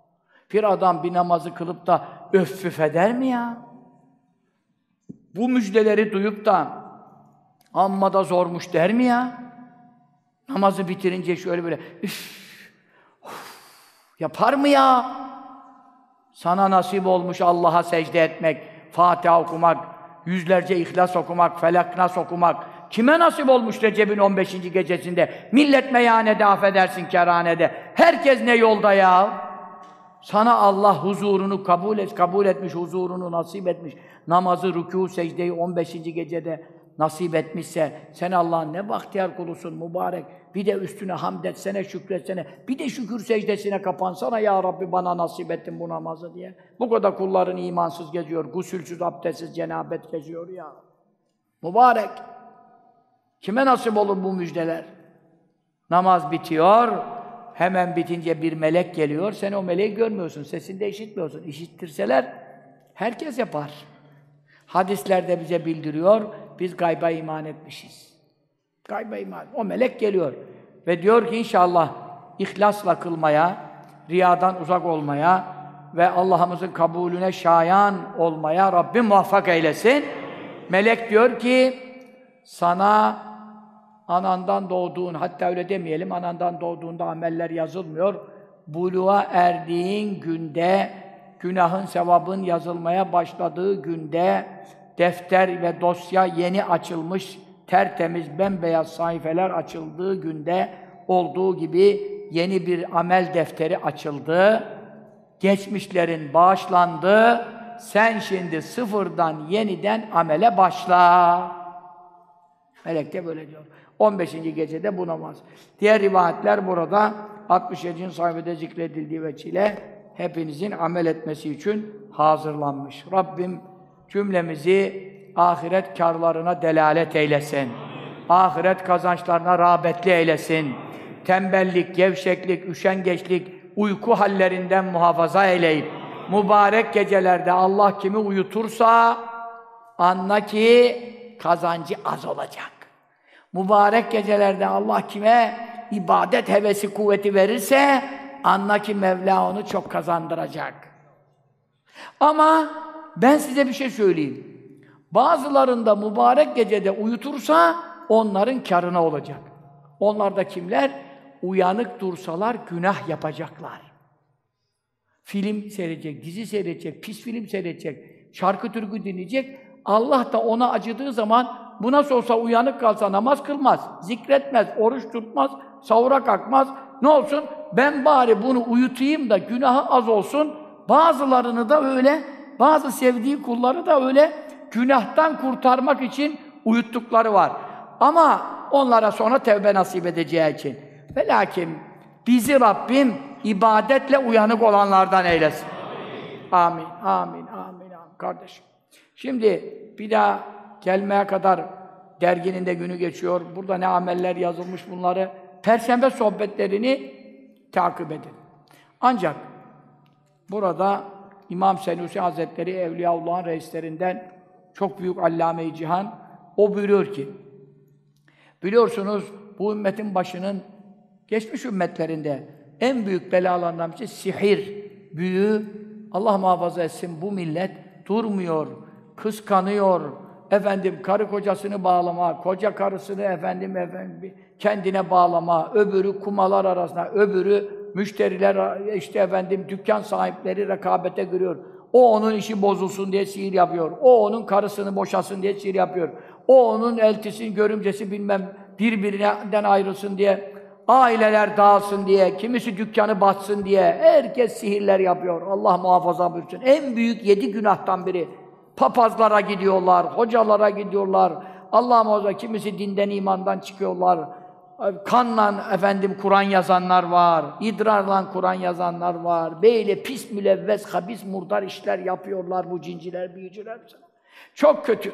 S2: Bir adam bir namazı kılıp da öf eder mi ya? Bu müjdeleri duyup da amma da zormuş der mi ya? Namazı bitirince şöyle böyle üf, uf, yapar mı ya? Sana nasip olmuş Allah'a secde etmek, Fatiha okumak, yüzlerce ihlas okumak, felak okumak. Kime nasip olmuş Recep'in 15. gecesinde? Millet meyhanede affedersin kerhanede. Herkes ne yolda ya? Sana Allah huzurunu kabul et, kabul etmiş, huzurunu nasip etmiş. Namazı, rükû, secdeyi 15. gecede nasip etmişse, sen Allah'ın ne bahtiyar kulusun mübarek. Bir de üstüne hamd etsene, şükretsene. Bir de şükür secdesine kapansana ya Rabbi bana nasip ettin bu namazı diye. Bu kadar kulların imansız geziyor, gusülsüz, abdestsiz, cenabet geziyor ya. Mübarek. Kime nasip olur bu müjdeler? Namaz bitiyor, hemen bitince bir melek geliyor, sen o meleği görmüyorsun, sesini de işitmiyorsun. İşittirseler herkes yapar. Hadislerde bize bildiriyor, biz gayba iman etmişiz. Gayba iman. O melek geliyor ve diyor ki inşallah ihlasla kılmaya, riyadan uzak olmaya ve Allah'ımızın kabulüne şayan olmaya Rabbim muvaffak eylesin. Melek diyor ki sana anandan doğduğun, hatta öyle demeyelim, anandan doğduğunda ameller yazılmıyor. Buluğa erdiğin günde, günahın, sevabın yazılmaya başladığı günde, defter ve dosya yeni açılmış, tertemiz, bembeyaz sayfeler açıldığı günde olduğu gibi yeni bir amel defteri açıldı. Geçmişlerin bağışlandı. Sen şimdi sıfırdan yeniden amele başla. Melek de böyle diyor. 15. gecede bu namaz. Diğer rivayetler burada 67. sayfada zikredildiği veçile hepinizin amel etmesi için hazırlanmış. Rabbim cümlemizi ahiret karlarına delalet eylesin. Ahiret kazançlarına rağbetli eylesin. Tembellik, gevşeklik, üşengeçlik, uyku hallerinden muhafaza eyleyip mübarek gecelerde Allah kimi uyutursa anla ki kazancı az olacak. Mübarek gecelerde Allah kime ibadet hevesi kuvveti verirse anla ki Mevla onu çok kazandıracak. Ama ben size bir şey söyleyeyim. Bazılarında mübarek gecede uyutursa onların karına olacak. Onlar da kimler? Uyanık dursalar günah yapacaklar. Film seyredecek, dizi seyredecek, pis film seyredecek, şarkı türkü dinleyecek. Allah da ona acıdığı zaman bu nasıl olsa uyanık kalsa namaz kılmaz, zikretmez, oruç tutmaz, sahura kalkmaz. Ne olsun? Ben bari bunu uyutayım da günahı az olsun. Bazılarını da öyle, bazı sevdiği kulları da öyle günahtan kurtarmak için uyuttukları var. Ama onlara sonra tevbe nasip edeceği için. Ve lakin bizi Rabbim ibadetle uyanık olanlardan eylesin. Amin, amin, amin, amin. Kardeşim. Şimdi bir daha gelmeye kadar derginin de günü geçiyor. Burada ne ameller yazılmış bunları. Perşembe sohbetlerini takip edin. Ancak burada İmam Senusi Hazretleri Evliyaullah'ın reislerinden çok büyük allame-i cihan o buyuruyor ki biliyorsunuz bu ümmetin başının geçmiş ümmetlerinde en büyük belalarından birisi sihir, büyü. Allah muhafaza etsin bu millet durmuyor, kıskanıyor. Efendim karı kocasını bağlama, koca karısını efendim efendim kendine bağlama, öbürü kumalar arasında, öbürü müşteriler işte efendim dükkan sahipleri rekabete giriyor. O onun işi bozulsun diye sihir yapıyor. O onun karısını boşasın diye sihir yapıyor. O onun eltisi, görümcesi bilmem birbirinden ayrılsın diye aileler dağılsın diye, kimisi dükkanı batsın diye, herkes sihirler yapıyor. Allah muhafaza buyursun. En büyük yedi günahtan biri. Papazlara gidiyorlar, hocalara gidiyorlar. Allah muhafaza kimisi dinden imandan çıkıyorlar. Kanla efendim Kur'an yazanlar var. İdrarla Kur'an yazanlar var. Böyle pis mülevves, habis murdar işler yapıyorlar bu cinciler, büyücüler. Çok kötü.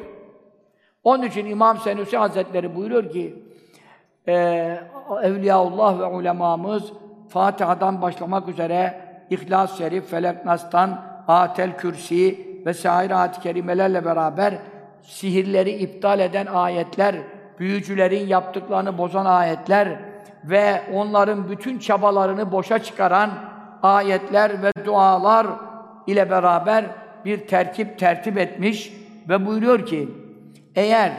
S2: Onun için İmam Senusi Hazretleri buyuruyor ki e, Evliyaullah ve ulemamız Fatiha'dan başlamak üzere İhlas-ı Şerif, Felek Nas'tan, Atel Kürsi ve sair ayet-i kerimelerle beraber sihirleri iptal eden ayetler, büyücülerin yaptıklarını bozan ayetler ve onların bütün çabalarını boşa çıkaran ayetler ve dualar ile beraber bir terkip tertip etmiş ve buyuruyor ki eğer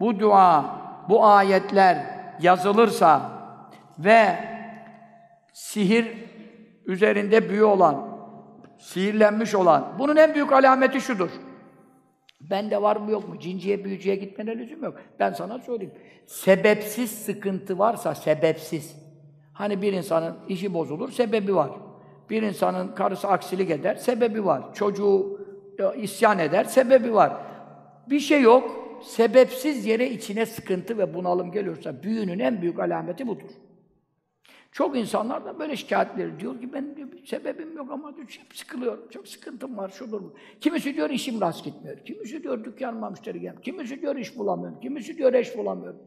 S2: bu dua, bu ayetler yazılırsa ve sihir üzerinde büyü olan, sihirlenmiş olan, bunun en büyük alameti şudur. Bende var mı yok mu? Cinciye, büyücüye gitmene lüzum yok. Ben sana söyleyeyim. Sebepsiz sıkıntı varsa, sebepsiz. Hani bir insanın işi bozulur, sebebi var. Bir insanın karısı aksilik eder, sebebi var. Çocuğu isyan eder, sebebi var. Bir şey yok, sebepsiz yere içine sıkıntı ve bunalım geliyorsa büyünün en büyük alameti budur. Çok insanlar da böyle şikayetleri diyor ki ben diyor, sebebim yok ama diyor, çok sıkılıyorum, çok sıkıntım var, şudur bu. Kimisi diyor işim rast gitmiyor, kimisi diyor dükkanıma müşteri gelmiyor, kimisi diyor iş bulamıyorum, kimisi diyor eş bulamıyorum.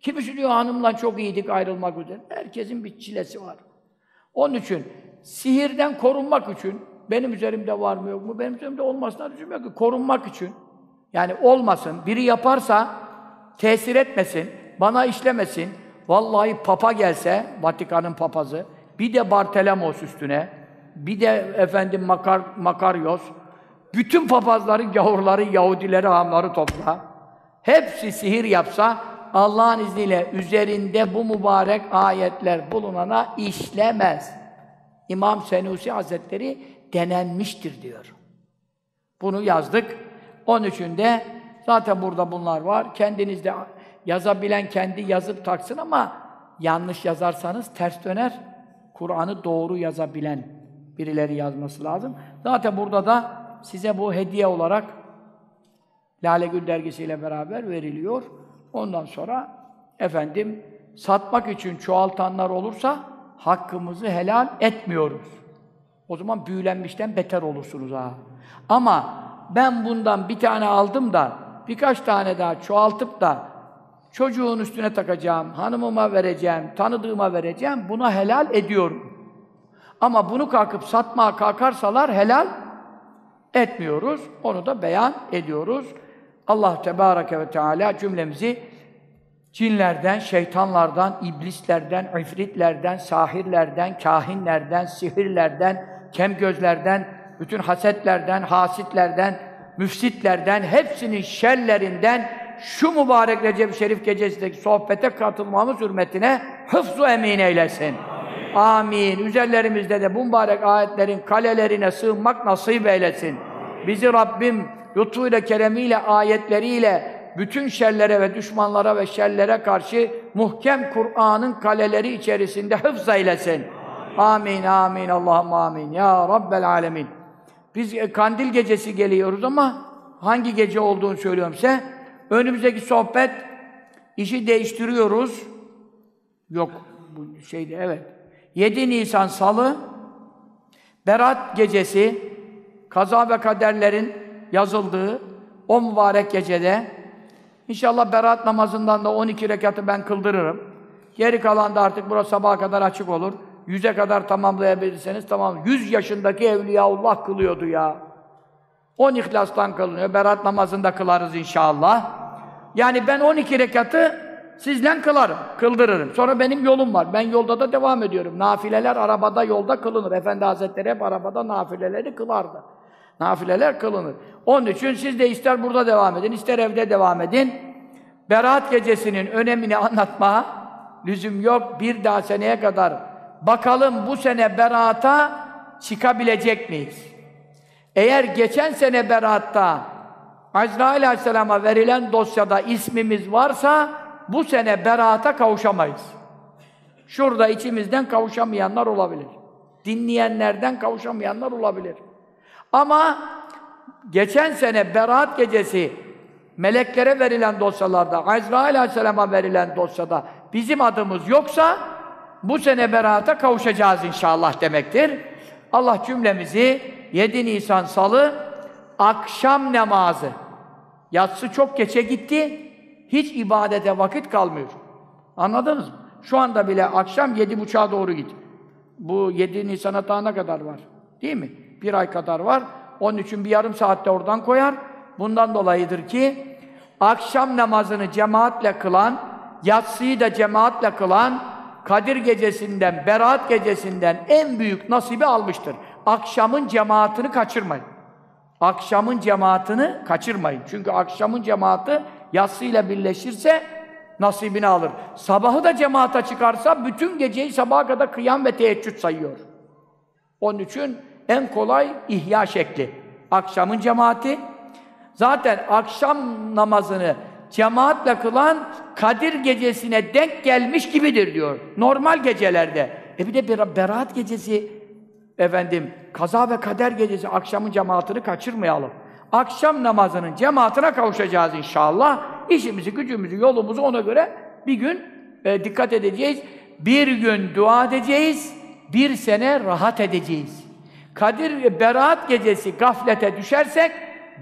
S2: Kimisi diyor hanımla çok iyiydik ayrılmak üzere. Herkesin bir çilesi var. Onun için sihirden korunmak için benim üzerimde var mı yok mu? Benim üzerimde olmasına lüzum ki. Korunmak için. Yani olmasın. Biri yaparsa tesir etmesin, bana işlemesin. Vallahi papa gelse, Vatikan'ın papazı, bir de Bartelemos üstüne, bir de efendim Makar, Makaryos, bütün papazları, gavurları, Yahudileri, hamları topla. Hepsi sihir yapsa, Allah'ın izniyle üzerinde bu mübarek ayetler bulunana işlemez. İmam Senusi Hazretleri denenmiştir diyor. Bunu yazdık. Onun için de zaten burada bunlar var. Kendiniz de yazabilen kendi yazıp taksın ama yanlış yazarsanız ters döner. Kur'an'ı doğru yazabilen birileri yazması lazım. Zaten burada da size bu hediye olarak Lale Gül dergisiyle beraber veriliyor. Ondan sonra efendim satmak için çoğaltanlar olursa hakkımızı helal etmiyoruz. O zaman büyülenmişten beter olursunuz ha. Ama ben bundan bir tane aldım da birkaç tane daha çoğaltıp da çocuğun üstüne takacağım, hanımıma vereceğim, tanıdığıma vereceğim, buna helal ediyorum. Ama bunu kalkıp satmaya kalkarsalar helal etmiyoruz. Onu da beyan ediyoruz. Allah Tebareke ve Teala cümlemizi cinlerden, şeytanlardan, iblislerden, ifritlerden, sahirlerden, kahinlerden, sihirlerden, kem gözlerden, bütün hasetlerden, hasitlerden, müfsitlerden, hepsinin şerlerinden şu mübarek Recep Şerif gecesindeki sohbete katılmamız hürmetine hıfzu emin eylesin. Amin. Üzerlerimizde de bu mübarek ayetlerin kalelerine sığınmak nasip eylesin. Bizi Rabbim lütfuyla, keremiyle, ayetleriyle bütün şerlere ve düşmanlara ve şerlere karşı muhkem Kur'an'ın kaleleri içerisinde hıfz eylesin. Amin, amin, Allah'ım amin. Ya Rabbel alemin. Biz kandil gecesi geliyoruz ama hangi gece olduğunu söylüyorum size. Önümüzdeki sohbet, işi değiştiriyoruz. Yok, bu şeydi, evet. 7 Nisan Salı, Berat gecesi, kaza ve kaderlerin yazıldığı o mübarek gecede inşallah Berat namazından da 12 rekatı ben kıldırırım. Geri kalan da artık burası sabaha kadar açık olur. Yüze kadar tamamlayabilirseniz tamam. Yüz yaşındaki Evliyaullah kılıyordu ya. On ihlastan kılınıyor. Berat namazında kılarız inşallah. Yani ben 12 rekatı sizden kılarım, kıldırırım. Sonra benim yolum var. Ben yolda da devam ediyorum. Nafileler arabada, yolda kılınır. Efendi Hazretleri hep arabada nafileleri kılardı. Nafileler kılınır. Onun için siz de ister burada devam edin, ister evde devam edin. Berat gecesinin önemini anlatmaya lüzum yok. Bir daha seneye kadar bakalım bu sene berata çıkabilecek miyiz? Eğer geçen sene beratta Azrail Aleyhisselam'a verilen dosyada ismimiz varsa bu sene berata kavuşamayız. Şurada içimizden kavuşamayanlar olabilir. Dinleyenlerden kavuşamayanlar olabilir. Ama geçen sene Berat gecesi meleklere verilen dosyalarda, Azrail Aleyhisselam'a verilen dosyada bizim adımız yoksa bu sene Berat'a kavuşacağız inşallah demektir. Allah cümlemizi 7 Nisan Salı akşam namazı yatsı çok geçe gitti. Hiç ibadete vakit kalmıyor. Anladınız mı? Şu anda bile akşam yedi buçuğa doğru git. Bu 7 Nisan'a daha ne kadar var? Değil mi? Bir ay kadar var. Onun için bir yarım saatte oradan koyar. Bundan dolayıdır ki akşam namazını cemaatle kılan, yatsıyı da cemaatle kılan, Kadir gecesinden, Berat gecesinden en büyük nasibi almıştır. Akşamın cemaatini kaçırmayın. Akşamın cemaatini kaçırmayın. Çünkü akşamın cemaati yatsıyla birleşirse nasibini alır. Sabahı da cemaata çıkarsa bütün geceyi sabaha kadar kıyam ve teheccüd sayıyor. Onun için en kolay ihya şekli. Akşamın cemaati. Zaten akşam namazını cemaatle kılan Kadir gecesine denk gelmiş gibidir diyor. Normal gecelerde. E bir de Berat gecesi efendim kaza ve kader gecesi akşamın cemaatini kaçırmayalım. Akşam namazının cemaatine kavuşacağız inşallah. İşimizi, gücümüzü, yolumuzu ona göre bir gün e, dikkat edeceğiz. Bir gün dua edeceğiz, bir sene rahat edeceğiz. Kadir ve Berat gecesi gaflete düşersek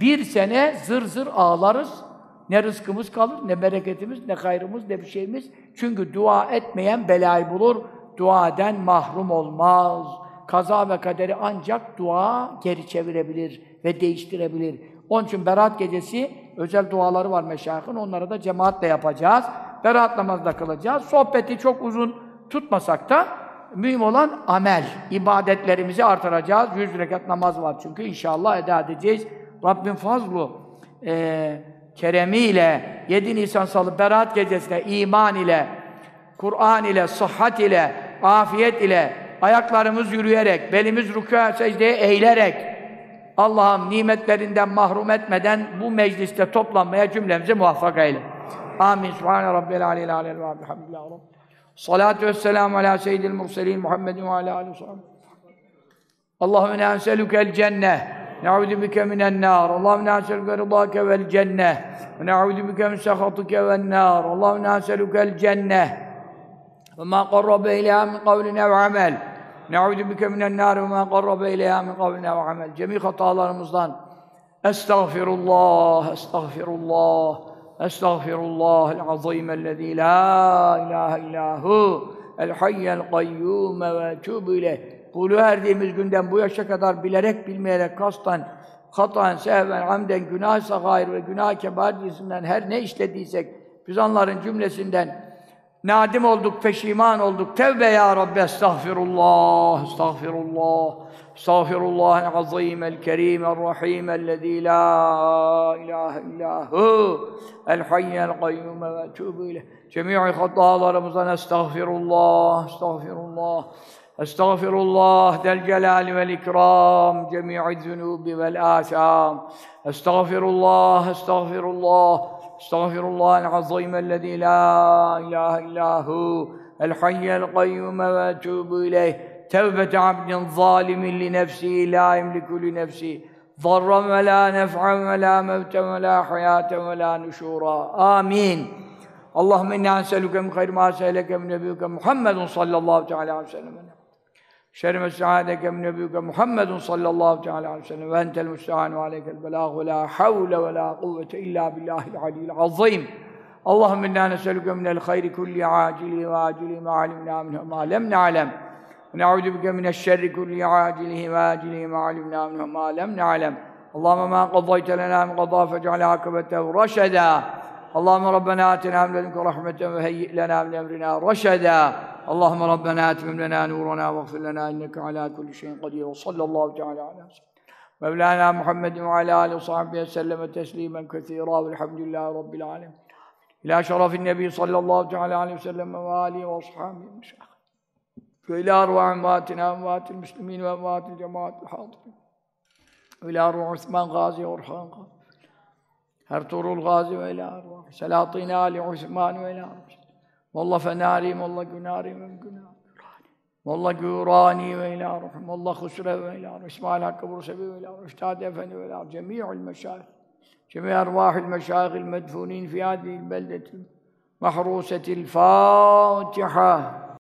S2: bir sene zır zır ağlarız. Ne rızkımız kalır, ne bereketimiz, ne hayrımız, ne bir şeyimiz. Çünkü dua etmeyen belayı bulur. Dua eden mahrum olmaz. Kaza ve kaderi ancak dua geri çevirebilir ve değiştirebilir. Onun için Berat gecesi özel duaları var meşayihın. Onları da cemaatle yapacağız. Berat namazda kılacağız. Sohbeti çok uzun tutmasak da mühim olan amel. ibadetlerimizi artıracağız. Yüz rekat namaz var çünkü inşallah eda edeceğiz. Rabbim fazlu e, keremiyle 7 Nisan Salı Berat gecesinde iman ile Kur'an ile, sıhhat ile, afiyet ile, ayaklarımız yürüyerek, belimiz rükû secdeye eğilerek, Allah'ım nimetlerinden mahrum etmeden bu mecliste toplanmaya cümlemizi muvaffak eyle. Amin. Subhane Rabbil aleyhi aleyhi ve elhamdülillah. Salatu vesselamu ala seyyidil murselin Muhammedin ve ala aleyhi ve sellem. Allahümme ne'enselükel cenneh. Ne'udü bike minen nar. Allahümme ne'enselüke rıdâke vel cenneh. Ve ne'udü bike min sehatike vel nar. Allahümme ne'enselükel cenneh. Ve ma qarrabe ileyha min kavline ve amel. Ne'udü bike minen nar ve ma qarrabe ileyha min kavline ve amel. Cemi hatalarımızdan Estağfirullah, estağfirullah, estağfirullah el-azim ellezî la ilahe illahu el hayyel kayyum ve etûbü. Kulu erdiğimiz günden bu yaşa kadar bilerek, bilmeyerek, kastan, hataen, sehven, amden, günah gayr ve günah kebar cinsinden her ne işlediysek, biz onların cümlesinden nadim olduk, peşiman olduk. Tevbe ya Rabbi, estağfirullah, estağfirullah, estağfirullah azim, el kerim, el rahim, ellezî la ilahe illahu, el hayyel kayyum ve etûbü ileyh. Cemî'i hatalarımızdan estağfirullah, estağfirullah, أستغفر الله ذا الجلال والإكرام جميع الذنوب والآثام. أستغفر الله أستغفر الله أستغفر الله العظيم الذي لا إله إلا هو الحي القيوم وأتوب إليه. توبة عبد ظالم لنفسه لا يملك لنفسه. ضرا ولا نفعا ولا موتا ولا حياة ولا نشورا. آمين. اللهم إنا نسألك من خير ما سألك من نبيك محمد صلى الله تعالى عليه وسلم. شر ما استعاذك من نبيك محمد صلى الله تعالى عليه وسلم. وأنت المستعان وعليك البلاغ. ولا حول ولا قوة إلا بالله العلي العظيم. اللهم إنا نسألك من الخير كل عاجله وآجله ما علمنا منه ما لم نعلم. ونعوذ بك من الشر كل عاجله وآجله ما علمنا منه ما لم نعلم. اللهم ما قضيت لنا من قضاء فاجعل عاقبته رشدا. Allahümme Rabbena atina emledinke rahmeten ve heyyi lena min emrina reşeda. Allahümme Rabbena atim lena nurana ve gfir lena inneke ala kulli şeyin kadir. Ve sallallahu teala ala Mevlana Muhammedin ve ala alihi ve sahbihi selleme teslimen kesira velhamdülillahi rabbil alemin. İlâ şerefin nebi sallallahu teala aleyhi ve sellem ve âlihi ve ashabihi meşâh. Ve ilâ arvâ envâtina envâtil müslümîn ve envâtil cemaatil hâdırîn. Ve ilâ Osman Gazi Orhan Gazi. Ertuğrul Gazi ve ila arvah. Selahattin Ali, Osman ve ila arvah. Molla Fenari, Molla Günari, Mümkünari. Molla Gürani ve ila arvah. Molla Husre ve ila arvah. İsmail Hakkı Bursevi ve ila arvah. Üstad Efendi ve ila arvah. Cemi'ül meşayih. Cemi ervahil meşayihil medfunin fi hadihil beldetil. محروسة الفاتحة